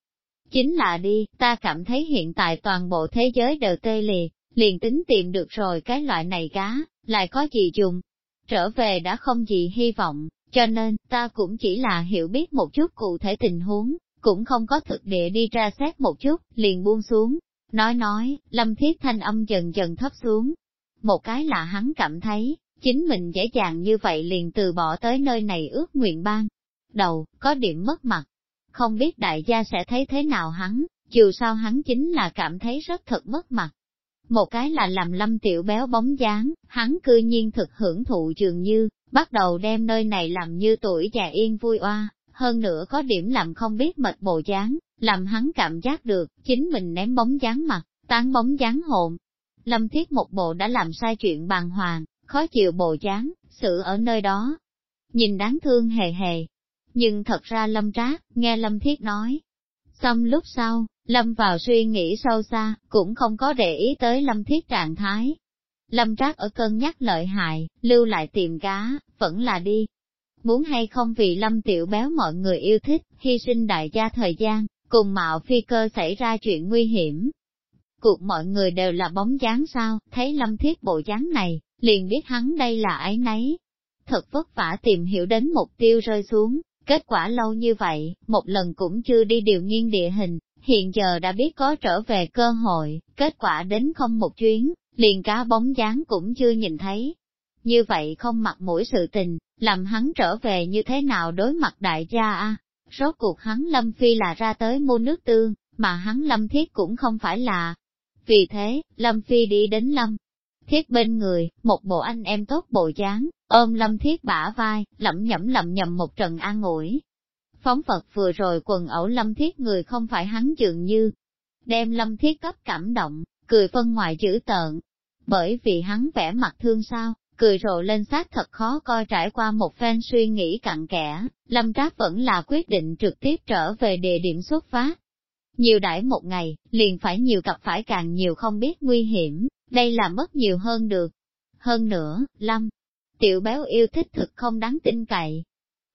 Chính là đi, ta cảm thấy hiện tại toàn bộ thế giới đều tê liệt, liền tính tìm được rồi cái loại này cá, lại có gì dùng. Trở về đã không gì hy vọng, cho nên, ta cũng chỉ là hiểu biết một chút cụ thể tình huống, cũng không có thực địa đi ra xét một chút, liền buông xuống. Nói nói, lâm thiết thanh âm dần dần thấp xuống. Một cái là hắn cảm thấy, chính mình dễ dàng như vậy liền từ bỏ tới nơi này ước nguyện ban. Đầu, có điểm mất mặt. Không biết đại gia sẽ thấy thế nào hắn, dù sao hắn chính là cảm thấy rất thật mất mặt. Một cái là làm lâm tiểu béo bóng dáng, hắn cư nhiên thực hưởng thụ dường như, bắt đầu đem nơi này làm như tuổi già yên vui oa, hơn nữa có điểm làm không biết mệt bộ dáng, làm hắn cảm giác được, chính mình ném bóng dáng mặt, tán bóng dáng hồn. Lâm thiết một bộ đã làm sai chuyện bàng hoàng, khó chịu bộ dáng, sự ở nơi đó. Nhìn đáng thương hề hề. Nhưng thật ra Lâm Trác, nghe Lâm Thiết nói. Xong lúc sau, Lâm vào suy nghĩ sâu xa, cũng không có để ý tới Lâm Thiết trạng thái. Lâm Trác ở cân nhắc lợi hại, lưu lại tìm cá, vẫn là đi. Muốn hay không vì Lâm Tiểu Béo mọi người yêu thích, hy sinh đại gia thời gian, cùng mạo phi cơ xảy ra chuyện nguy hiểm. Cuộc mọi người đều là bóng dáng sao, thấy Lâm Thiết bộ dáng này, liền biết hắn đây là ái nấy. Thật vất vả tìm hiểu đến mục tiêu rơi xuống, kết quả lâu như vậy, một lần cũng chưa đi điều nghiên địa hình, hiện giờ đã biết có trở về cơ hội, kết quả đến không một chuyến, liền cá bóng dáng cũng chưa nhìn thấy. Như vậy không mặc mũi sự tình, làm hắn trở về như thế nào đối mặt đại gia a Rốt cuộc hắn Lâm Phi là ra tới mua nước tương, mà hắn Lâm Thiết cũng không phải là. Vì thế, Lâm Phi đi đến Lâm Thiết bên người, một bộ anh em tốt bộ dáng, ôm Lâm Thiết bả vai, lẩm nhẩm lẩm nhầm một trận an ủi. Phóng Phật vừa rồi quần ẩu Lâm Thiết người không phải hắn dường như, đem Lâm Thiết cấp cảm động, cười phân ngoài chữ tợn. Bởi vì hắn vẽ mặt thương sao, cười rộ lên sát thật khó coi trải qua một phen suy nghĩ cặn kẽ, Lâm Trác vẫn là quyết định trực tiếp trở về địa điểm xuất phát. Nhiều đãi một ngày, liền phải nhiều gặp phải càng nhiều không biết nguy hiểm, đây là mất nhiều hơn được. Hơn nữa, Lâm, tiểu béo yêu thích thực không đáng tin cậy.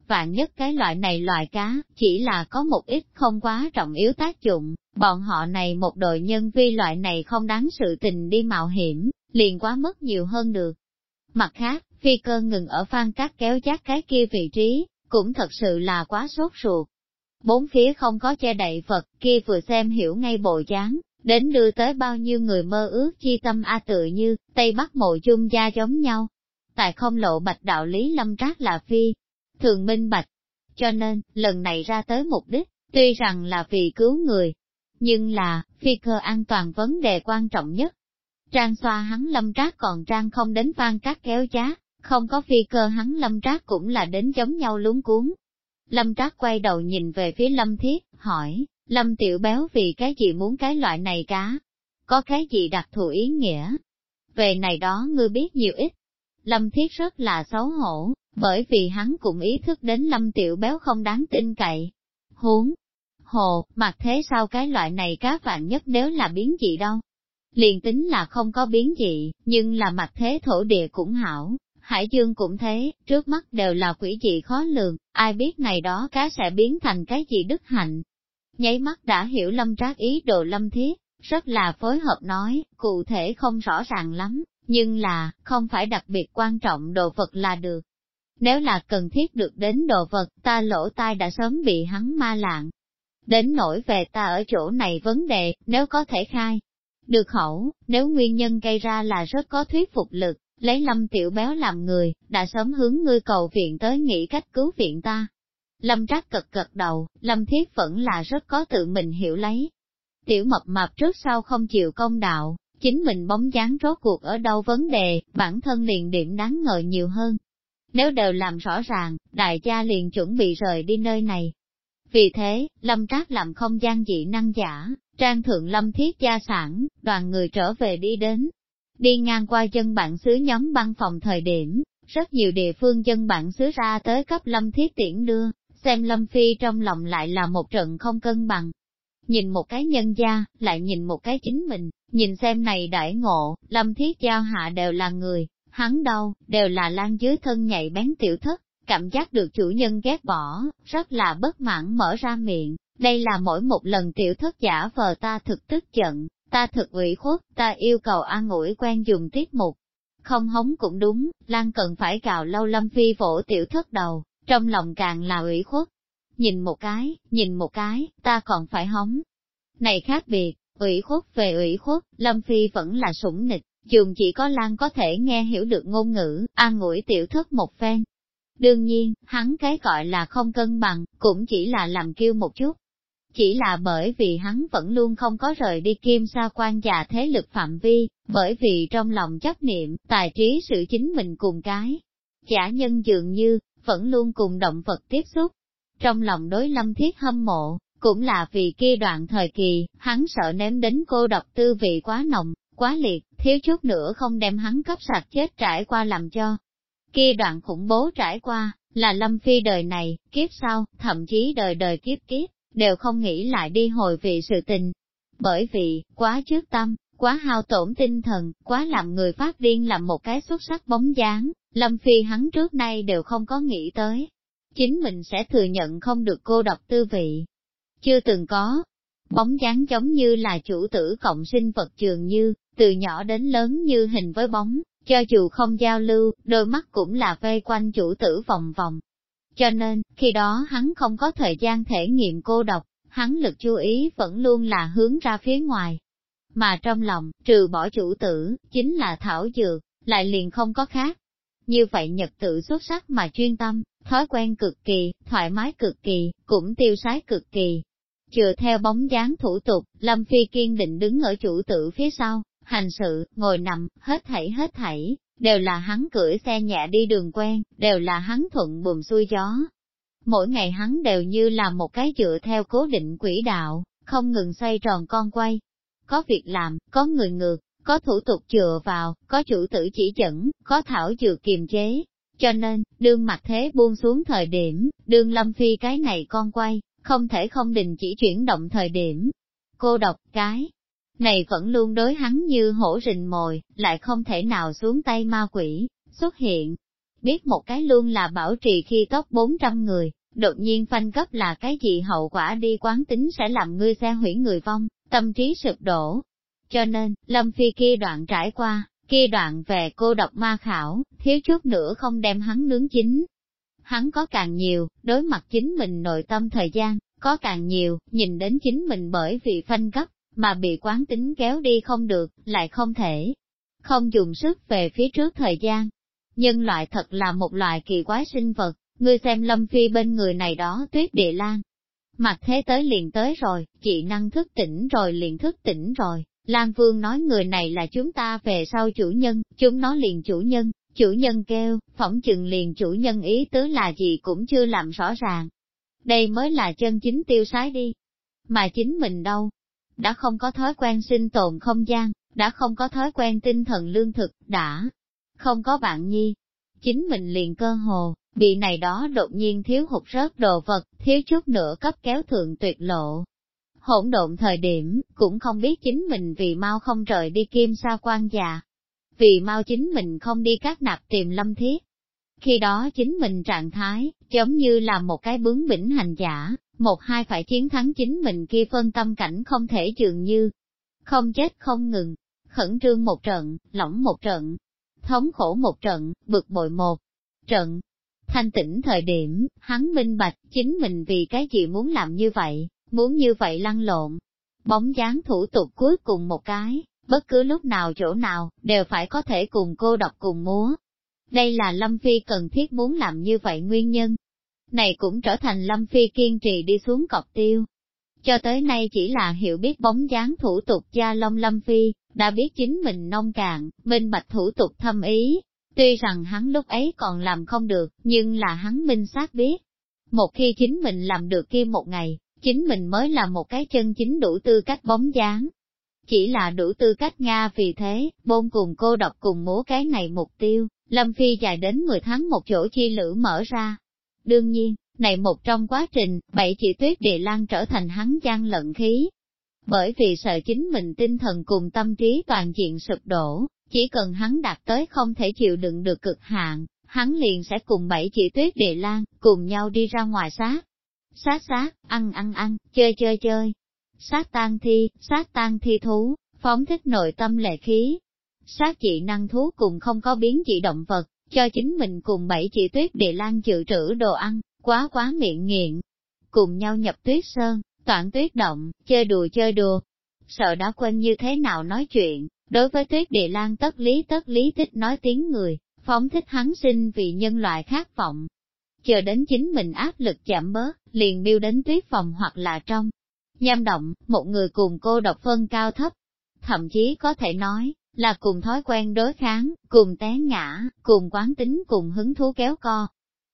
Vạn nhất cái loại này loại cá, chỉ là có một ít không quá trọng yếu tác dụng, bọn họ này một đội nhân vi loại này không đáng sự tình đi mạo hiểm, liền quá mất nhiều hơn được. Mặt khác, phi cơ ngừng ở phan cát kéo chát cái kia vị trí, cũng thật sự là quá sốt ruột. Bốn phía không có che đậy Phật, kia vừa xem hiểu ngay bộ dáng, đến đưa tới bao nhiêu người mơ ước chi tâm A tự như, Tây Bắc mộ chung gia giống nhau. Tại không lộ bạch đạo lý lâm trác là phi, thường minh bạch. Cho nên, lần này ra tới mục đích, tuy rằng là vì cứu người, nhưng là, phi cơ an toàn vấn đề quan trọng nhất. Trang xoa hắn lâm trác còn trang không đến phan các kéo giá, không có phi cơ hắn lâm trác cũng là đến giống nhau luống cuốn. Lâm trác quay đầu nhìn về phía lâm thiết, hỏi, lâm tiểu béo vì cái gì muốn cái loại này cá? Có cái gì đặc thù ý nghĩa? Về này đó ngươi biết nhiều ít. Lâm thiết rất là xấu hổ, bởi vì hắn cũng ý thức đến lâm tiểu béo không đáng tin cậy. Huống, hồ, mặc thế sao cái loại này cá vạn nhất nếu là biến dị đâu? Liền tính là không có biến dị, nhưng là mặt thế thổ địa cũng hảo, hải dương cũng thế, trước mắt đều là quỷ dị khó lường, ai biết ngày đó cá sẽ biến thành cái gì đức hạnh. Nháy mắt đã hiểu lâm trác ý đồ lâm thiết, rất là phối hợp nói, cụ thể không rõ ràng lắm, nhưng là, không phải đặc biệt quan trọng đồ vật là được. Nếu là cần thiết được đến đồ vật, ta lỗ tai đã sớm bị hắn ma lạng. Đến nỗi về ta ở chỗ này vấn đề, nếu có thể khai. Được khẩu, nếu nguyên nhân gây ra là rất có thuyết phục lực, lấy lâm tiểu béo làm người, đã sớm hướng ngươi cầu viện tới nghĩ cách cứu viện ta. Lâm trác cật cật đầu, lâm thiết vẫn là rất có tự mình hiểu lấy. Tiểu mập mạp trước sau không chịu công đạo, chính mình bóng dáng rốt cuộc ở đâu vấn đề, bản thân liền điểm đáng ngờ nhiều hơn. Nếu đều làm rõ ràng, đại gia liền chuẩn bị rời đi nơi này. Vì thế, lâm trác làm không gian dị năng giả, trang thượng lâm thiết gia sản, đoàn người trở về đi đến, Đi ngang qua dân bản xứ nhóm băng phòng thời điểm, rất nhiều địa phương dân bản xứ ra tới cấp lâm thiết tiễn đưa, xem lâm phi trong lòng lại là một trận không cân bằng. Nhìn một cái nhân gia, lại nhìn một cái chính mình, nhìn xem này đại ngộ, lâm thiết giao hạ đều là người, hắn đâu, đều là lan dưới thân nhạy bén tiểu thất, cảm giác được chủ nhân ghét bỏ, rất là bất mãn mở ra miệng, đây là mỗi một lần tiểu thất giả vờ ta thực tức giận, ta thực ủy khuất, ta yêu cầu an ủi quen dùng tiết mục. Không hống cũng đúng, Lan cần phải cào lâu lâm phi vỗ tiểu thất đầu, trong lòng càng là ủy khuất. Nhìn một cái, nhìn một cái, ta còn phải hống. Này khác biệt, ủy khuất về ủy khuất, lâm phi vẫn là sủng nịch, dùng chỉ có Lan có thể nghe hiểu được ngôn ngữ, an ủi tiểu thất một phen. Đương nhiên, hắn cái gọi là không cân bằng, cũng chỉ là làm kêu một chút. Chỉ là bởi vì hắn vẫn luôn không có rời đi kim sa quan già thế lực phạm vi, bởi vì trong lòng chấp niệm, tài trí sự chính mình cùng cái. Giả nhân dường như, vẫn luôn cùng động vật tiếp xúc. Trong lòng đối lâm thiết hâm mộ, cũng là vì kia đoạn thời kỳ, hắn sợ ném đến cô độc tư vị quá nồng, quá liệt, thiếu chút nữa không đem hắn cấp sạch chết trải qua làm cho. Kia đoạn khủng bố trải qua, là lâm phi đời này, kiếp sau, thậm chí đời đời kiếp kiếp, đều không nghĩ lại đi hồi vị sự tình. Bởi vì, quá trước tâm, quá hao tổn tinh thần, quá làm người phát điên làm một cái xuất sắc bóng dáng, Lâm Phi hắn trước nay đều không có nghĩ tới. Chính mình sẽ thừa nhận không được cô độc tư vị. Chưa từng có. Bóng dáng giống như là chủ tử cộng sinh vật trường như, từ nhỏ đến lớn như hình với bóng, cho dù không giao lưu, đôi mắt cũng là vây quanh chủ tử vòng vòng. Cho nên, khi đó hắn không có thời gian thể nghiệm cô độc, hắn lực chú ý vẫn luôn là hướng ra phía ngoài. Mà trong lòng, trừ bỏ chủ tử, chính là thảo dược, lại liền không có khác. Như vậy nhật tự xuất sắc mà chuyên tâm, thói quen cực kỳ, thoải mái cực kỳ, cũng tiêu sái cực kỳ. Chừa theo bóng dáng thủ tục, Lâm Phi kiên định đứng ở chủ tử phía sau, hành sự, ngồi nằm, hết thảy hết thảy, đều là hắn cưỡi xe nhẹ đi đường quen, đều là hắn thuận buồm xuôi gió. Mỗi ngày hắn đều như là một cái dựa theo cố định quỹ đạo, không ngừng xoay tròn con quay. Có việc làm, có người ngược, có thủ tục chừa vào, có chủ tử chỉ dẫn, có thảo dược kiềm chế. Cho nên, đương mặt thế buông xuống thời điểm, đương lâm phi cái này con quay, không thể không đình chỉ chuyển động thời điểm. Cô độc cái, này vẫn luôn đối hắn như hổ rình mồi, lại không thể nào xuống tay ma quỷ, xuất hiện. Biết một cái luôn là bảo trì khi tóc 400 người, đột nhiên phanh cấp là cái gì hậu quả đi quán tính sẽ làm ngươi xe hủy người vong, tâm trí sụp đổ. Cho nên, Lâm Phi kia đoạn trải qua, kia đoạn về cô độc ma khảo, thiếu chút nữa không đem hắn nướng chính. Hắn có càng nhiều, đối mặt chính mình nội tâm thời gian, có càng nhiều, nhìn đến chính mình bởi vì phanh cấp, mà bị quán tính kéo đi không được, lại không thể. Không dùng sức về phía trước thời gian. Nhân loại thật là một loại kỳ quái sinh vật, ngươi xem lâm phi bên người này đó tuyết địa lan. Mặt thế tới liền tới rồi, chị năng thức tỉnh rồi liền thức tỉnh rồi. Lan Vương nói người này là chúng ta về sau chủ nhân, chúng nó liền chủ nhân, chủ nhân kêu, phỏng chừng liền chủ nhân ý tứ là gì cũng chưa làm rõ ràng. Đây mới là chân chính tiêu sái đi. Mà chính mình đâu, đã không có thói quen sinh tồn không gian, đã không có thói quen tinh thần lương thực, đã không có bạn nhi. Chính mình liền cơ hồ, bị này đó đột nhiên thiếu hụt rớt đồ vật, thiếu chút nữa cấp kéo thượng tuyệt lộ. Hỗn độn thời điểm, cũng không biết chính mình vì mau không rời đi kim sa quan già. Vì mau chính mình không đi các nạp tìm lâm thiết. Khi đó chính mình trạng thái, giống như là một cái bướng bỉnh hành giả, một hai phải chiến thắng chính mình kia phân tâm cảnh không thể dường như, không chết không ngừng, khẩn trương một trận, lỏng một trận, thống khổ một trận, bực bội một trận. Thanh tĩnh thời điểm, hắn minh bạch, chính mình vì cái gì muốn làm như vậy, muốn như vậy lăn lộn. Bóng dáng thủ tục cuối cùng một cái, bất cứ lúc nào chỗ nào, đều phải có thể cùng cô đọc cùng múa. Đây là Lâm Phi cần thiết muốn làm như vậy nguyên nhân, này cũng trở thành Lâm Phi kiên trì đi xuống cọc tiêu. Cho tới nay chỉ là hiểu biết bóng dáng thủ tục gia long Lâm Phi, đã biết chính mình nông cạn, minh bạch thủ tục thâm ý. Tuy rằng hắn lúc ấy còn làm không được, nhưng là hắn minh xác biết. Một khi chính mình làm được kia một ngày, chính mình mới là một cái chân chính đủ tư cách bóng dáng. Chỉ là đủ tư cách Nga vì thế, bôn cùng cô độc cùng múa cái này mục tiêu, Lâm Phi dài đến 10 tháng một chỗ chi lữ mở ra, Đương nhiên, này một trong quá trình, bảy chỉ tuyết địa lan trở thành hắn gian lận khí. Bởi vì sợ chính mình tinh thần cùng tâm trí toàn diện sụp đổ, chỉ cần hắn đạt tới không thể chịu đựng được cực hạn, hắn liền sẽ cùng bảy chỉ tuyết địa lan, cùng nhau đi ra ngoài sát. sát sát, ăn ăn ăn, chơi chơi chơi. Sát tan thi, sát tan thi thú, phóng thích nội tâm lệ khí. Sát dị năng thú cùng không có biến dị động vật, cho chính mình cùng bảy chị tuyết địa lan dự trữ đồ ăn, quá quá miệng nghiện. Cùng nhau nhập tuyết sơn, toàn tuyết động, chơi đùa chơi đùa. Sợ đã quên như thế nào nói chuyện, đối với tuyết địa lan tất lý tất lý thích nói tiếng người, phóng thích hắn sinh vì nhân loại khát vọng. Chờ đến chính mình áp lực giảm bớt, liền miêu đến tuyết phòng hoặc là trong. Nham động, một người cùng cô độc phân cao thấp. Thậm chí có thể nói, là cùng thói quen đối kháng, cùng té ngã, cùng quán tính cùng hứng thú kéo co.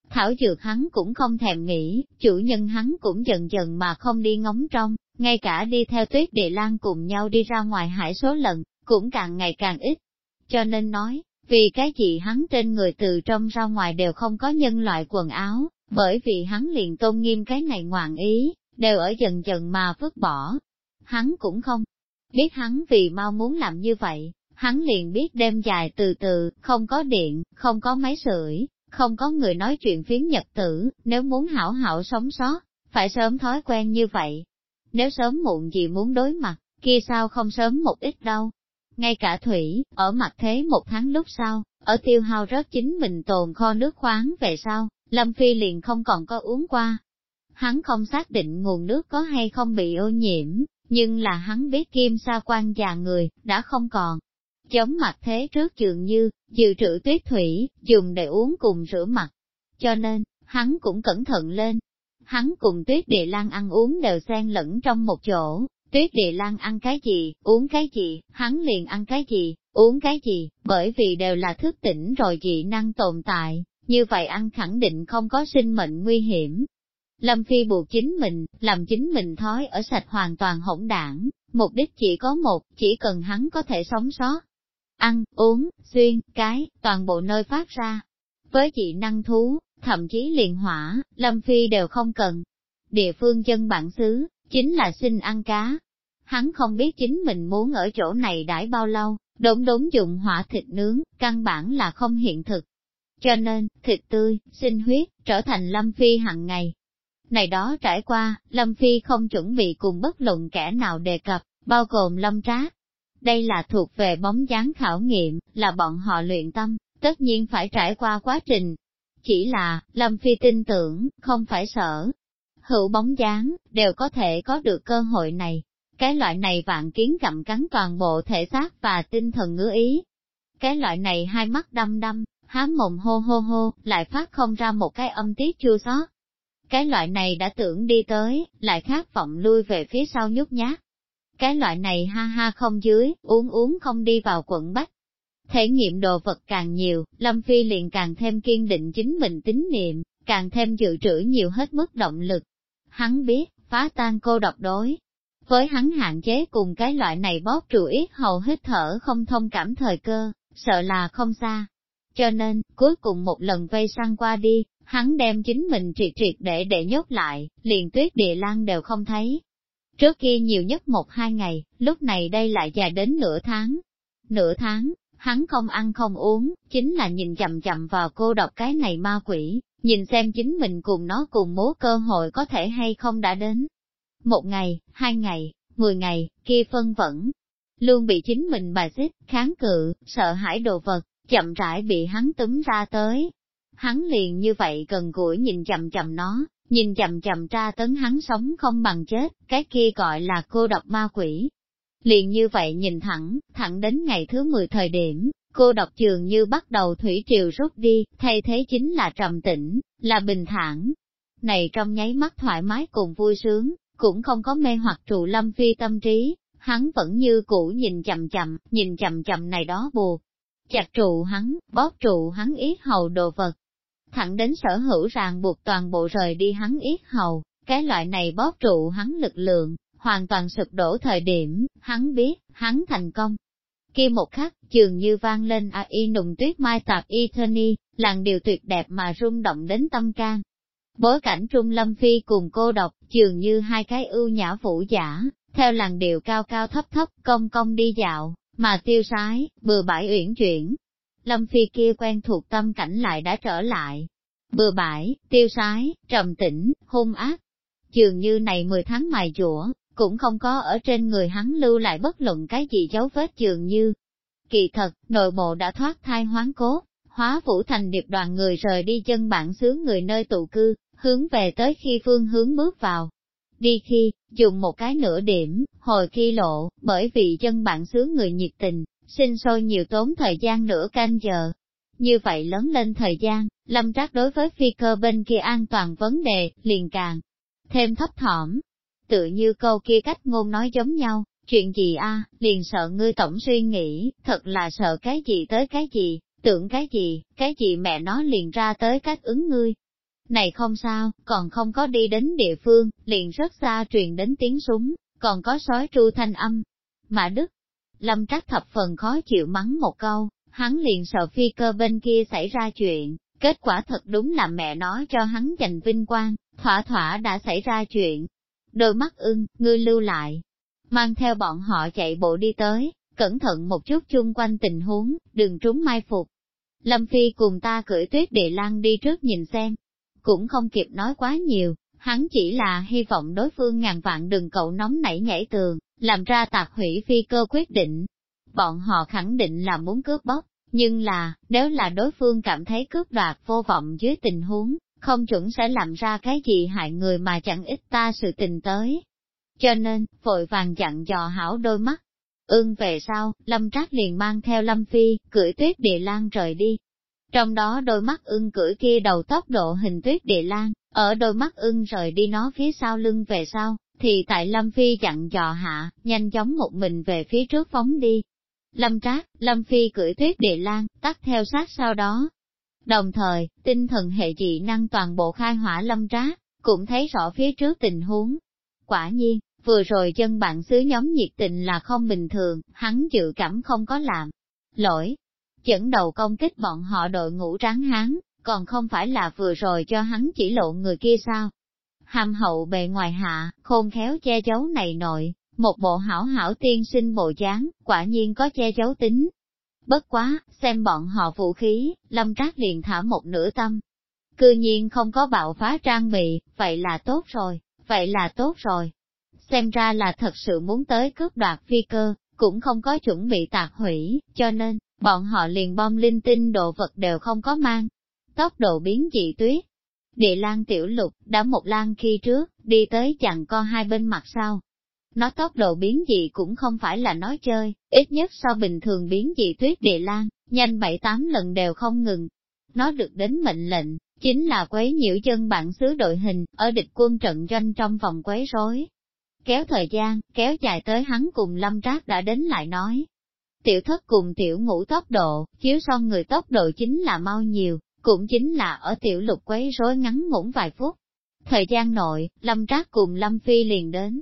Thảo dược hắn cũng không thèm nghĩ, chủ nhân hắn cũng dần dần mà không đi ngóng trong, ngay cả đi theo tuyết địa lan cùng nhau đi ra ngoài hải số lần, cũng càng ngày càng ít. Cho nên nói, vì cái gì hắn trên người từ trong ra ngoài đều không có nhân loại quần áo, bởi vì hắn liền tôn nghiêm cái này ngoạn ý, đều ở dần dần mà vứt bỏ. Hắn cũng không biết hắn vì mau muốn làm như vậy, hắn liền biết đêm dài từ từ, không có điện, không có máy sưởi, không có người nói chuyện phiến nhật tử, nếu muốn hảo hảo sống sót, phải sớm thói quen như vậy. Nếu sớm muộn gì muốn đối mặt, kia sao không sớm một ít đâu. Ngay cả Thủy, ở mặt thế một tháng lúc sau, ở tiêu hao rớt chính mình tồn kho nước khoáng về sau, Lâm Phi liền không còn có uống qua. Hắn không xác định nguồn nước có hay không bị ô nhiễm, nhưng là hắn biết kim sa quan già người, đã không còn, Chống mặt thế trước dường như, dự trữ tuyết thủy, dùng để uống cùng rửa mặt. Cho nên, hắn cũng cẩn thận lên. Hắn cùng tuyết địa lan ăn uống đều xen lẫn trong một chỗ, tuyết địa lan ăn cái gì, uống cái gì, hắn liền ăn cái gì, uống cái gì, bởi vì đều là thức tỉnh rồi dị năng tồn tại, như vậy ăn khẳng định không có sinh mệnh nguy hiểm. Lâm Phi buộc chính mình, làm chính mình thói ở sạch hoàn toàn hỗn đảng, mục đích chỉ có một, chỉ cần hắn có thể sống sót, ăn, uống, xuyên, cái, toàn bộ nơi phát ra. Với dị năng thú, thậm chí liền hỏa, Lâm Phi đều không cần. Địa phương dân bản xứ, chính là xin ăn cá. Hắn không biết chính mình muốn ở chỗ này đãi bao lâu, đống đống dụng hỏa thịt nướng, căn bản là không hiện thực. Cho nên, thịt tươi, sinh huyết, trở thành Lâm Phi hằng ngày. Này đó trải qua, Lâm Phi không chuẩn bị cùng bất luận kẻ nào đề cập, bao gồm Lâm Trác, đây là thuộc về bóng dáng khảo nghiệm, là bọn họ luyện tâm, tất nhiên phải trải qua quá trình. Chỉ là, Lâm Phi tin tưởng, không phải sợ. Hữu bóng dáng, đều có thể có được cơ hội này. Cái loại này vạn kiến gặm cắn toàn bộ thể xác và tinh thần ngứa ý. Cái loại này hai mắt đâm đâm há mồm hô hô hô, lại phát không ra một cái âm tiết chua xót. Cái loại này đã tưởng đi tới, lại khát vọng lui về phía sau nhút nhát, cái loại này ha ha không dưới, uống uống không đi vào quận Bách. Thể nghiệm đồ vật càng nhiều, Lâm Phi liền càng thêm kiên định chính mình tín niệm, càng thêm dự trữ nhiều hết mức động lực. Hắn biết, phá tan cô độc đối. Với hắn hạn chế cùng cái loại này bóp trụ ít hầu hít thở không thông cảm thời cơ, sợ là không xa. Cho nên, cuối cùng một lần vây sang qua đi, hắn đem chính mình triệt triệt để để nhốt lại, liền tuyết địa lan đều không thấy, Trước kia nhiều nhất một hai ngày, lúc này đây lại dài đến nửa tháng. Nửa tháng, hắn không ăn không uống, chính là nhìn chậm chậm vào cô độc cái này ma quỷ, nhìn xem chính mình cùng nó cùng mố cơ hội có thể hay không đã đến. Một ngày, hai ngày, mười ngày, kia phân vẫn luôn bị chính mình bài xích, kháng cự, sợ hãi đồ vật, chậm rãi bị hắn túm ra tới. Hắn liền như vậy gần gũi nhìn chậm chậm nó, nhìn chậm chậm tra tấn hắn sống không bằng chết, cái kia gọi là cô độc ma quỷ. Liền như vậy nhìn thẳng, thẳng đến ngày thứ 10 thời điểm, cô độc trường như bắt đầu thủy triều rút đi, thay thế chính là trầm tĩnh, là bình thản. Này trong nháy mắt thoải mái cùng vui sướng, cũng không có mê hoặc trụ lâm phi tâm trí, hắn vẫn như cũ nhìn chậm chậm, nhìn chậm chậm này đó buộc. Chặt trụ hắn, bóp trụ hắn ít hầu đồ vật, thẳng đến sở hữu ràng buộc toàn bộ rời đi hắn yết hầu, cái loại này bóp trụ hắn lực lượng, hoàn toàn sụp đổ thời điểm, hắn biết, hắn thành công. Kia một khắc, dường như vang lên a y nùng tuyết mai tạp y thơ làn điều tuyệt đẹp mà rung động đến tâm can. Bối cảnh Trung Lâm Phi cùng cô độc, dường như hai cái ưu nhã vũ giả, theo làn điệu cao cao thấp thấp, công công đi dạo, mà tiêu sái, bừa bãi uyển chuyển, Lâm Phi kia quen thuộc tâm cảnh lại đã trở lại. Bừa bãi, tiêu sái, trầm tĩnh, hung ác. dường như này 10 tháng mài dũa, cũng không có ở trên người hắn lưu lại bất luận cái gì dấu vết dường như. Kỳ thật, nội bộ đã thoát thai hoán cốt, hóa vũ thành điệp đoàn người rời đi chân bản xứ người nơi tụ cư, hướng về tới khi phương hướng bước vào. Đi khi, dùng một cái nửa điểm, hồi khi lộ, bởi vì chân bản xứ người nhiệt tình, sinh sôi nhiều tốn thời gian nửa canh giờ. Như vậy lớn lên thời gian, lâm trác đối với phi cơ bên kia an toàn vấn đề, liền càng thêm thấp thỏm. Tự như câu kia cách ngôn nói giống nhau, chuyện gì a liền sợ ngươi tổng suy nghĩ, thật là sợ cái gì tới cái gì, tưởng cái gì, cái gì mẹ nó liền ra tới cách ứng ngươi. Này không sao, còn không có đi đến địa phương, liền rất xa truyền đến tiếng súng, còn có sói tru thanh âm. Mà Đức, Lâm Trác thập phần khó chịu mắng một câu, hắn liền sợ phi cơ bên kia xảy ra chuyện, kết quả thật đúng là mẹ nói cho hắn giành vinh quang, thỏa thỏa đã xảy ra chuyện. Đôi mắt ưng, ngươi lưu lại, mang theo bọn họ chạy bộ đi tới, cẩn thận một chút chung quanh tình huống, đừng trúng mai phục. Lâm Phi cùng ta cưỡi tuyết địa lan đi trước nhìn xem, cũng không kịp nói quá nhiều, hắn chỉ là hy vọng đối phương ngàn vạn đừng cậu nóng nảy nhảy tường, làm ra tạc hủy phi cơ quyết định. Bọn họ khẳng định là muốn cướp bóc, nhưng là, nếu là đối phương cảm thấy cướp đoạt vô vọng dưới tình huống, không chuẩn sẽ làm ra cái gì hại người mà chẳng ít ta sự tình tới. Cho nên, vội vàng dặn dò hảo đôi mắt. Ưng về sau, Lâm Trác liền mang theo Lâm Phi, cưỡi tuyết địa lan rời đi. Trong đó đôi mắt ưng cưỡi kia đầu tốc độ hình tuyết địa lan, ở đôi mắt ưng rời đi nó phía sau lưng về sau, thì tại Lâm Phi dặn dò hạ, nhanh chóng một mình về phía trước phóng đi. Lâm Trác, Lâm Phi cưỡi tuyết địa lan, tắt theo sát sau đó. Đồng thời, tinh thần hệ dị năng toàn bộ khai hỏa Lâm Trác, cũng thấy rõ phía trước tình huống. Quả nhiên, vừa rồi chân bạn xứ nhóm nhiệt tình là không bình thường, hắn dự cảm không có làm. Lỗi, chẩn đầu công kích bọn họ đội ngũ tráng hán, còn không phải là vừa rồi cho hắn chỉ lộ người kia sao? Hàm hậu bề ngoài hạ, khôn khéo che giấu này nội, một bộ hảo hảo tiên sinh bộ dáng, quả nhiên có che giấu tính. Bất quá, xem bọn họ vũ khí, lâm trác liền thả một nửa tâm. Cư nhiên không có bạo phá trang bị, vậy là tốt rồi, vậy là tốt rồi. Xem ra là thật sự muốn tới cướp đoạt phi cơ, cũng không có chuẩn bị tạc hủy, cho nên, bọn họ liền bom linh tinh đồ vật đều không có mang. Tốc độ biến dị tuyết. Địa lan tiểu lục đã một lan khi trước, đi tới chặn co hai bên mặt sau. Nó tốc độ biến dị cũng không phải là nói chơi, ít nhất so bình thường biến dị tuyết địa lan, nhanh bảy tám lần đều không ngừng. Nó được đến mệnh lệnh, chính là quấy nhiễu chân bản xứ đội hình, ở địch quân trận doanh trong vòng quấy rối. Kéo thời gian, kéo dài tới hắn cùng lâm trác đã đến lại nói, Tiểu thất cùng tiểu ngũ tốc độ, chiếu son người tốc độ chính là mau nhiều, cũng chính là ở tiểu lục quấy rối ngắn ngủn vài phút. Thời gian nội, Lâm Trác cùng Lâm Phi liền đến.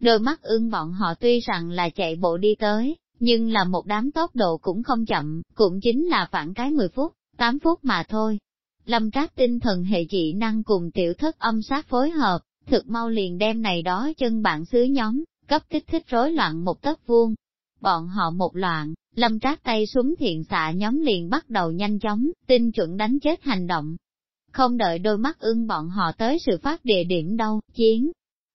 Đôi mắt ưng bọn họ tuy rằng là chạy bộ đi tới, nhưng là một đám tốc độ cũng không chậm, cũng chính là phản cái 10 phút, 8 phút mà thôi. Lâm Trác tinh thần hệ dị năng cùng tiểu thất âm sát phối hợp, thực mau liền đem này đó chân bạn xứ nhóm, cấp kích thích rối loạn một tấc vuông, Bọn họ một loạn, lâm trác tay súng thiện xạ nhóm liền bắt đầu nhanh chóng, tinh chuẩn đánh chết hành động. Không đợi đôi mắt ưng bọn họ tới sự phát địa điểm đâu, chiến.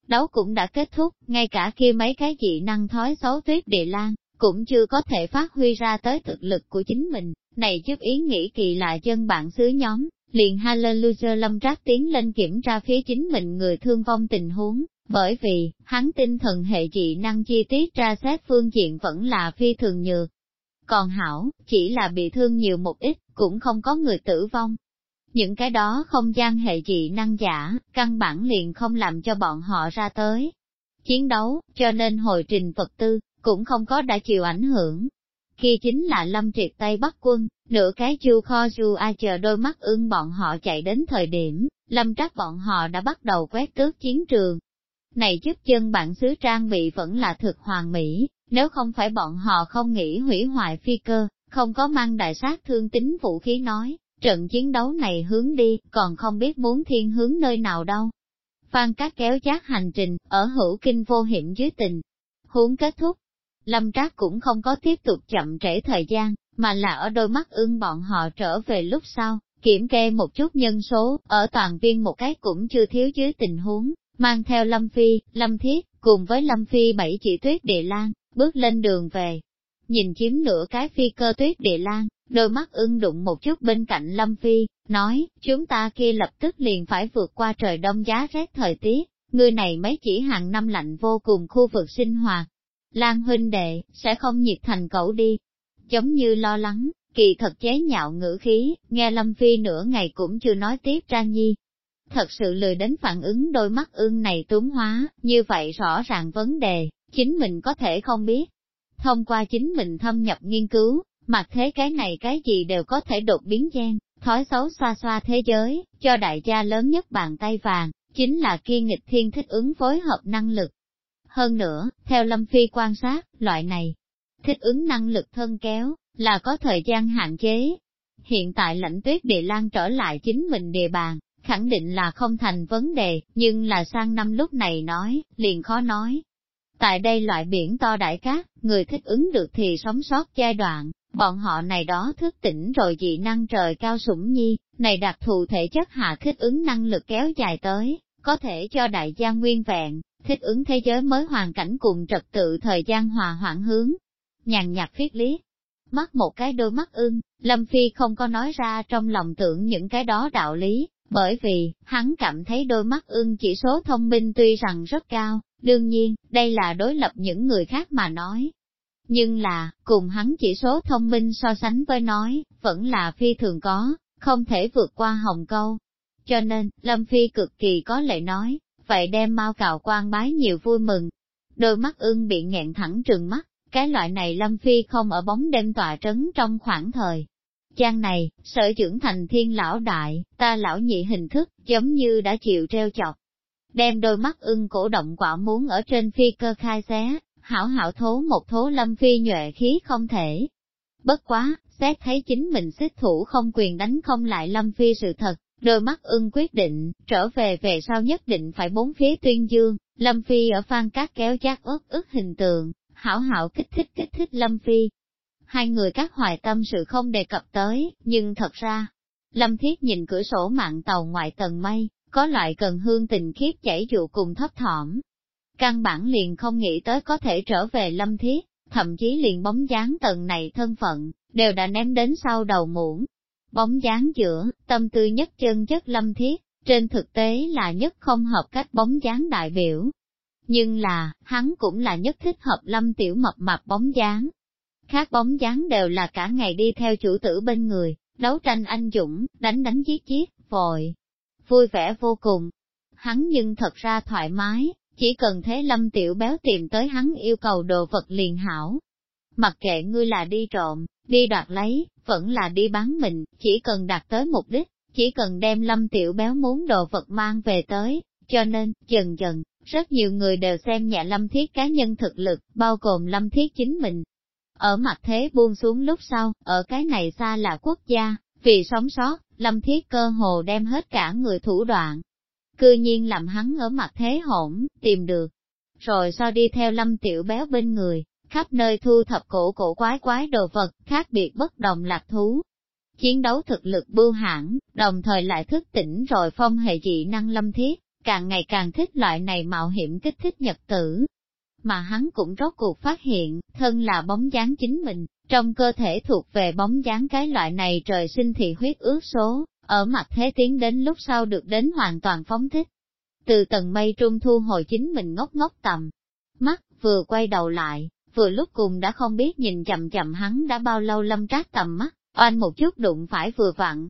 Đấu cũng đã kết thúc, ngay cả kia mấy cái dị năng thói xấu tuyết địa lan, cũng chưa có thể phát huy ra tới thực lực của chính mình, này giúp ý nghĩ kỳ lạ chân bạn xứ nhóm, liền Hallelujah lâm trác tiến lên kiểm tra phía chính mình người thương vong tình huống, bởi vì, hắn tinh thần hệ dị năng chi tiết ra xét phương diện vẫn là phi thường nhược. Còn hảo, chỉ là bị thương nhiều một ít, cũng không có người tử vong. Những cái đó không gian hệ dị năng giả, căn bản liền không làm cho bọn họ ra tới. Chiến đấu, cho nên hồi trình vật tư, cũng không có đã chịu ảnh hưởng. Khi chính là lâm triệt Tây Bắc quân, nửa cái chu kho chu ai chờ đôi mắt ưng bọn họ chạy đến thời điểm, lâm trắc bọn họ đã bắt đầu quét tước chiến trường, này giúp chân bản xứ trang bị vẫn là thực hoàng mỹ, nếu không phải bọn họ không nghĩ hủy hoại phi cơ, không có mang đại sát thương tính vũ khí nói, trận chiến đấu này hướng đi, còn không biết muốn thiên hướng nơi nào đâu. Phan Cát kéo chát hành trình, ở hữu kinh vô hiểm dưới tình. Huống kết thúc, Lâm Trác cũng không có tiếp tục chậm trễ thời gian, mà là ở đôi mắt ưng bọn họ trở về lúc sau, kiểm kê một chút nhân số, ở toàn viên một cái cũng chưa thiếu dưới tình huống, mang theo Lâm Phi, Lâm Thiết, cùng với Lâm Phi bảy chỉ tuyết địa lan, bước lên đường về. Nhìn chiếm nửa cái phi cơ tuyết địa lan, đôi mắt ưng đụng một chút bên cạnh Lâm Phi, nói, chúng ta kia lập tức liền phải vượt qua trời đông giá rét thời tiết, người này mấy chỉ hàng năm lạnh vô cùng khu vực sinh hoạt. Lan huynh đệ, sẽ không nhiệt thành cậu đi. Giống như lo lắng, kỳ thật chế nhạo ngữ khí, nghe Lâm Phi nửa ngày cũng chưa nói tiếp ra nhi. Thật sự lười đến phản ứng đôi mắt ưng này túng hóa, như vậy rõ ràng vấn đề, chính mình có thể không biết. Thông qua chính mình thâm nhập nghiên cứu, mặc thế cái này cái gì đều có thể đột biến gen, thói xấu xoa xoa thế giới, cho đại gia lớn nhất bàn tay vàng, chính là kiên nghịch thiên thích ứng phối hợp năng lực. Hơn nữa, theo Lâm Phi quan sát, loại này, thích ứng năng lực thân kéo, là có thời gian hạn chế. Hiện tại lãnh tuyết địa lan trở lại chính mình địa bàn, khẳng định là không thành vấn đề, nhưng là sang năm lúc này nói, liền khó nói. Tại đây loại biển to đại cát, người thích ứng được thì sống sót giai đoạn, bọn họ này đó thức tỉnh rồi dị năng trời cao sủng nhi, này đặc thù thể chất hạ thích ứng năng lực kéo dài tới, có thể cho đại gia nguyên vẹn, thích ứng thế giới mới hoàn cảnh cùng trật tự thời gian hòa hoãn hướng. Nhàn nhạt viết lý, mắt một cái đôi mắt ưng, Lâm Phi không có nói ra trong lòng tưởng những cái đó đạo lý, bởi vì, hắn cảm thấy đôi mắt ưng chỉ số thông minh tuy rằng rất cao, đương nhiên, đây là đối lập những người khác mà nói. Nhưng là, cùng hắn chỉ số thông minh so sánh với nói, vẫn là phi thường có, không thể vượt qua hồng câu. Cho nên, Lâm Phi cực kỳ có lệ nói, vậy đem mau cào quan bái nhiều vui mừng. Đôi mắt ưng bị nghẹn thẳng trừng mắt, cái loại này Lâm Phi không ở bóng đêm tòa trấn trong khoảng thời. Gian này, sở trưởng thành thiên lão đại, ta lão nhị hình thức, giống như đã chịu treo chọc. Đem đôi mắt ưng cổ động quả muốn ở trên phi cơ khai xé, hảo hảo thố một thố Lâm Phi nhuệ khí không thể. Bất quá, xét thấy chính mình xích thủ không quyền đánh không lại Lâm Phi sự thật, đôi mắt ưng quyết định, trở về về sau nhất định phải bốn phía tuyên dương, Lâm Phi ở phan cát kéo chát ớt ức hình tượng, hảo hảo kích thích kích thích Lâm Phi. Hai người các hoài tâm sự không đề cập tới, nhưng thật ra, Lâm Thiết nhìn cửa sổ mạng tàu ngoại tầng mây, có loại cần hương tình khiếp chảy dụ cùng thấp thỏm. Căn bản liền không nghĩ tới có thể trở về Lâm Thiết, thậm chí liền bóng dáng tầng này thân phận, đều đã ném đến sau đầu muỗng. Bóng dáng giữa, tâm tư nhất chân chất Lâm Thiết, trên thực tế là nhất không hợp cách bóng dáng đại biểu, nhưng là, hắn cũng là nhất thích hợp lâm tiểu mập mập bóng dáng. Khác bóng dáng đều là cả ngày đi theo chủ tử bên người, đấu tranh anh dũng, đánh đánh giết giết, vội, vui vẻ vô cùng. Hắn nhưng thật ra thoải mái, chỉ cần thế lâm tiểu béo tìm tới hắn yêu cầu đồ vật liền hảo. Mặc kệ ngươi là đi trộm, đi đoạt lấy, vẫn là đi bán mình, chỉ cần đạt tới mục đích, chỉ cần đem lâm tiểu béo muốn đồ vật mang về tới, cho nên, dần dần, rất nhiều người đều xem nhẹ lâm thiết cá nhân thực lực, bao gồm lâm thiết chính mình. Ở mặt thế buông xuống lúc sau, ở cái này xa là quốc gia, vì sống sót, lâm thiết cơ hồ đem hết cả người thủ đoạn. Cư nhiên làm hắn ở mặt thế hỗn, tìm được. Rồi so đi theo lâm tiểu béo bên người, khắp nơi thu thập cổ cổ quái quái đồ vật, khác biệt bất đồng lạc thú. Chiến đấu thực lực bưu hãn, đồng thời lại thức tỉnh rồi phong hệ dị năng lâm thiết, càng ngày càng thích loại này mạo hiểm kích thích nhật tử. Mà hắn cũng rốt cuộc phát hiện, thân là bóng dáng chính mình, trong cơ thể thuộc về bóng dáng cái loại này trời sinh thì huyết ước số, ở mặt thế tiến đến lúc sau được đến hoàn toàn phóng thích. Từ tầng mây trung thu hồi chính mình ngốc ngốc tầm, mắt vừa quay đầu lại, vừa lúc cùng đã không biết nhìn chậm chậm hắn đã bao lâu lâm trác tầm mắt, oanh một chút đụng phải vừa vặn.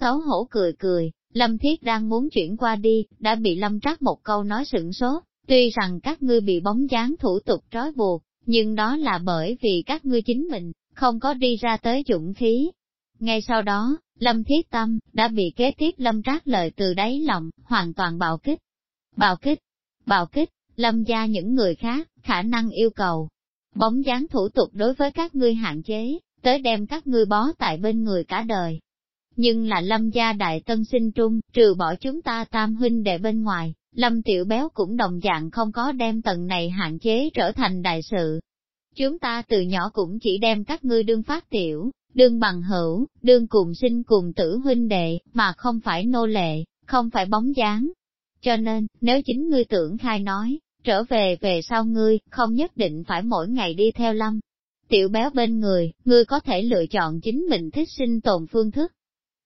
Xấu hổ cười cười, Lâm Thiết đang muốn chuyển qua đi, đã bị Lâm Trác một câu nói sửng sốt, tuy rằng các ngươi bị bóng dáng thủ tục trói buộc, nhưng đó là bởi vì các ngươi chính mình, không có đi ra tới dũng khí. Ngay sau đó, Lâm Thiết Tâm, đã bị kế tiếp Lâm Trác lời từ đáy lòng, hoàn toàn bạo kích. Bạo kích, bạo kích, Lâm gia những người khác, khả năng yêu cầu. Bóng dáng thủ tục đối với các ngươi hạn chế, tới đem các ngươi bó tại bên người cả đời nhưng là lâm gia đại tân sinh trung, trừ bỏ chúng ta tam huynh đệ bên ngoài, lâm tiểu béo cũng đồng dạng không có đem tầng này hạn chế trở thành đại sự. Chúng ta từ nhỏ cũng chỉ đem các ngươi đương phát tiểu, đương bằng hữu, đương cùng sinh cùng tử huynh đệ, mà không phải nô lệ, không phải bóng dáng. cho nên, nếu chính ngươi tưởng khai nói, trở về về sau ngươi, không nhất định phải mỗi ngày đi theo lâm. Tiểu béo bên người, ngươi có thể lựa chọn chính mình thích sinh tồn phương thức.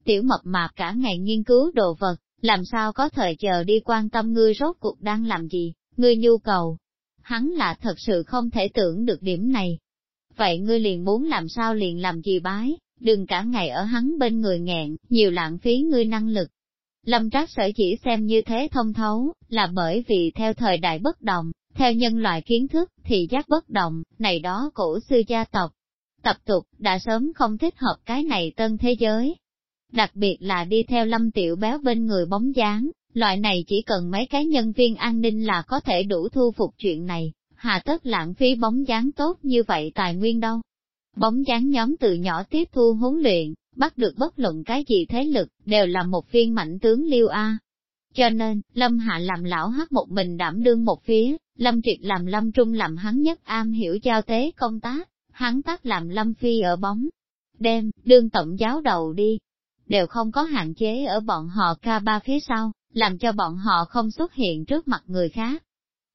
Tiểu mập mạp cả ngày nghiên cứu đồ vật, làm sao có thời chờ đi quan tâm ngươi rốt cuộc đang làm gì, ngươi nhu cầu. Hắn là thật sự không thể tưởng được điểm này. Vậy ngươi liền muốn làm sao liền làm gì bái, đừng cả ngày ở hắn bên người nghẹn, nhiều lãng phí ngươi năng lực. Lâm Trác sở chỉ xem như thế thông thấu, là bởi vì theo thời đại bất đồng, theo nhân loại kiến thức, thì giác bất đồng, này đó cổ xưa gia tộc. Tập tục, đã sớm không thích hợp cái này tân thế giới. Đặc biệt là đi theo lâm tiểu béo bên người bóng dáng, loại này chỉ cần mấy cái nhân viên an ninh là có thể đủ thu phục chuyện này, hà tất lãng phí bóng dáng tốt như vậy tài nguyên đâu. Bóng dáng nhóm từ nhỏ tiếp thu huấn luyện, bắt được bất luận cái gì thế lực, đều là một viên mạnh tướng liêu A. Cho nên, Lâm Hạ làm lão hát một mình đảm đương một phía, Lâm Triệt làm Lâm Trung làm hắn nhất am hiểu giao tế công tác, hắn tác làm Lâm Phi ở bóng. Đêm, đương tổng giáo đầu đi, đều không có hạn chế ở bọn họ ca ba phía sau, làm cho bọn họ không xuất hiện trước mặt người khác.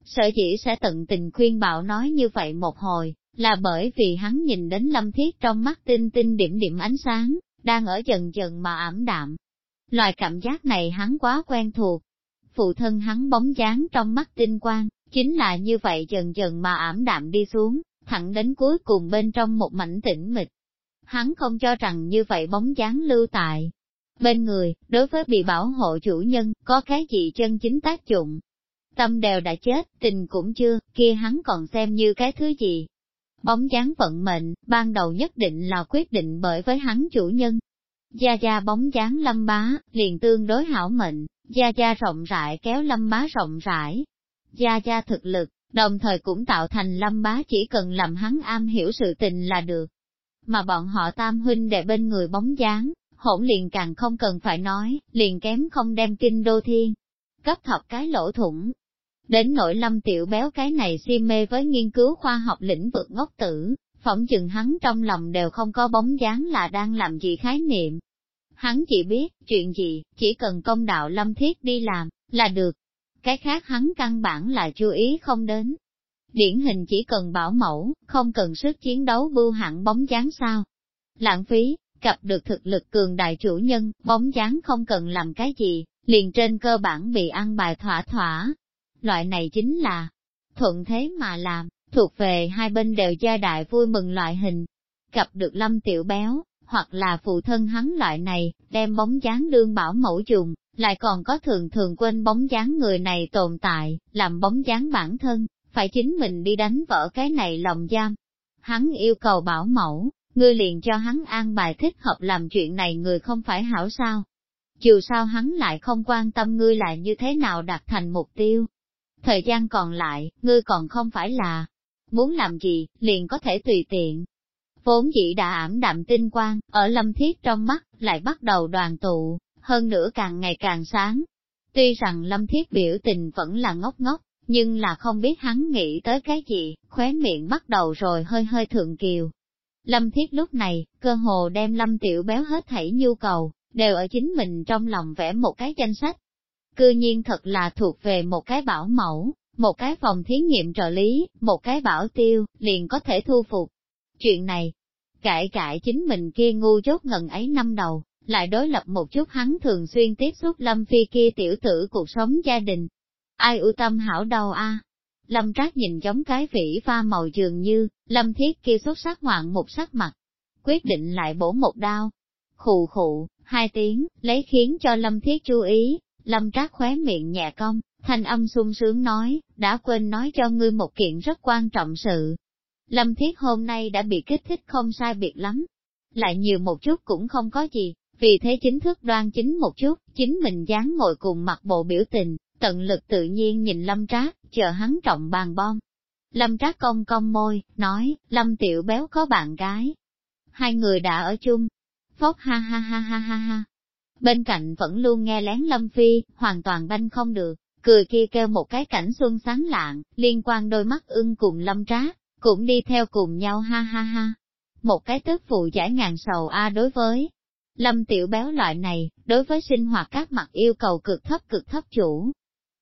Sở chỉ sẽ tận tình khuyên bảo nói như vậy một hồi, là bởi vì hắn nhìn đến lâm thiết trong mắt tinh tinh điểm điểm ánh sáng, đang ở dần dần mà ảm đạm. Loài cảm giác này hắn quá quen thuộc. Phụ thân hắn bóng dáng trong mắt tinh quang, chính là như vậy dần dần mà ảm đạm đi xuống, thẳng đến cuối cùng bên trong một mảnh tĩnh mịch. Hắn không cho rằng như vậy bóng dáng lưu tại bên người, đối với bị bảo hộ chủ nhân, có cái gì chân chính tác dụng. Tâm đều đã chết, tình cũng chưa, kia hắn còn xem như cái thứ gì, Bóng dáng vận mệnh, ban đầu nhất định là quyết định bởi với hắn chủ nhân. Gia Gia bóng dáng lâm bá, liền tương đối hảo mệnh, Gia Gia rộng rãi kéo lâm bá rộng rãi. Gia Gia thực lực, đồng thời cũng tạo thành lâm bá chỉ cần làm hắn am hiểu sự tình là được. Mà bọn họ tam huynh đệ bên người bóng dáng, hỗn liền càng không cần phải nói, liền kém không đem kinh đô thiên. Cấp thọc cái lỗ thủng, Đến nỗi lâm tiểu béo cái này si mê với nghiên cứu khoa học lĩnh vực ngốc tử, phỏng chừng hắn trong lòng đều không có bóng dáng là đang làm gì khái niệm. Hắn chỉ biết, chuyện gì, chỉ cần công đạo lâm thiết đi làm, là được. Cái khác hắn căn bản là chú ý không đến. Điển hình chỉ cần bảo mẫu, không cần sức chiến đấu bưu hẳn bóng dáng sao. Lãng phí, gặp được thực lực cường đại chủ nhân, bóng dáng không cần làm cái gì, liền trên cơ bản bị ăn bài thỏa thỏa, loại này chính là thuận thế mà làm, thuộc về hai bên đều gia đại vui mừng loại hình. Gặp được lâm tiểu béo, hoặc là phụ thân hắn loại này, đem bóng dáng đương bảo mẫu dùng, lại còn có thường thường quên bóng dáng người này tồn tại, làm bóng dáng bản thân, phải chính mình đi đánh vỡ cái này lòng giam. Hắn yêu cầu bảo mẫu, ngươi liền cho hắn an bài thích hợp làm chuyện này người không phải hảo sao. Dù sao hắn lại không quan tâm ngươi là như thế nào đạt thành mục tiêu, thời gian còn lại, ngươi còn không phải là muốn làm gì, liền có thể tùy tiện. Vốn dĩ đã ảm đạm tinh quang, ở lâm thiết trong mắt, lại bắt đầu đoàn tụ, hơn nữa càng ngày càng sáng. Tuy rằng lâm thiết biểu tình vẫn là ngốc ngốc, nhưng là không biết hắn nghĩ tới cái gì, khóe miệng bắt đầu rồi hơi hơi thượng kiều. Lâm thiết lúc này, cơ hồ đem lâm tiểu béo hết thảy nhu cầu, đều ở chính mình trong lòng vẽ một cái danh sách, cư nhiên thật là thuộc về một cái bảo mẫu, một cái phòng thí nghiệm trợ lý, một cái bảo tiêu, liền có thể thu phục. Chuyện này, cãi cãi chính mình kia ngu chốt ngần ấy năm đầu, lại đối lập một chút hắn thường xuyên tiếp xúc Lâm Phi kia tiểu tử cuộc sống gia đình. Ai ưu tâm hảo đâu a? Lâm Trác nhìn giống cái vỉ pha màu dường như, Lâm Thiết kia xuất sắc ngoạn một sắc mặt. Quyết định lại bổ một đao. Khụ khụ, hai tiếng, lấy khiến cho Lâm Thiết chú ý, Lâm Trác khóe miệng nhẹ cong, thanh âm sung sướng nói, đã quên nói cho ngươi một kiện rất quan trọng sự. Lâm Thiết hôm nay đã bị kích thích không sai biệt lắm, lại nhiều một chút cũng không có gì, vì thế chính thức đoan chính một chút, chính mình dáng ngồi cùng mặt bộ biểu tình, tận lực tự nhiên nhìn Lâm Trác, chờ hắn trọng bàn bom. Lâm Trác cong cong môi, nói, Lâm Tiểu Béo có bạn gái. Hai người đã ở chung. Phốc ha ha ha ha ha ha, Bên cạnh vẫn luôn nghe lén Lâm Phi, hoàn toàn banh không được, cười kia kêu một cái cảnh xuân sáng lạng, liên quan đôi mắt ưng cùng Lâm trác cũng đi theo cùng nhau ha ha ha. Một cái tức phụ giải ngàn sầu A đối với Lâm Tiểu Béo loại này, đối với sinh hoạt các mặt yêu cầu cực thấp cực thấp chủ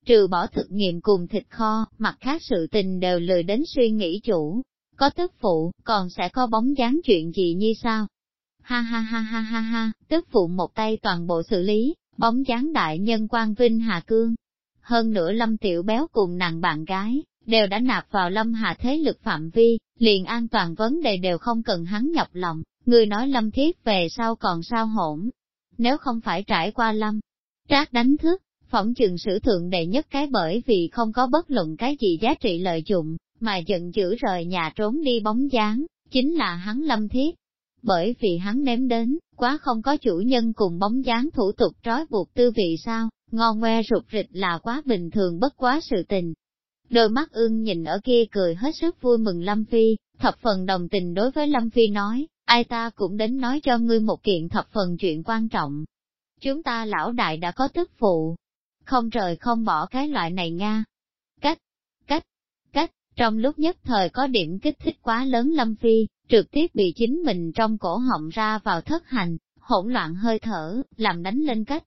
trừ bỏ thực nghiệm cùng thịt kho, mặt khác sự tình đều lười đến suy nghĩ chủ. Có tức phụ, còn sẽ có bóng dáng chuyện gì như sao? Ha ha ha ha ha ha, tức phụ một tay toàn bộ xử lý, bóng dáng đại nhân quan vinh Hà Cương. Hơn nữa lâm tiểu béo cùng nàng bạn gái, đều đã nạp vào lâm hà thế lực phạm vi, liền an toàn vấn đề đều không cần hắn nhọc lòng, người nói lâm thiết về sau còn sao hỗn. Nếu không phải trải qua lâm, trác đánh thức, phỏng chừng sử thượng đệ nhất cái bởi vì không có bất luận cái gì giá trị lợi dụng, mà giận dữ rời nhà trốn đi bóng dáng, chính là hắn lâm thiết. Bởi vì hắn ném đến, quá không có chủ nhân cùng bóng dáng thủ tục trói buộc tư vị sao, ngon ngoe rụt rịch là quá bình thường bất quá sự tình. Đôi mắt ương nhìn ở kia cười hết sức vui mừng Lâm Phi, thập phần đồng tình đối với Lâm Phi nói, ai ta cũng đến nói cho ngươi một kiện thập phần chuyện quan trọng. Chúng ta lão đại đã có tức phụ, không rời không bỏ cái loại này nga. Cách, cách, cách, trong lúc nhất thời có điểm kích thích quá lớn Lâm Phi, trực tiếp bị chính mình trong cổ họng ra vào thất hành, hỗn loạn hơi thở, làm đánh lên cách.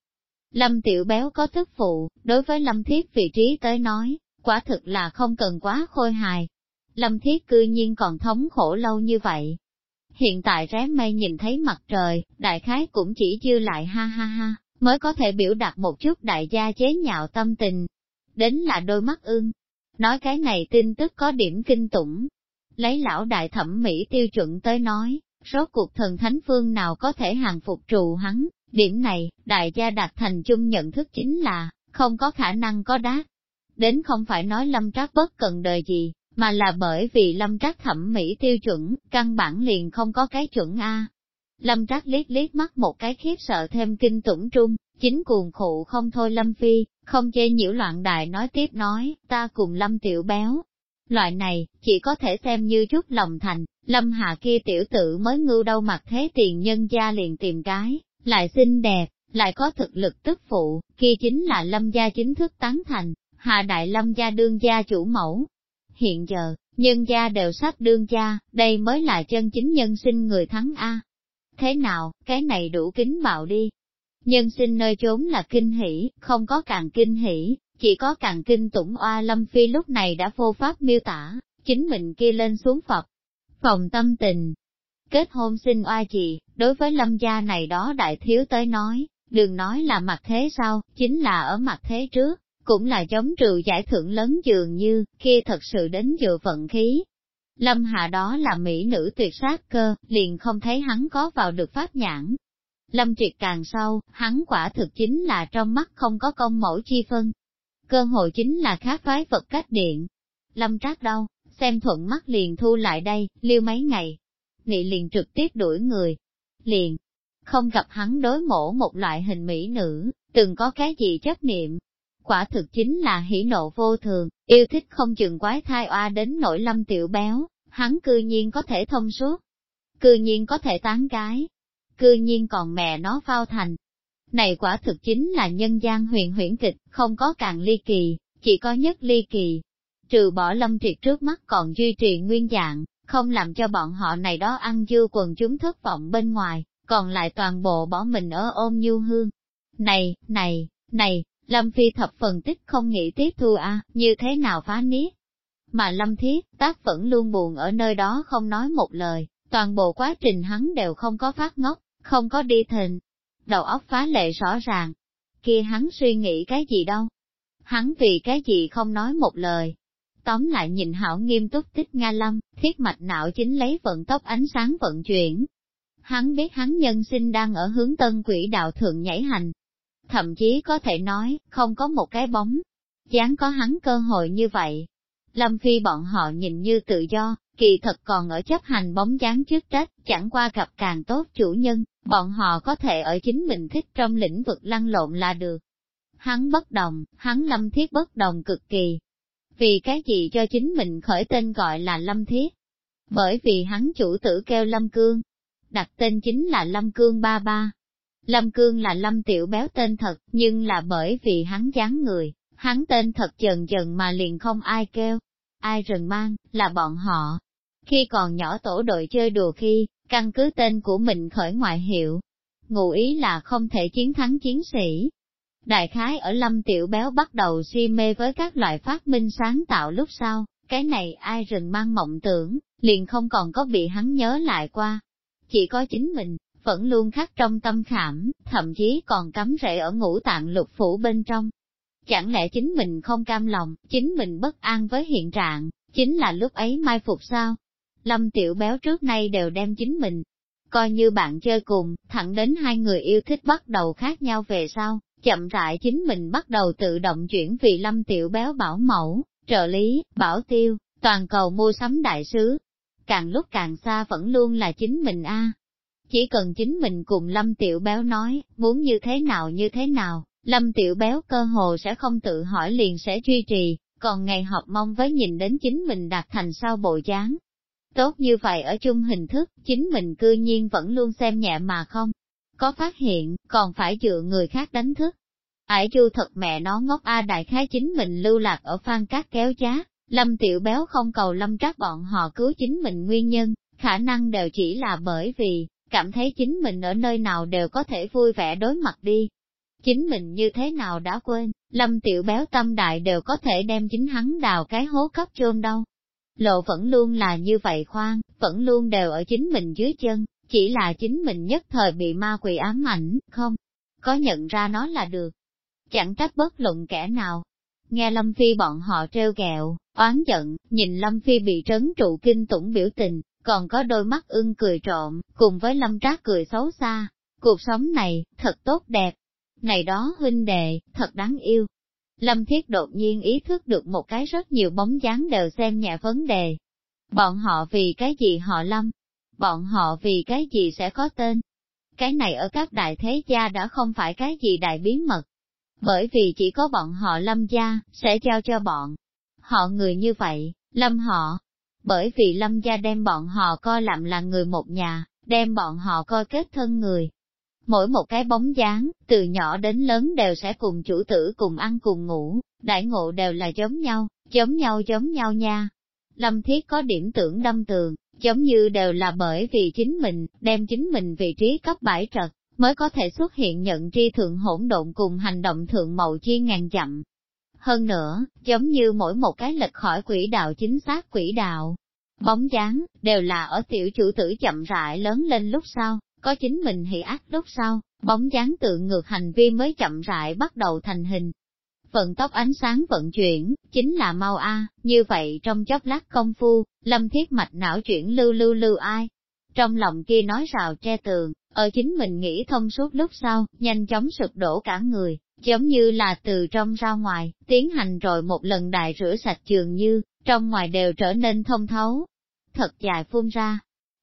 Lâm Tiểu Béo có thức phụ, đối với Lâm Thiết vị trí tới nói, quả thực là không cần quá khôi hài. Lâm Thiết cư nhiên còn thống khổ lâu như vậy. Hiện tại ré mây nhìn thấy mặt trời, đại khái cũng chỉ dư lại ha ha ha, mới có thể biểu đạt một chút đại gia chế nhạo tâm tình. Đến là đôi mắt ương Nói cái này tin tức có điểm kinh tủng. Lấy lão đại thẩm mỹ tiêu chuẩn tới nói, rốt cuộc thần thánh phương nào có thể hàng phục trụ hắn, điểm này, đại gia đạt thành chung nhận thức chính là, không có khả năng có đát. Đến không phải nói lâm trác bất cần đời gì, mà là bởi vì lâm trác thẩm mỹ tiêu chuẩn, căn bản liền không có cái chuẩn A. Lâm trác liếc liếc mắt một cái khiếp sợ thêm kinh tủng trung, chính cuồng khụ không thôi lâm phi, không chê nhiễu loạn đại nói tiếp nói, ta cùng lâm tiểu béo. Loại này, chỉ có thể xem như chút lòng thành, lâm hạ kia tiểu tử mới ngưu đâu mặt thế tiền nhân gia liền tìm cái, lại xinh đẹp, lại có thực lực tức phụ, kia chính là lâm gia chính thức tán thành, hạ đại lâm gia đương gia chủ mẫu. Hiện giờ, nhân gia đều sắp đương gia, đây mới là chân chính nhân sinh người thắng A. Thế nào, cái này đủ kính bạo đi. Nhân sinh nơi chốn là kinh hỷ, không có càng kinh hỷ, chỉ có càng kinh tủng oa lâm phi lúc này đã vô pháp miêu tả, chính mình kia lên xuống Phật. Phòng tâm tình, kết hôn sinh oa chị, đối với lâm gia này đó đại thiếu tới nói, đừng nói là mặt thế sau, chính là ở mặt thế trước, cũng là chống trừ giải thưởng lớn dường như, kia thật sự đến dựa vận khí. Lâm hạ đó là mỹ nữ tuyệt sát cơ, liền không thấy hắn có vào được pháp nhãn. Lâm triệt càng sâu, hắn quả thực chính là trong mắt không có công mẫu chi phân. Cơ hội chính là khác phái vật cách điện. Lâm trác đâu, xem thuận mắt liền thu lại đây, liêu mấy ngày. Nghị liền trực tiếp đuổi người. Liền, không gặp hắn đối mổ một loại hình mỹ nữ, từng có cái gì chấp niệm, quả thực chính là hỉ nộ vô thường, yêu thích không chừng quái thai oa đến nỗi lâm tiểu béo, hắn cư nhiên có thể thông suốt, cư nhiên có thể tán gái, cư nhiên còn mẹ nó phao thành. Này quả thực chính là nhân gian huyền huyễn kịch, không có càng ly kỳ, chỉ có nhất ly kỳ. Trừ bỏ lâm triệt trước mắt còn duy trì nguyên dạng, không làm cho bọn họ này đó ăn dư quần chúng thất vọng bên ngoài, còn lại toàn bộ bỏ mình ở ôm nhu hương. Này, này, này, Lâm Phi thập phần tích không nghĩ tiếp thu a như thế nào phá niết. Mà Lâm Thiết, tác vẫn luôn buồn ở nơi đó không nói một lời, toàn bộ quá trình hắn đều không có phát ngốc, không có đi thình. Đầu óc phá lệ rõ ràng. Kia hắn suy nghĩ cái gì đâu? Hắn vì cái gì không nói một lời? Tóm lại nhìn hảo nghiêm túc tích Nga Lâm, thiết mạch não chính lấy vận tốc ánh sáng vận chuyển. Hắn biết hắn nhân sinh đang ở hướng tân quỷ đạo thượng nhảy hành, thậm chí có thể nói, không có một cái bóng, dáng có hắn cơ hội như vậy. Lâm Phi bọn họ nhìn như tự do, kỳ thật còn ở chấp hành bóng dáng trước trách, chẳng qua gặp càng tốt chủ nhân, bọn họ có thể ở chính mình thích trong lĩnh vực lăn lộn là được. Hắn bất đồng, hắn lâm thiết bất đồng cực kỳ. Vì cái gì cho chính mình khởi tên gọi là lâm thiết? Bởi vì hắn chủ tử kêu lâm cương, đặt tên chính là lâm cương ba ba, Lâm Cương là Lâm Tiểu Béo tên thật, nhưng là bởi vì hắn dáng người, hắn tên thật dần dần mà liền không ai kêu. Ai rừng mang, là bọn họ. Khi còn nhỏ tổ đội chơi đùa khi, căn cứ tên của mình khởi ngoại hiệu. Ngụ ý là không thể chiến thắng chiến sĩ. Đại khái ở lâm tiểu béo bắt đầu si mê với các loại phát minh sáng tạo lúc sau, cái này ai rừng mang mộng tưởng, liền không còn có bị hắn nhớ lại qua. Chỉ có chính mình, vẫn luôn khắc trong tâm khảm, thậm chí còn cắm rễ ở ngũ tạng lục phủ bên trong. Chẳng lẽ chính mình không cam lòng, chính mình bất an với hiện trạng, chính là lúc ấy mai phục sao? Lâm tiểu béo trước nay đều đem chính mình, coi như bạn chơi cùng, thẳng đến hai người yêu thích bắt đầu khác nhau về sau, chậm rãi chính mình bắt đầu tự động chuyển vì lâm tiểu béo bảo mẫu, trợ lý, bảo tiêu, toàn cầu mua sắm đại sứ. Càng lúc càng xa vẫn luôn là chính mình a. Chỉ cần chính mình cùng lâm tiểu béo nói, muốn như thế nào như thế nào, lâm tiểu béo cơ hồ sẽ không tự hỏi liền sẽ duy trì, còn ngày họp mong với nhìn đến chính mình đạt thành sau bộ dáng. Tốt như vậy ở chung hình thức, chính mình cư nhiên vẫn luôn xem nhẹ mà không. Có phát hiện, còn phải dựa người khác đánh thức. Ải chu thật mẹ nó ngốc A đại khái chính mình lưu lạc ở phan cát kéo giá, lâm tiểu béo không cầu lâm trác bọn họ cứu chính mình nguyên nhân, khả năng đều chỉ là bởi vì, cảm thấy chính mình ở nơi nào đều có thể vui vẻ đối mặt đi. Chính mình như thế nào đã quên, lâm tiểu béo tâm đại đều có thể đem chính hắn đào cái hố cấp chôn đâu. Lộ vẫn luôn là như vậy khoan, vẫn luôn đều ở chính mình dưới chân, chỉ là chính mình nhất thời bị ma quỷ ám ảnh, không? Có nhận ra nó là được. Chẳng trách bất luận kẻ nào. Nghe Lâm Phi bọn họ treo gẹo, oán giận, nhìn Lâm Phi bị trấn trụ kinh tủng biểu tình, còn có đôi mắt ưng cười trộm, cùng với Lâm Trác cười xấu xa. Cuộc sống này, thật tốt đẹp. Này đó huynh đệ, thật đáng yêu. Lâm Thiết đột nhiên ý thức được một cái rất nhiều bóng dáng đều xem nhẹ vấn đề. Bọn họ vì cái gì họ Lâm? Bọn họ vì cái gì sẽ có tên? Cái này ở các đại thế gia đã không phải cái gì đại bí mật. Bởi vì chỉ có bọn họ Lâm gia, sẽ giao cho bọn. Họ người như vậy, Lâm họ. Bởi vì Lâm gia đem bọn họ coi làm là người một nhà, đem bọn họ coi kết thân người, Mỗi một cái bóng dáng, từ nhỏ đến lớn đều sẽ cùng chủ tử cùng ăn cùng ngủ, đại ngộ đều là giống nhau, giống nhau giống nhau nha. Lâm Thiết có điểm tưởng đâm tường, giống như đều là bởi vì chính mình, đem chính mình vị trí cấp bãi trật, mới có thể xuất hiện nhận tri thượng hỗn độn cùng hành động thượng mậu chi ngàn dặm. Hơn nữa, giống như mỗi một cái lệch khỏi quỹ đạo chính xác quỹ đạo, bóng dáng, đều là ở tiểu chủ tử chậm rãi lớn lên lúc sau, có chính mình hỷ ác lúc sau, bóng dáng tự ngược hành vi mới chậm rãi bắt đầu thành hình. Vận tốc ánh sáng vận chuyển, chính là mau A, như vậy trong chốc lát công phu, lâm thiết mạch não chuyển lưu lưu lưu ai. Trong lòng kia nói rào tre tường, ở chính mình nghĩ thông suốt lúc sau, nhanh chóng sụp đổ cả người, giống như là từ trong ra ngoài, tiến hành rồi một lần đại rửa sạch trường như, trong ngoài đều trở nên thông thấu. Thật dài phun ra,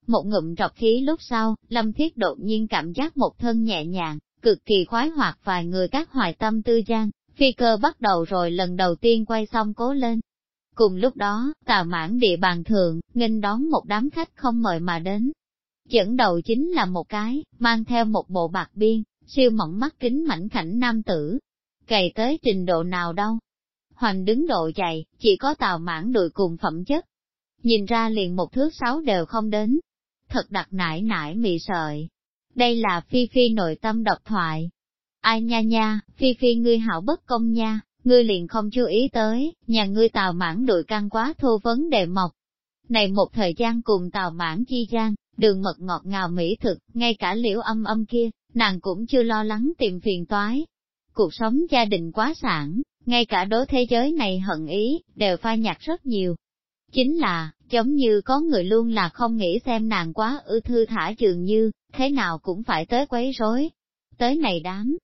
một ngụm trọc khí lúc sau, Lâm Thiết đột nhiên cảm giác một thân nhẹ nhàng, cực kỳ khoái hoạt vài người các hoài tâm tư gian, phi cơ bắt đầu rồi lần đầu tiên quay xong cố lên. Cùng lúc đó, tà mãn địa bàn thượng, nghênh đón một đám khách không mời mà đến. Dẫn đầu chính là một cái, mang theo một bộ bạc biên, siêu mỏng mắt kính mảnh khảnh nam tử. Cày tới trình độ nào đâu? Hoành đứng độ dày, chỉ có tàu mãn đùi cùng phẩm chất. Nhìn ra liền một thước sáu đều không đến, thật đặc nải nải mị sợi. Đây là Phi Phi nội tâm độc thoại. Ai nha nha, Phi Phi ngươi hảo bất công nha, ngươi liền không chú ý tới, nhà ngươi tào mãn đội căng quá thô vấn đề mộc. Này một thời gian cùng tào mãn chi gian, đường mật ngọt ngào mỹ thực, ngay cả liễu âm âm kia, nàng cũng chưa lo lắng tìm phiền toái. Cuộc sống gia đình quá sản, ngay cả đối thế giới này hận ý, đều pha nhạt rất nhiều. Chính là, giống như có người luôn là không nghĩ xem nàng quá ư thư thả dường như, thế nào cũng phải tới quấy rối. Tới này đám,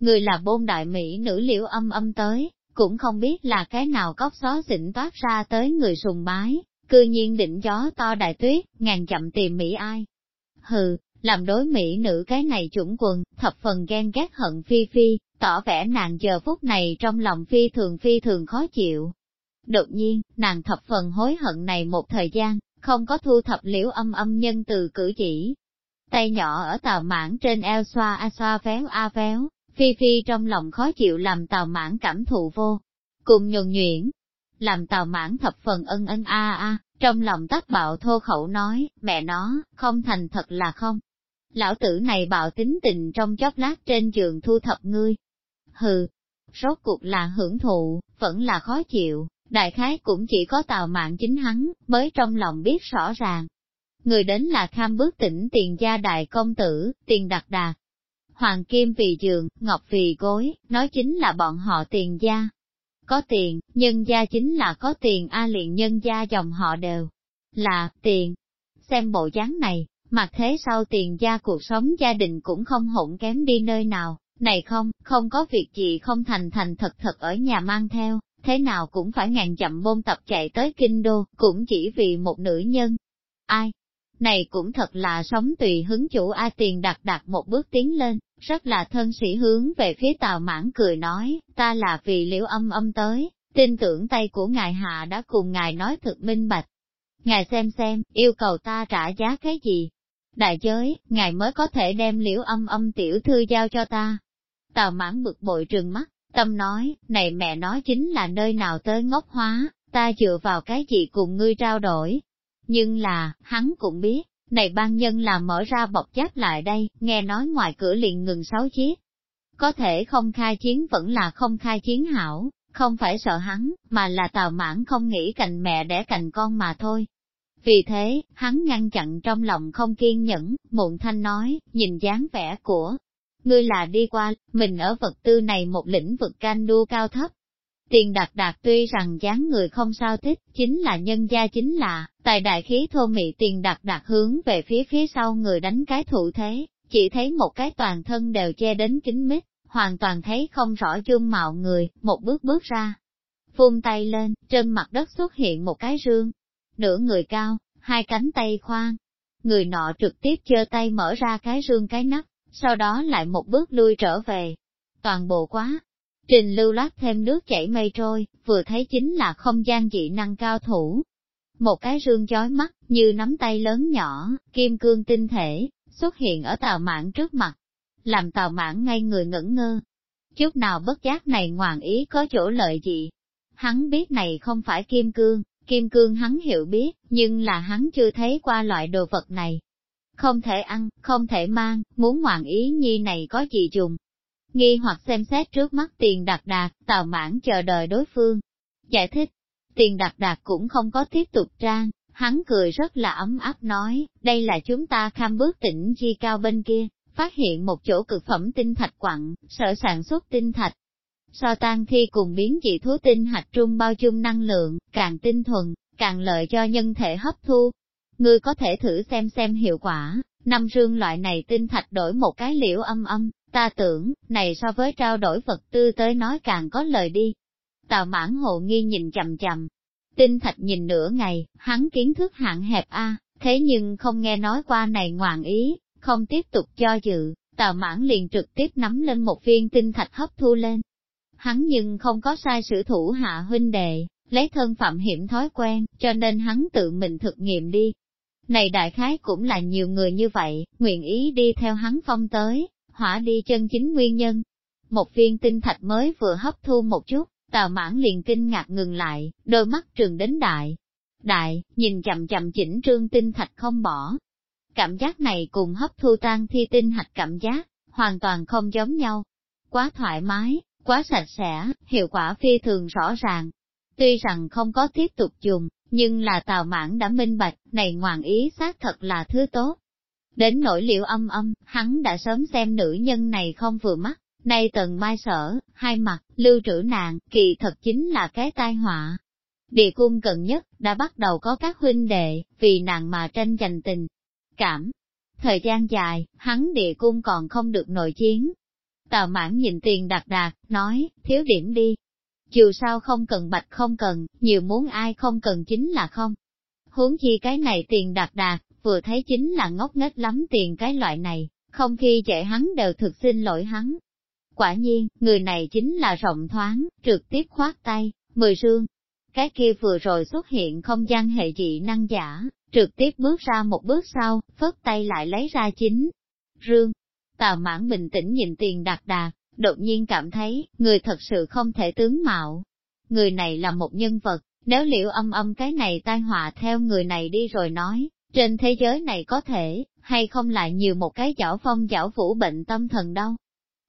người là bôn đại mỹ nữ liễu âm âm tới, cũng không biết là cái nào cóc xó xịn toát ra tới người sùng bái, cư nhiên định gió to đại tuyết, ngàn chậm tìm mỹ ai. Hừ, làm đối mỹ nữ cái này chủng quần, thập phần ghen ghét hận phi phi, tỏ vẻ nàng giờ phút này trong lòng phi thường phi thường khó chịu, Đột nhiên, nàng thập phần hối hận này một thời gian, không có thu thập liễu âm âm nhân từ cử chỉ. Tay nhỏ ở tàu mãn trên eo xoa a xoa véo a véo, phi phi trong lòng khó chịu làm tàu mãn cảm thụ vô. Cùng nhuần nhuyễn, làm tàu mãn thập phần ân ân a a, trong lòng tắc bạo thô khẩu nói, mẹ nó, không thành thật là không. Lão tử này bạo tính tình trong chốc lát trên giường thu thập ngươi. hừ, rốt cuộc là hưởng thụ, vẫn là khó chịu, đại khái cũng chỉ có tào mạng chính hắn, mới trong lòng biết rõ ràng. Người đến là kham bước tỉnh tiền gia đại công tử, tiền đặc đạt. Hoàng kim vì giường, ngọc vì gối, nói chính là bọn họ tiền gia. Có tiền, nhân gia chính là có tiền A liền nhân gia dòng họ đều là tiền. Xem bộ dáng này, mặt thế sau tiền gia cuộc sống gia đình cũng không hỗn kém đi nơi nào, này không, không có việc gì không thành thành thật thật ở nhà mang theo, thế nào cũng phải ngàn chậm bôn tập chạy tới kinh đô, cũng chỉ vì một nữ nhân. Ai? Này cũng thật là sống tùy hứng chủ a tiền đặt đặt một bước tiến lên, rất là thân sĩ hướng về phía tào mãn cười nói, ta là vì liễu âm âm tới, tin tưởng tay của ngài hạ đã cùng ngài nói thực minh bạch. Ngài xem xem, yêu cầu ta trả giá cái gì? Đại giới, ngài mới có thể đem liễu âm âm tiểu thư giao cho ta. Tào mãn bực bội trừng mắt, tâm nói, này mẹ nói chính là nơi nào tới ngốc hóa, ta dựa vào cái gì cùng ngươi trao đổi. Nhưng là, hắn cũng biết, này ban nhân là mở ra bọc giáp lại đây, nghe nói ngoài cửa liền ngừng sáu chiếc. Có thể không khai chiến vẫn là không khai chiến hảo, không phải sợ hắn, mà là tào mãn không nghĩ cạnh mẹ đẻ cạnh con mà thôi. Vì thế, hắn ngăn chặn trong lòng không kiên nhẫn, muộn thanh nói, nhìn dáng vẻ của ngươi là đi qua, mình ở vật tư này một lĩnh vực canh đua cao thấp. Tiền đạt đạt tuy rằng dáng người không sao thích, chính là nhân gia chính là, tài đại khí thô mị tiền đạt đạt hướng về phía phía sau người đánh cái thủ thế, chỉ thấy một cái toàn thân đều che đến kính mít, hoàn toàn thấy không rõ dung mạo người, một bước bước ra. Phun tay lên, trên mặt đất xuất hiện một cái rương, nửa người cao, hai cánh tay khoan. Người nọ trực tiếp chơ tay mở ra cái rương cái nắp, sau đó lại một bước lui trở về. Toàn bộ quá, trình lưu loát thêm nước chảy mây trôi, vừa thấy chính là không gian dị năng cao thủ. Một cái rương chói mắt, như nắm tay lớn nhỏ, kim cương tinh thể, xuất hiện ở tàu mãn trước mặt, làm tàu mãn ngay người ngẩn ngơ. Chút nào bất giác này ngoạn ý có chỗ lợi gì? Hắn biết này không phải kim cương, kim cương hắn hiểu biết, nhưng là hắn chưa thấy qua loại đồ vật này, không thể ăn, không thể mang, muốn ngoạn ý nhi này có gì dùng. Nghi hoặc xem xét trước mắt tiền đặt đạt, tào mãn chờ đợi đối phương. Giải thích, tiền đặt đạt cũng không có tiếp tục trang, hắn cười rất là ấm áp nói, đây là chúng ta kham bước tỉnh chi cao bên kia, phát hiện một chỗ cực phẩm tinh thạch quặng, sở sản xuất tinh thạch. So tan thi cùng biến dị thú tinh hạch trung bao chung năng lượng, càng tinh thuần, càng lợi cho nhân thể hấp thu, ngươi có thể thử xem xem hiệu quả, năm rương loại này tinh thạch đổi một cái liễu âm âm, ta tưởng, này so với trao đổi vật tư tới nói càng có lời đi. Tào mãn hộ nghi nhìn chầm chầm, tinh thạch nhìn nửa ngày, hắn kiến thức hạn hẹp a, thế nhưng không nghe nói qua này ngoạn ý, không tiếp tục cho dự, tào mãn liền trực tiếp nắm lên một viên tinh thạch hấp thu lên. Hắn nhưng không có sai sử thủ hạ huynh đệ, lấy thân phạm hiểm thói quen, cho nên hắn tự mình thực nghiệm đi, này đại khái cũng là nhiều người như vậy, nguyện ý đi theo hắn phong tới, hỏa đi chân chính nguyên nhân. Một viên tinh thạch mới vừa hấp thu một chút, tào mãn liền kinh ngạc ngừng lại, đôi mắt trường đến đại. Đại, nhìn chậm chậm chỉnh trương tinh thạch không bỏ. Cảm giác này cùng hấp thu tan thi tinh hạch cảm giác, hoàn toàn không giống nhau. Quá thoải mái, quá sạch sẽ, hiệu quả phi thường rõ ràng. Tuy rằng không có tiếp tục dùng, nhưng là tào mãn đã minh bạch, này ngoạn ý xác thật là thứ tốt. Đến nỗi liệu âm âm, hắn đã sớm xem nữ nhân này không vừa mắt, nay tần mai sở, hai mặt, lưu trữ nàng, kỳ thật chính là cái tai họa. Địa cung gần nhất, đã bắt đầu có các huynh đệ, vì nàng mà tranh giành tình. Cảm, thời gian dài, hắn địa cung còn không được nội chiến. Tào mãn nhìn tiền đạt đạt, nói, thiếu điểm đi, dù sao không cần bạch không cần, nhiều muốn ai không cần chính là không. Huống chi cái này tiền đạt đạt, vừa thấy chính là ngốc nghếch lắm tiền cái loại này, không khi chạy hắn đều thực xin lỗi hắn. Quả nhiên, người này chính là rộng thoáng, trực tiếp khoát tay, mười rương. Cái kia vừa rồi xuất hiện không gian hệ dị năng giả, trực tiếp bước ra một bước sau, phất tay lại lấy ra chính. Rương, tào mãn bình tĩnh nhìn tiền đạt đạt, đột nhiên cảm thấy, người thật sự không thể tướng mạo. Người này là một nhân vật, nếu liệu âm âm cái này tai họa theo người này đi rồi nói, trên thế giới này có thể, hay không lại nhiều một cái giảo phong giảo vũ bệnh tâm thần đâu.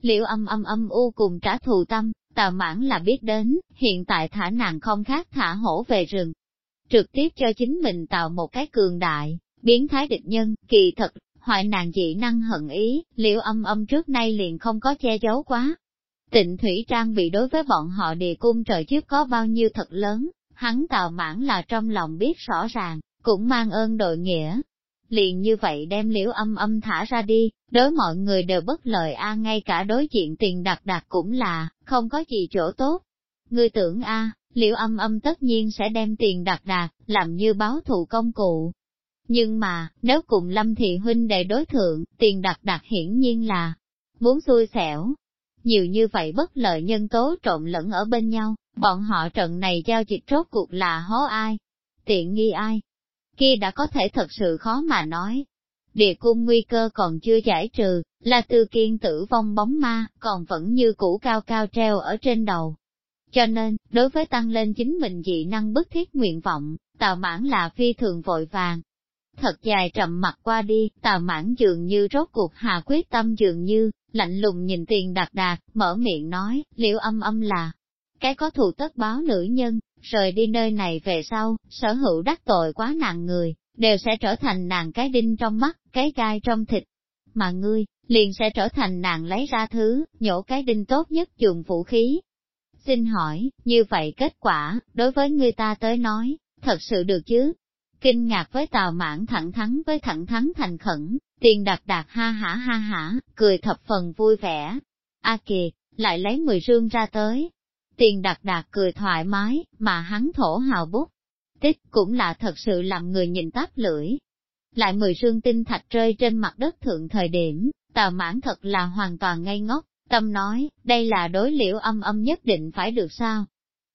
liễu âm âm âm u cùng trả thù tâm, tào mãn là biết đến, hiện tại thả nàng không khác thả hổ về rừng. Trực tiếp cho chính mình tạo một cái cường đại, biến thái địch nhân, kỳ thật, hoại nàng dị năng hận ý, liễu âm âm trước nay liền không có che giấu quá. Tịnh Thủy Trang bị đối với bọn họ địa cung trời trước có bao nhiêu thật lớn, hắn tào mãn là trong lòng biết rõ ràng, cũng mang ơn đội nghĩa. Liền như vậy đem liễu âm âm thả ra đi, đối mọi người đều bất lợi a ngay cả đối diện tiền đặt đặt cũng là, không có gì chỗ tốt. Ngươi tưởng a liễu âm âm tất nhiên sẽ đem tiền đặt đạt, làm như báo thù công cụ. Nhưng mà, nếu cùng lâm thị huynh đệ đối thượng, tiền đặt đặt hiển nhiên là muốn xui xẻo. Nhiều như vậy bất lợi nhân tố trộn lẫn ở bên nhau, bọn họ trận này giao dịch rốt cuộc là hố ai? Tiện nghi ai? Kia đã có thể thật sự khó mà nói. Địa cung nguy cơ còn chưa giải trừ, là tư kiên tử vong bóng ma, còn vẫn như cũ cao cao treo ở trên đầu, cho nên, đối với tăng lên chính mình dị năng bức thiết nguyện vọng, tào mãn là phi thường vội vàng. Thật dài trầm mặt qua đi, tào mãn dường như rốt cuộc hà quyết tâm dường như, lạnh lùng nhìn tiền đạt đạt, mở miệng nói, liệu âm âm là, cái có thù tất báo nữ nhân, rời đi nơi này về sau, sở hữu đắc tội quá nặng người, đều sẽ trở thành nàng cái đinh trong mắt, cái gai trong thịt. Mà ngươi, liền sẽ trở thành nàng lấy ra thứ, nhổ cái đinh tốt nhất dùng vũ khí, Xin hỏi, như vậy kết quả, đối với người ta tới nói, thật sự được chứ? Kinh ngạc với tào mãn thẳng thắn với thẳng thắn thành khẩn, tiền đặt đạt ha hả ha hả, cười thập phần vui vẻ. A kiệt, lại lấy mười rương ra tới. Tiền đạt đạt cười thoải mái, mà hắn thổ hào bút. Tích cũng là thật sự làm người nhìn táp lưỡi. Lại mười sương tinh thạch rơi trên mặt đất thượng thời điểm, tào mãn thật là hoàn toàn ngây ngốc, Tâm nói, đây là đối liễu âm âm nhất định phải được sao?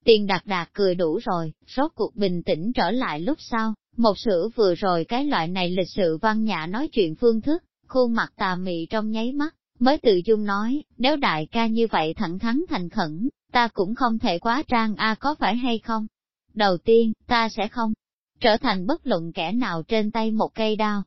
Tiền đạt đạt cười đủ rồi, rốt cuộc bình tĩnh trở lại lúc sau, một sửa vừa rồi cái loại này lịch sự văn nhã nói chuyện phương thức, khuôn mặt tà mị trong nháy mắt, mới tự dung nói, nếu đại ca như vậy thẳng thắn thành khẩn, ta cũng không thể quá trang a có phải hay không? Đầu tiên, ta sẽ không trở thành bất luận kẻ nào trên tay một cây đao.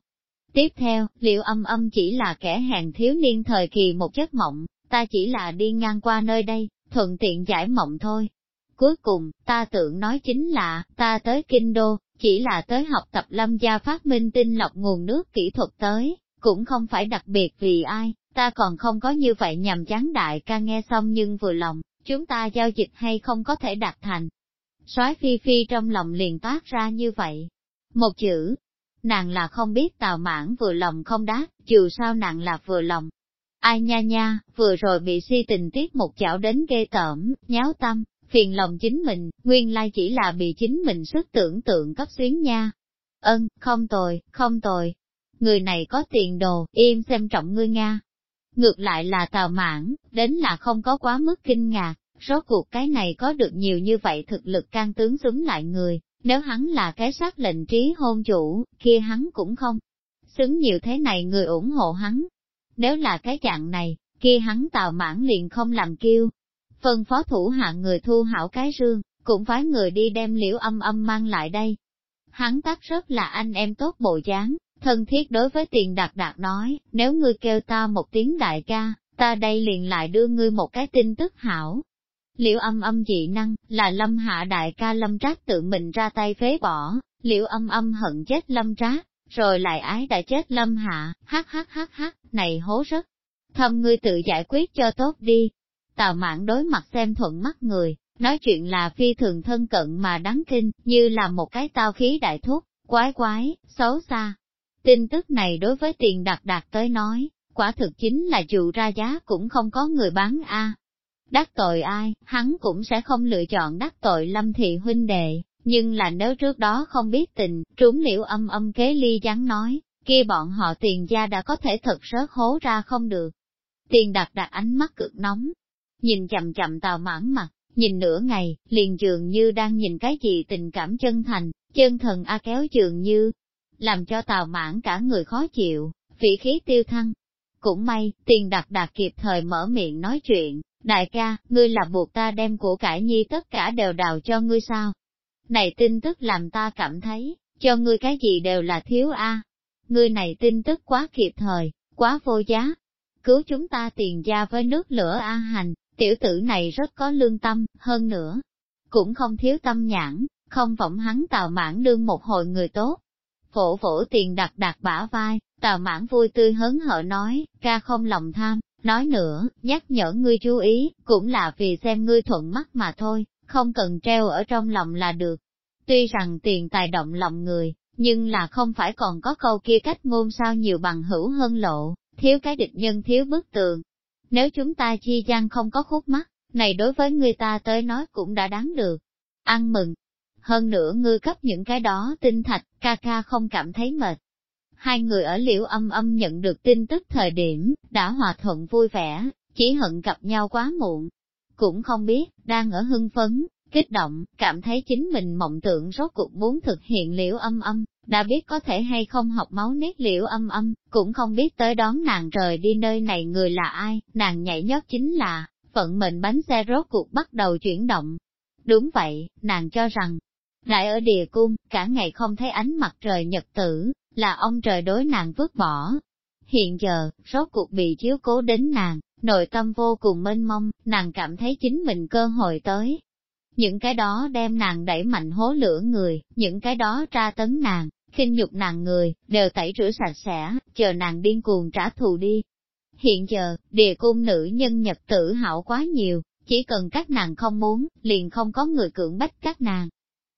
Tiếp theo, liệu âm âm chỉ là kẻ hèn thiếu niên thời kỳ một giấc mộng, ta chỉ là đi ngang qua nơi đây, thuận tiện giải mộng thôi. Cuối cùng, ta tưởng nói chính là, ta tới Kinh Đô, chỉ là tới học tập lâm gia phát minh tinh lọc nguồn nước kỹ thuật tới, cũng không phải đặc biệt vì ai, ta còn không có như vậy nhằm chán đại ca nghe xong nhưng vừa lòng, chúng ta giao dịch hay không có thể đạt thành. soái phi phi trong lòng liền toát ra như vậy. Một chữ, nàng là không biết tào mãn vừa lòng không đáp, dù sao nàng là vừa lòng, Ai nha nha, vừa rồi bị si tình tiết một chảo đến ghê tởm, nháo tâm, phiền lòng chính mình, nguyên lai chỉ là bị chính mình sức tưởng tượng cấp xuyến nha. Ân, không tồi, không tồi. Người này có tiền đồ, im xem trọng ngươi Nga. Ngược lại là tào mãn, đến là không có quá mức kinh ngạc, rốt cuộc cái này có được nhiều như vậy thực lực can tướng xứng lại người, nếu hắn là cái sát lệnh trí hôn chủ, kia hắn cũng không. Xứng nhiều thế này người ủng hộ hắn, nếu là cái dạng này, kia hắn tào mãn liền không làm kêu. Phân phó thủ hạ người thu hảo cái rương, cũng phái người đi đem liễu âm âm mang lại đây. Hắn tác rất là anh em tốt bộ dáng, thân thiết đối với tiền đạt đạt nói, nếu ngươi kêu ta một tiếng đại ca, ta đây liền lại đưa ngươi một cái tin tức hảo. Liễu âm âm dị năng, là lâm hạ đại ca lâm trác tự mình ra tay phế bỏ, liễu âm âm hận chết lâm trác, rồi lại ái đã chết lâm hạ, hát hát hát hát, này hố rất. Thâm ngươi tự giải quyết cho tốt đi. Tào mạn đối mặt xem thuận mắt người, nói chuyện là phi thường thân cận mà đáng kinh, như là một cái tao khí đại thúc, quái quái, xấu xa. Tin tức này đối với tiền đặt đạt tới nói, quả thực chính là dù ra giá cũng không có người bán a. Đắc tội ai, hắn cũng sẽ không lựa chọn đắc tội lâm thị huynh đệ, nhưng là nếu trước đó không biết tình, trúng liễu âm âm kế ly gián nói, kia bọn họ tiền gia đã có thể thật sớt hố ra không được. Tiền đặt đặt ánh mắt cực nóng, nhìn chậm chậm tào mãn mặt, nhìn nửa ngày, liền dường như đang nhìn cái gì tình cảm chân thành, chân thần A kéo dường như, làm cho tào mãn cả người khó chịu, vị khí tiêu thăng. Cũng may, tiền đặt đạt kịp thời mở miệng nói chuyện, đại ca, ngươi là buộc ta đem của cải nhi tất cả đều đào cho ngươi sao? Này tin tức làm ta cảm thấy, cho ngươi cái gì đều là thiếu a. Ngươi này tin tức quá kịp thời, quá vô giá. cứu chúng ta tiền gia với nước lửa a hành, tiểu tử này rất có lương tâm, hơn nữa, cũng không thiếu tâm nhãn, không vọng hắn tào mãn đương một hồi người tốt. Phổ phổ tiền đặt đặt bả vai, tà mãn vui tươi hớn hở nói, ca không lòng tham, nói nữa, nhắc nhở ngươi chú ý, cũng là vì xem ngươi thuận mắt mà thôi, không cần treo ở trong lòng là được. Tuy rằng tiền tài động lòng người, nhưng là không phải còn có câu kia cách ngôn sao nhiều bằng hữu hơn lộ, thiếu cái địch nhân thiếu bức tường. Nếu chúng ta chi gian không có khúc mắt, này đối với người ta tới nói cũng đã đáng được. Ăn mừng. Hơn nữa ngươi cấp những cái đó tinh thạch, ca ca không cảm thấy mệt. Hai người ở liễu âm âm nhận được tin tức thời điểm, đã hòa thuận vui vẻ, chỉ hận gặp nhau quá muộn. Cũng không biết, đang ở hưng phấn, kích động, cảm thấy chính mình mộng tượng rốt cuộc muốn thực hiện liễu âm âm, đã biết có thể hay không học máu nét liễu âm âm, cũng không biết tới đón nàng rời đi nơi này người là ai, nàng nhảy nhót chính là, vận mệnh bánh xe rốt cuộc bắt đầu chuyển động. Đúng vậy, nàng cho rằng, lại ở địa cung, cả ngày không thấy ánh mặt trời nhật tử, là ông trời đối nàng vứt bỏ. Hiện giờ, rốt cuộc bị chiếu cố đến nàng, nội tâm vô cùng mênh mông, nàng cảm thấy chính mình cơ hội tới. Những cái đó đem nàng đẩy mạnh hố lửa người, những cái đó tra tấn nàng, khinh nhục nàng người, đều tẩy rửa sạch sẽ, chờ nàng điên cuồng trả thù đi. Hiện giờ, địa cung nữ nhân nhật tử hảo quá nhiều, chỉ cần các nàng không muốn, liền không có người cưỡng bách các nàng.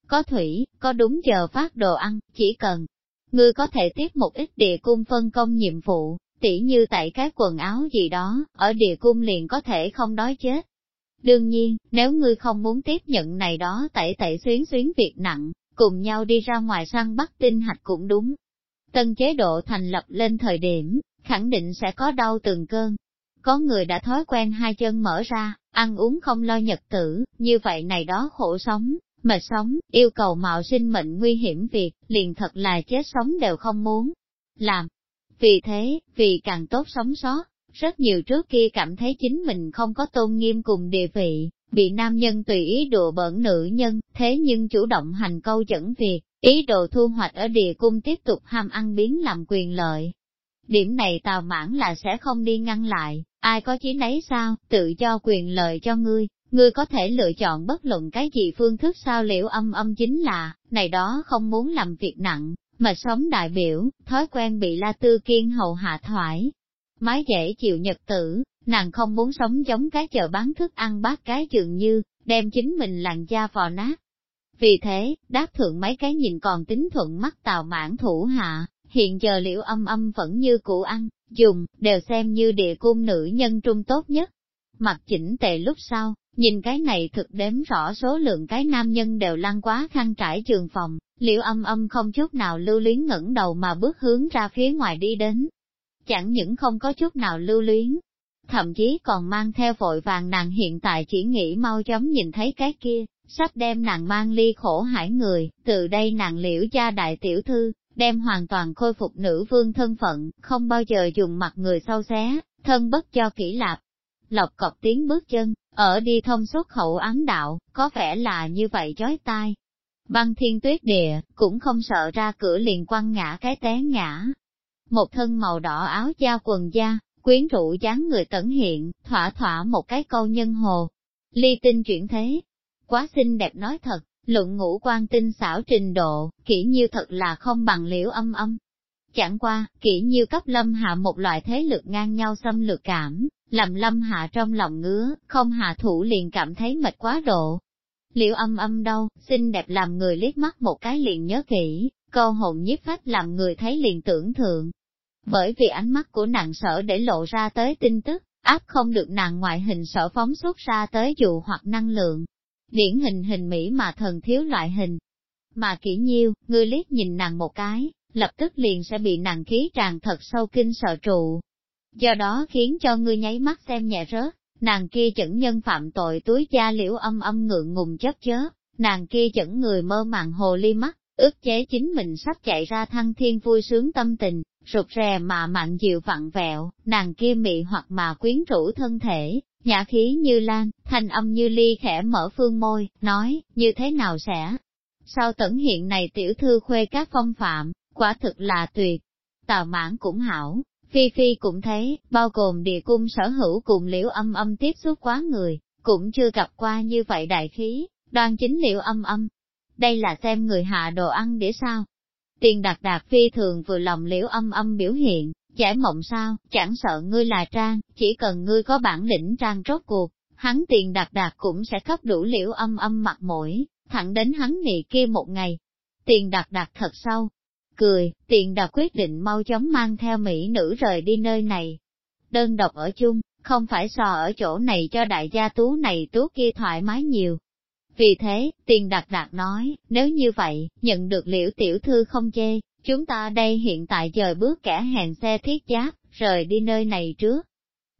Có thủy, có đúng giờ phát đồ ăn, chỉ cần ngươi có thể tiếp một ít địa cung phân công nhiệm vụ, tỉ như tại cái quần áo gì đó, ở địa cung liền có thể không đói chết. Đương nhiên, nếu ngươi không muốn tiếp nhận này đó tẩy tẩy xuyến xuyến việc nặng, cùng nhau đi ra ngoài săn bắt tinh hạch cũng đúng. Tân chế độ thành lập lên thời điểm, khẳng định sẽ có đau từng cơn. Có người đã thói quen hai chân mở ra, ăn uống không lo nhật tử, như vậy này đó khổ sống, mà sống, yêu cầu mạo sinh mệnh nguy hiểm việc, liền thật là chết sống đều không muốn làm. Vì thế, vì càng tốt sống sót, rất nhiều trước kia cảm thấy chính mình không có tôn nghiêm cùng địa vị, bị nam nhân tùy ý đùa bỡn nữ nhân, thế nhưng chủ động hành câu dẫn việc, ý đồ thu hoạch ở địa cung tiếp tục ham ăn biến làm quyền lợi. Điểm này tào mãn là sẽ không đi ngăn lại, ai có chí nấy sao, tự cho quyền lợi cho ngươi, ngươi có thể lựa chọn bất luận cái gì phương thức sao liễu âm âm chính là, này đó không muốn làm việc nặng, mà sống đại biểu, thói quen bị la tư kiên hầu hạ thoải. Mái dễ chịu nhật tử, nàng không muốn sống giống cái chợ bán thức ăn bát cái dường như, đem chính mình làn da vò nát. Vì thế, đáp thượng mấy cái nhìn còn tính thuận mắt tào mãn thủ hạ, hiện giờ liễu âm âm vẫn như cũ ăn, dùng, đều xem như địa cung nữ nhân trung tốt nhất. Mặt chỉnh tề lúc sau, nhìn cái này thực đếm rõ số lượng cái nam nhân đều lăn quá khăn trải trường phòng, liễu âm âm không chút nào lưu luyến ngẩng đầu mà bước hướng ra phía ngoài đi đến. Chẳng những không có chút nào lưu luyến, thậm chí còn mang theo vội vàng nàng hiện tại chỉ nghĩ mau chóng nhìn thấy cái kia, sắp đem nàng mang ly khổ hải người, từ đây nàng liễu gia đại tiểu thư, đem hoàn toàn khôi phục nữ vương thân phận, không bao giờ dùng mặt người sâu xé, thân bất cho kỹ lạp. Lọc cọc tiếng bước chân, ở đi thông suốt khẩu ám đạo, có vẻ là như vậy chói tai. Băng thiên tuyết địa, cũng không sợ ra cửa liền quăng ngã cái té ngã. Một thân màu đỏ áo da quần da, quyến rũ dáng người tẩn hiện, thỏa thỏa một cái câu nhân hồ. Ly tinh chuyển thế, quá xinh đẹp nói thật, luận ngũ quan tinh xảo trình độ, kỹ nhiêu thật là không bằng liễu âm âm. Chẳng qua, kỹ nhiêu cấp lâm hạ một loại thế lực ngang nhau xâm lược cảm, làm lâm hạ trong lòng ngứa, không hạ thủ liền cảm thấy mệt quá độ. liệu âm âm đâu, xinh đẹp làm người liếc mắt một cái liền nhớ kỹ, câu hồn nhiếp phách làm người thấy liền tưởng thượng, bởi vì ánh mắt của nàng sở để lộ ra tới tin tức, áp không được nàng ngoại hình sở phóng xuất ra tới dụ hoặc năng lượng. Điển hình hình mỹ mà thần thiếu loại hình. Mà kỹ nhiêu, ngươi liếc nhìn nàng một cái, lập tức liền sẽ bị nàng khí tràn thật sâu kinh sợ trụ. Do đó khiến cho ngươi nháy mắt xem nhẹ rớt, nàng kia chẩn nhân phạm tội túi da liễu âm âm ngượng ngùng chất chớ, nàng kia chẩn người mơ màng hồ ly mắt, ước chế chính mình sắp chạy ra thăng thiên vui sướng tâm tình, rụt rè mà mặn dịu vặn vẹo, nàng kia mị hoặc mà quyến rũ thân thể, nhã khí như lan, thanh âm như ly khẽ mở phương môi, nói, như thế nào sẽ? Sao tẩn hiện này tiểu thư khuê các phong phạm, quả thực là tuyệt. Tào mãn cũng hảo, Phi Phi cũng thấy, bao gồm địa cung sở hữu cùng liễu âm âm tiếp xúc quá người, cũng chưa gặp qua như vậy đại khí, đoan chính liễu âm âm. Đây là xem người hạ đồ ăn để sao? Tiền đạt đạt phi thường vừa lòng liễu âm âm biểu hiện, giải mộng sao, chẳng sợ ngươi là trang, chỉ cần ngươi có bản lĩnh trang rốt cuộc, hắn tiền đạt đạt cũng sẽ cấp đủ liễu âm âm mặt mũi, thẳng đến hắn nị kia một ngày. Tiền đạt đạt thật sâu, cười, tiền đạt quyết định mau chóng mang theo mỹ nữ rời đi nơi này. Đơn độc ở chung, không phải so ở chỗ này cho đại gia tú này tú kia thoải mái nhiều. Vì thế, tiền đặc đạt nói, nếu như vậy, nhận được liễu tiểu thư không chê, chúng ta đây hiện tại dời bước kẻ hẹn xe thiết giáp, rời đi nơi này trước.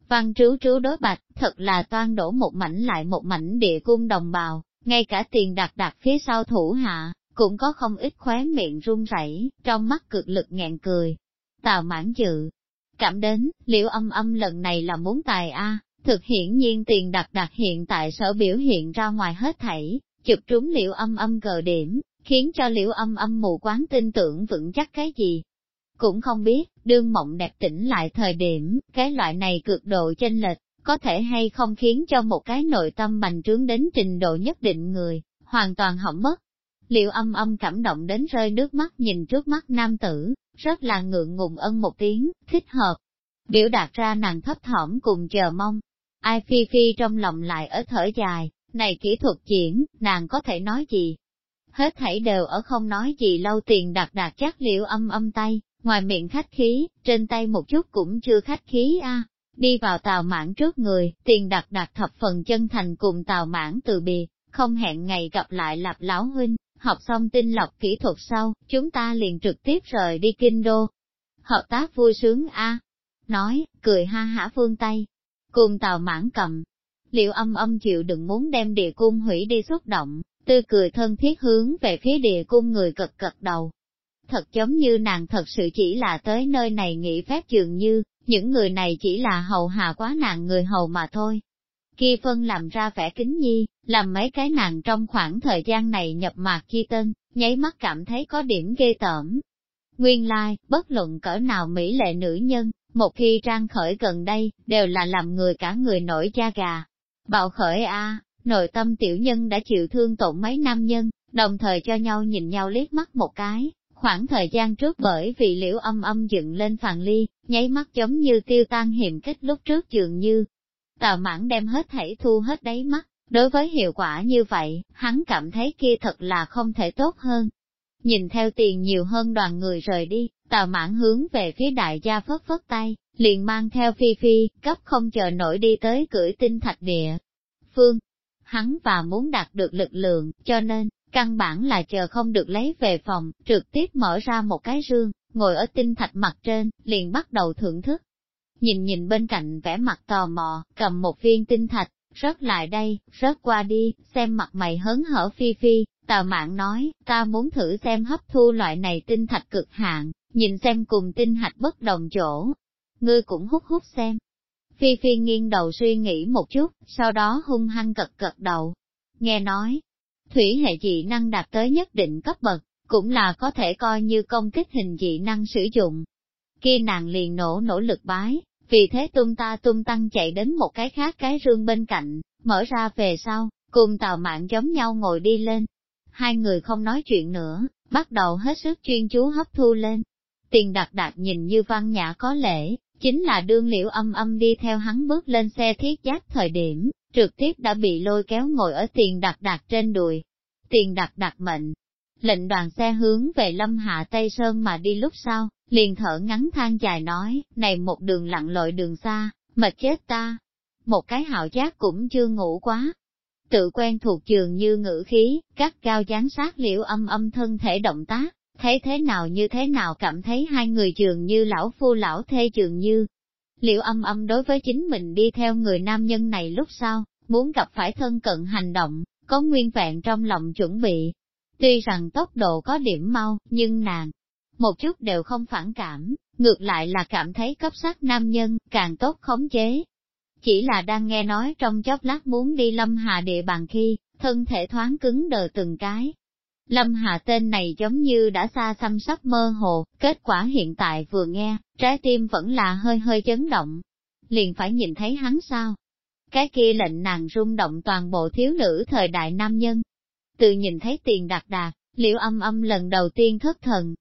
Văn trú trú đối bạch, thật là toan đổ một mảnh lại một mảnh địa cung đồng bào, ngay cả tiền đặc đặc phía sau thủ hạ, cũng có không ít khóe miệng run rẩy, trong mắt cực lực ngẹn cười. Tào mãn dự, cảm đến, liệu âm âm lần này là muốn tài A, thực hiển nhiên tiền đặt đặt hiện tại sở biểu hiện ra ngoài hết thảy, chụp trúng liệu âm âm gờ điểm, khiến cho liễu âm âm mù quáng tin tưởng vững chắc cái gì. Cũng không biết, đương mộng đẹp tỉnh lại thời điểm, cái loại này cực độ chênh lệch, có thể hay không khiến cho một cái nội tâm bành trướng đến trình độ nhất định người, hoàn toàn hỏng mất. Liệu âm âm cảm động đến rơi nước mắt nhìn trước mắt nam tử, rất là ngượng ngùng ân một tiếng, thích hợp. Biểu đạt ra nàng thấp thỏm cùng chờ mong. Ai phi phi trong lòng lại ở thở dài, này kỹ thuật diễn, nàng có thể nói gì? Hết thảy đều ở không nói gì lâu tiền đặt đạt chắc liệu âm âm tay, ngoài miệng khách khí, trên tay một chút cũng chưa khách khí a. Đi vào tàu mãn trước người, tiền đặt đặt thập phần chân thành cùng tàu mãn từ biệt, không hẹn ngày gặp lại lạp lão huynh, học xong tinh lọc kỹ thuật sau, chúng ta liền trực tiếp rời đi kinh đô. Hợp tác vui sướng a nói, cười ha hả phương Tây, cùng tàu mãn cầm. Liệu âm âm chịu đừng muốn đem địa cung hủy đi xúc động, tư cười thân thiết hướng về phía địa cung người cật cật đầu. Thật giống như nàng thật sự chỉ là tới nơi này nghỉ phép dường như, những người này chỉ là hầu hạ quá nàng người hầu mà thôi. Kia phân làm ra vẻ kính nhi, làm mấy cái nàng trong khoảng thời gian này nhập mạc chi tên, nháy mắt cảm thấy có điểm ghê tởm. Nguyên lai, like, bất luận cỡ nào mỹ lệ nữ nhân, một khi trang khởi gần đây, đều là làm người cả người nổi da gà. Bạo khởi a nội tâm tiểu nhân đã chịu thương tổn mấy nam nhân, đồng thời cho nhau nhìn nhau liếc mắt một cái. Khoảng thời gian trước bởi vì liễu âm âm dựng lên phàn ly, nháy mắt giống như tiêu tan hiểm kích lúc trước dường như. Tào mãn đem hết thảy thu hết đáy mắt, đối với hiệu quả như vậy, hắn cảm thấy kia thật là không thể tốt hơn. Nhìn theo tiền nhiều hơn đoàn người rời đi, tào mãn hướng về phía đại gia phất phất tay, liền mang theo phi phi, cấp không chờ nổi đi tới cưỡi tinh thạch địa. Phương, hắn và muốn đạt được lực lượng, cho nên, căn bản là chờ không được lấy về phòng, trực tiếp mở ra một cái rương, ngồi ở tinh thạch mặt trên, liền bắt đầu thưởng thức. Nhìn nhìn bên cạnh vẻ mặt tò mò, cầm một viên tinh thạch, rớt lại đây, rớt qua đi, xem mặt mày hớn hở phi phi, tào mạng nói, ta muốn thử xem hấp thu loại này tinh thạch cực hạn, nhìn xem cùng tinh hạch bất đồng chỗ. Ngươi cũng hút hút xem, Phi Phi nghiêng đầu suy nghĩ một chút, sau đó hung hăng cật cật đầu. Nghe nói, thủy hệ dị năng đạt tới nhất định cấp bậc, cũng là có thể coi như công kích hình dị năng sử dụng. Kia nàng liền nổ nỗ lực bái, vì thế tung ta tung tăng chạy đến một cái khác cái rương bên cạnh, mở ra về sau, cùng tàu mạng giống nhau ngồi đi lên. Hai người không nói chuyện nữa, bắt đầu hết sức chuyên chú hấp thu lên. Tiền đặt đạt nhìn như văn nhã có lễ, Chính là đương liễu âm âm đi theo hắn bước lên xe thiết giáp thời điểm, trực tiếp đã bị lôi kéo ngồi ở tiền đặt đặt trên đùi. Tiền đặt đặt mệnh. Lệnh đoàn xe hướng về lâm hạ Tây Sơn mà đi lúc sau, liền thở ngắn than dài nói, này một đường lặn lội đường xa, mệt chết ta. Một cái hạo giác cũng chưa ngủ quá. Tự quen thuộc trường như ngữ khí, các cao gián sát liễu âm âm thân thể động tác, thấy thế nào như thế nào cảm thấy hai người trường như lão phu lão thê trường như. Liệu âm âm đối với chính mình đi theo người nam nhân này lúc sau, muốn gặp phải thân cận hành động, có nguyên vẹn trong lòng chuẩn bị. Tuy rằng tốc độ có điểm mau, nhưng nàng, một chút đều không phản cảm, ngược lại là cảm thấy cấp sát nam nhân, càng tốt khống chế. Chỉ là đang nghe nói trong chốc lát muốn đi lâm hà địa bàn khi, thân thể thoáng cứng đờ từng cái, Lâm Hà tên này giống như đã xa xăm sắp mơ hồ, kết quả hiện tại vừa nghe, trái tim vẫn là hơi hơi chấn động. Liền phải nhìn thấy hắn sao? Cái kia lệnh nàng rung động toàn bộ thiếu nữ thời đại nam nhân. Từ nhìn thấy tiền đặc đạt, liệu âm âm lần đầu tiên thất thần.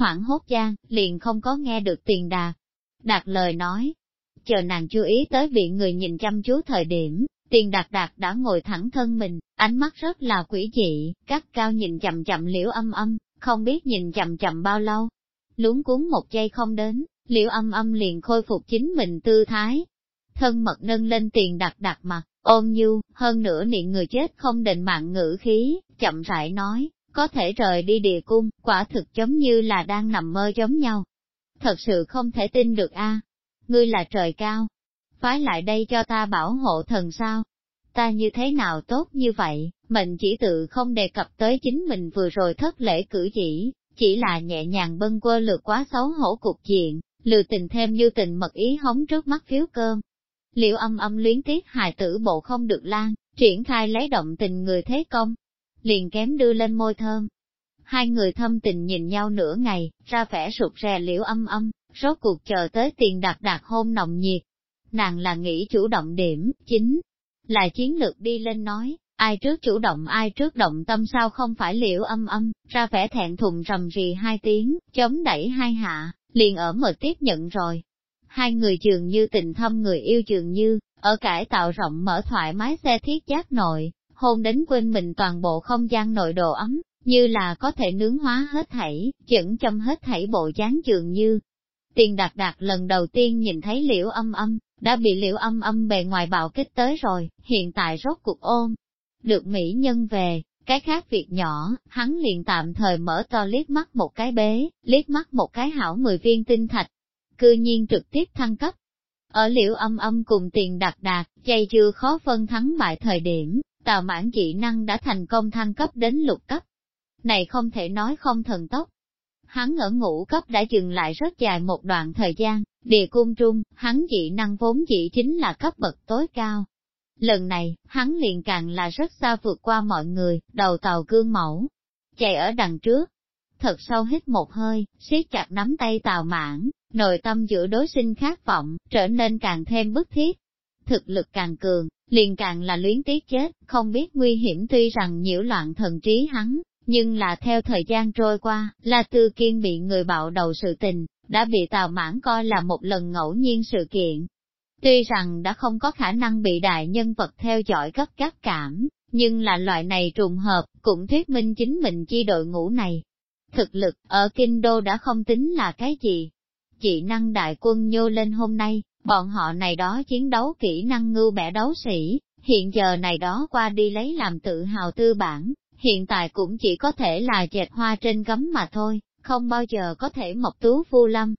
Hoảng hốt gian, liền không có nghe được tiền đạt. Đạt lời nói. Chờ nàng chú ý tới vị người nhìn chăm chú thời điểm, tiền đạt đạt đã ngồi thẳng thân mình, ánh mắt rất là quỷ dị, cắt cao nhìn chậm chậm liễu âm âm, không biết nhìn chậm chậm bao lâu. Luống cuốn một giây không đến, liễu âm âm liền khôi phục chính mình tư thái. Thân mật nâng lên tiền đặt đặt mặt, ôm nhu, hơn nữa niệm người chết không định mạng ngữ khí, chậm rãi nói, có thể rời đi địa cung, quả thực giống như là đang nằm mơ giống nhau. Thật sự không thể tin được a ngươi là trời cao, phái lại đây cho ta bảo hộ thần sao? Ta như thế nào tốt như vậy, mình chỉ tự không đề cập tới chính mình vừa rồi thất lễ cử chỉ, chỉ là nhẹ nhàng bâng quơ lượt quá xấu hổ cục diện, lừa tình thêm như tình mật ý hóng trước mắt phiếu cơm. Liệu âm âm luyến tiếc hài tử bộ không được lan, triển khai lấy động tình người thế công, liền kém đưa lên môi thơm. Hai người thâm tình nhìn nhau nửa ngày, ra vẻ sụt rè liễu âm âm, rốt cuộc chờ tới tiền đặt đạt hôn nồng nhiệt. Nàng là nghĩ chủ động điểm, chính là chiến lược đi lên nói, ai trước chủ động ai trước động tâm sao không phải liễu âm âm, ra vẻ thẹn thùng rầm rì hai tiếng, chống đẩy hai hạ, liền ở mờ tiếp nhận rồi. Hai người dường như tình thâm người yêu dường như, ở cải tạo rộng mở thoải mái xe thiết giác nội, hôn đến quên mình toàn bộ không gian nội đồ ấm, như là có thể nướng hóa hết thảy, chẩn châm hết thảy bộ dáng dường như. Tiền đạt đạt lần đầu tiên nhìn thấy liễu âm âm, đã bị liễu âm âm bề ngoài bạo kích tới rồi, hiện tại rốt cuộc ôm. Được mỹ nhân về, cái khác việc nhỏ, hắn liền tạm thời mở to liếc mắt một cái bế, liếc mắt một cái hảo mười viên tinh thạch. Cư nhiên trực tiếp thăng cấp. Ở liễu âm âm cùng tiền đạt đạt, dây chưa khó phân thắng bại thời điểm, tào mãn dị năng đã thành công thăng cấp đến lục cấp. Này không thể nói không thần tốc. Hắn ở ngũ cấp đã dừng lại rất dài một đoạn thời gian, địa cung trung, hắn dị năng vốn dị chính là cấp bậc tối cao, Lần này, hắn liền càng là rất xa vượt qua mọi người, đầu tàu gương mẫu, chạy ở đằng trước. Thật sâu hít một hơi, siết chặt nắm tay Tào mãn, nội tâm giữa đối sinh khát vọng, trở nên càng thêm bức thiết. Thực lực càng cường, liền càng là luyến tiếc chết, không biết nguy hiểm tuy rằng nhiễu loạn thần trí hắn, nhưng là theo thời gian trôi qua, là tư kiên bị người bạo đầu sự tình, đã bị tào mãn coi là một lần ngẫu nhiên sự kiện, Tuy rằng đã không có khả năng bị đại nhân vật theo dõi gấp gáp cảm, nhưng là loại này trùng hợp, cũng thuyết minh chính mình chi đội ngũ này. Thực lực ở Kinh Đô đã không tính là cái gì. Chị năng đại quân nhô lên hôm nay, bọn họ này đó chiến đấu kỹ năng ngưu bẻ đấu sĩ, hiện giờ này đó qua đi lấy làm tự hào tư bản, hiện tại cũng chỉ có thể là dệt hoa trên gấm mà thôi, không bao giờ có thể mộc tú phu lâm,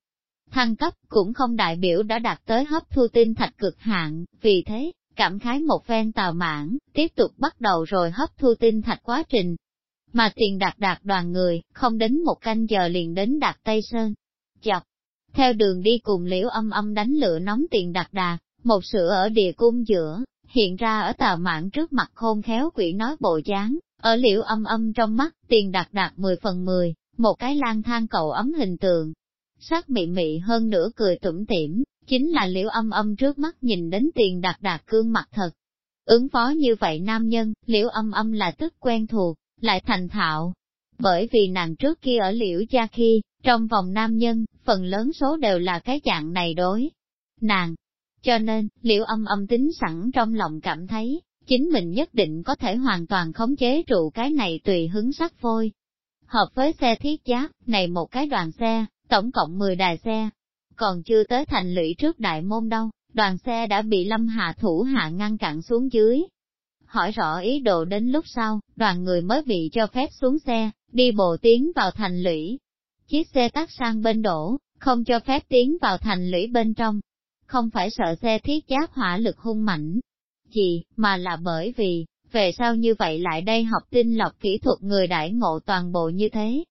Thăng cấp cũng không đại biểu đã đạt tới hấp thu tinh thạch cực hạn, vì thế, cảm khái một phen tào mãn, tiếp tục bắt đầu rồi hấp thu tinh thạch quá trình. Mà tiền đạt đạt đoàn người, không đến một canh giờ liền đến đạt Tây Sơn. Chọc, theo đường đi cùng liễu âm âm đánh lửa nóng tiền đặt đạt, một sữa ở địa cung giữa, hiện ra ở tà mạng trước mặt khôn khéo quỷ nói bộ dáng, ở liễu âm âm trong mắt, tiền đặt đạt 10 phần 10, một cái lang thang cậu ấm hình tượng, sắc mị mị hơn nữa cười tủm tỉm, chính là liễu âm âm trước mắt nhìn đến tiền đạt đạt cương mặt thật. Ứng phó như vậy nam nhân, liễu âm âm là tức quen thuộc, lại thành thạo. Bởi vì nàng trước kia ở liễu gia khi, trong vòng nam nhân, phần lớn số đều là cái dạng này đối. Nàng, cho nên, liễu âm âm tính sẵn trong lòng cảm thấy, chính mình nhất định có thể hoàn toàn khống chế trụ cái này tùy hứng sắc phôi. Hợp với xe thiết giáp, này một cái đoàn xe, tổng cộng 10 đài xe, còn chưa tới thành lũy trước đại môn đâu, đoàn xe đã bị lâm hạ thủ hạ ngăn cản xuống dưới. Hỏi rõ ý đồ đến lúc sau, đoàn người mới bị cho phép xuống xe, đi bộ tiến vào thành lũy. Chiếc xe tắt sang bên đổ, không cho phép tiến vào thành lũy bên trong. Không phải sợ xe thiết giáp hỏa lực hung mạnh, gì, mà là bởi vì, về sau như vậy lại đây học tinh lọc kỹ thuật người đại ngộ toàn bộ như thế,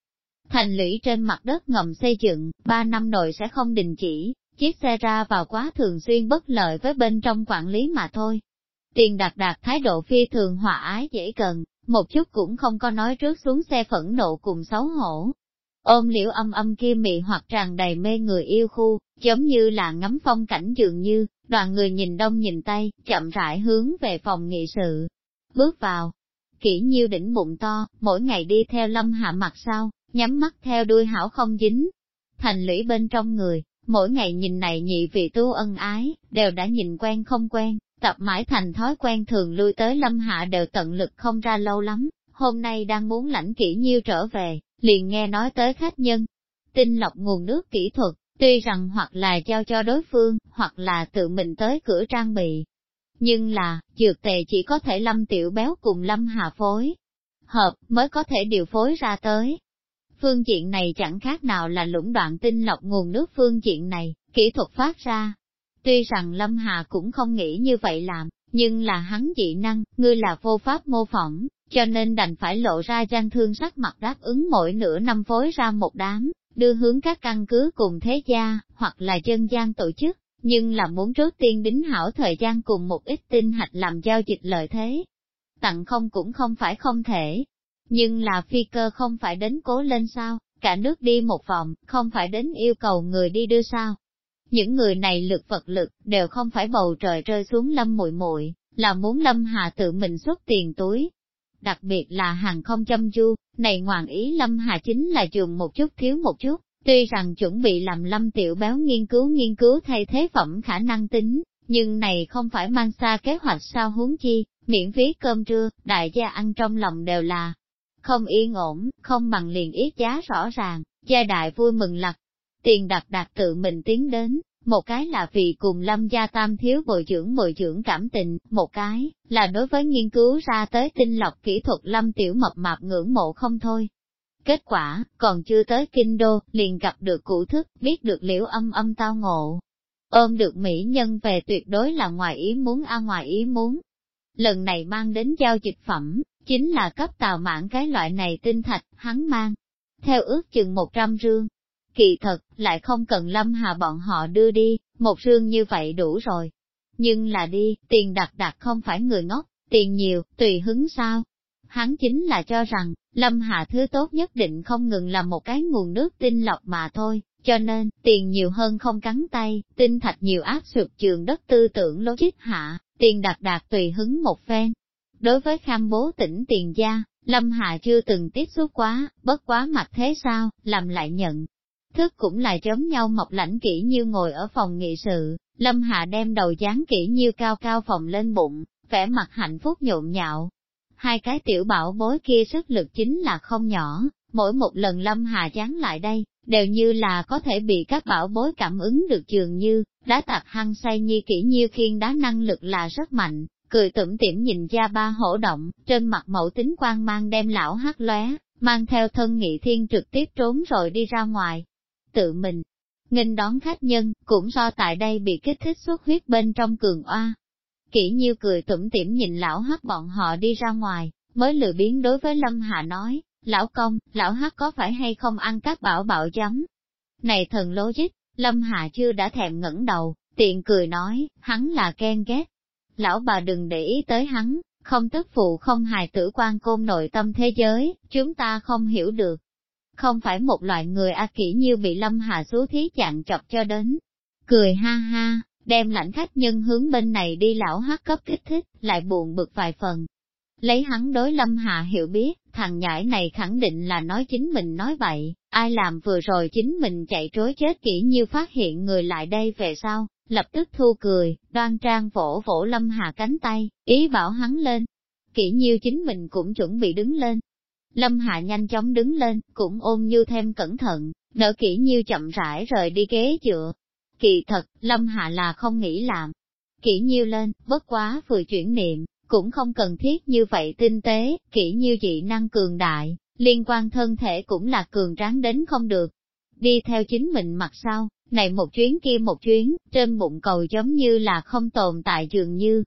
Thành lũy trên mặt đất ngầm xây dựng, ba năm nội sẽ không đình chỉ, chiếc xe ra vào quá thường xuyên bất lợi với bên trong quản lý mà thôi. Tiền đạt đạt thái độ phi thường hòa ái dễ cần, một chút cũng không có nói trước xuống xe phẫn nộ cùng xấu hổ. Ôm liễu âm âm kia mị hoặc tràn đầy mê người yêu khu, giống như là ngắm phong cảnh dường như, đoàn người nhìn đông nhìn tây, chậm rãi hướng về phòng nghị sự. Bước vào, kỹ nhiêu đỉnh bụng to, mỗi ngày đi theo lâm hạ mặt sau, nhắm mắt theo đuôi hảo không dính. Thành lũy bên trong người, mỗi ngày nhìn này nhị vị tu ân ái, đều đã nhìn quen không quen, tập mãi thành thói quen thường lui tới lâm hạ đều tận lực không ra lâu lắm, hôm nay đang muốn lãnh kỹ nhiêu trở về, liền nghe nói tới khách nhân. Tinh lọc nguồn nước kỹ thuật, tuy rằng hoặc là giao cho đối phương, hoặc là tự mình tới cửa trang bị. Nhưng là, dược tề chỉ có thể lâm tiểu béo cùng lâm hà phối. Hợp, mới có thể điều phối ra tới. Phương diện này chẳng khác nào là lũng đoạn tinh lọc nguồn nước phương diện này, kỹ thuật phát ra. Tuy rằng Lâm Hà cũng không nghĩ như vậy làm, nhưng là hắn dị năng, ngươi là vô pháp mô phỏng, cho nên đành phải lộ ra gian thương sắc mặt đáp ứng mỗi nửa năm phối ra một đám, đưa hướng các căn cứ cùng thế gia, hoặc là dân gian tổ chức, nhưng là muốn trước tiên đính hảo thời gian cùng một ít tinh hạch làm giao dịch lợi thế. Tặng không cũng không phải không thể, nhưng là phi cơ không phải đến cố lên sao, cả nước đi một vòng, không phải đến yêu cầu người đi đưa sao. Những người này lực vật lực, đều không phải bầu trời rơi xuống lâm muội muội là muốn lâm hà tự mình xuất tiền túi, đặc biệt là hàng không châm chu, này ngoạn ý Lâm Hà chính là dùng một chút thiếu một chút, tuy rằng chuẩn bị làm Lâm Tiểu Béo nghiên cứu nghiên cứu thay thế phẩm khả năng tính, nhưng này không phải mang xa kế hoạch sao huống chi, miễn phí cơm trưa, đại gia ăn trong lòng đều là không yên ổn, không bằng liền yết giá rõ ràng, gia đại vui mừng lặc. Tiền đặt đặt tự mình tiến đến, một cái là vì cùng lâm gia tam thiếu bồi dưỡng bồi dưỡng cảm tình, một cái là đối với nghiên cứu ra tới tinh lọc kỹ thuật lâm tiểu mập mạp ngưỡng mộ không thôi. Kết quả, còn chưa tới kinh đô, liền gặp được cụ thức, biết được liễu âm âm tao ngộ. Ôm được mỹ nhân về tuyệt đối là ngoài ý muốn a ngoài ý muốn. Lần này mang đến giao dịch phẩm, chính là cấp tàu mãn cái loại này tinh thạch, hắn mang. Theo ước chừng 100 rương, Kỳ thật, lại không cần Lâm Hà bọn họ đưa đi, một rương như vậy đủ rồi. Nhưng là đi, tiền đặt đặt không phải người ngốc, tiền nhiều, tùy hứng sao. Hắn chính là cho rằng, Lâm Hà thứ tốt nhất định không ngừng là một cái nguồn nước tinh lọc mà thôi, cho nên, tiền nhiều hơn không cắn tay, tinh thạch nhiều áp sụp trường đất tư tưởng logic hạ, tiền đặt đạt tùy hứng một phen. Đối với kham bố tỉnh tiền gia, Lâm Hà chưa từng tiếp xúc quá, bất quá mặt thế sao, làm lại nhận, thức cũng là giống nhau mọc lãnh kỹ như ngồi ở phòng nghị sự, Lâm Hạ đem đầu dán kỹ như cao cao phòng lên bụng, vẻ mặt hạnh phúc nhộn nhạo. Hai cái tiểu bảo bối kia sức lực chính là không nhỏ, mỗi một lần Lâm hạ dán lại đây, đều như là có thể bị các bảo bối cảm ứng được dường như, đá tạc hăng say nhi kỹ như khiên đá năng lực là rất mạnh, cười tủm tỉm nhìn ra ba hổ động, trên mặt mẫu tính quang mang đem lão hát lóe, mang theo thân nghị thiên trực tiếp trốn rồi đi ra ngoài tự mình. Nghênh đón khách nhân, cũng so tại đây bị kích thích xuất huyết bên trong cường oa. Kỷ nhiêu cười tủm tỉm nhìn lão hắc bọn họ đi ra ngoài, mới lừa biến đối với Lâm Hà nói, lão công, lão hắc có phải hay không ăn các bảo bạo chấm? Này thần logic, Lâm Hà chưa đã thèm ngẩng đầu, tiện cười nói, hắn là khen ghét. Lão bà đừng để ý tới hắn, không tức phụ không hài tử quan côn nội tâm thế giới, chúng ta không hiểu được không phải một loại người a kỹ như bị lâm hà số thí chặn chọc cho đến. Cười ha ha, đem lãnh khách nhân hướng bên này đi lão hát cấp kích thích, lại buồn bực vài phần. Lấy hắn đối lâm hà hiểu biết, thằng nhãi này khẳng định là nói chính mình nói vậy, ai làm vừa rồi chính mình chạy trối chết kỹ như phát hiện người lại đây về sau, lập tức thu cười, đoan trang vỗ vỗ lâm hà cánh tay, ý bảo hắn lên. Kỹ nhiêu chính mình cũng chuẩn bị đứng lên, Lâm Hạ nhanh chóng đứng lên, cũng ôm như thêm cẩn thận, nở kỹ như chậm rãi rời đi ghế dựa. Kỳ thật, Lâm Hạ là không nghĩ làm. Kỹ nhiêu lên, bất quá vừa chuyển niệm, cũng không cần thiết như vậy tinh tế, kỹ như dị năng cường đại, liên quan thân thể cũng là cường tráng đến không được. Đi theo chính mình mặt sau, này một chuyến kia một chuyến, trên bụng cầu giống như là không tồn tại dường như.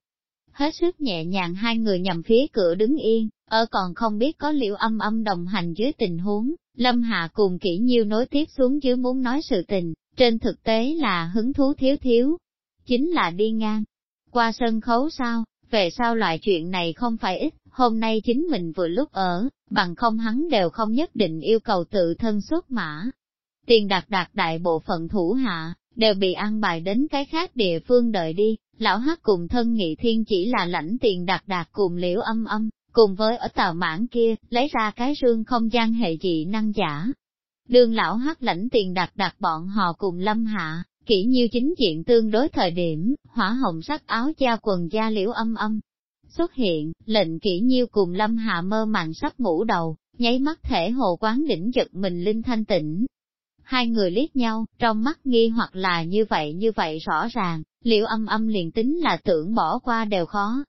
Hết sức nhẹ nhàng hai người nhằm phía cửa đứng yên, ở còn không biết có liệu âm âm đồng hành dưới tình huống, Lâm Hạ cùng kỹ nhiêu nối tiếp xuống dưới muốn nói sự tình, trên thực tế là hứng thú thiếu thiếu. Chính là đi ngang. Qua sân khấu sao, về sao loại chuyện này không phải ít, hôm nay chính mình vừa lúc ở, bằng không hắn đều không nhất định yêu cầu tự thân xuất mã. Tiền đạt đạt đại bộ phận thủ hạ, đều bị ăn bài đến cái khác địa phương đợi đi, lão hắc cùng thân nghị thiên chỉ là lãnh tiền đạt đạt cùng liễu âm âm, cùng với ở tàu mãn kia, lấy ra cái rương không gian hệ dị năng giả. Đường lão hắc lãnh tiền đạt đạt bọn họ cùng lâm hạ, kỹ nhiêu chính diện tương đối thời điểm, hỏa hồng sắc áo da quần da liễu âm âm. Xuất hiện, lệnh kỹ nhiêu cùng lâm hạ mơ màng sắp ngủ đầu, nháy mắt thể hồ quán đỉnh giật mình linh thanh tĩnh. Hai người liếc nhau, trong mắt nghi hoặc là như vậy như vậy rõ ràng, liệu âm âm liền tính là tưởng bỏ qua đều khó.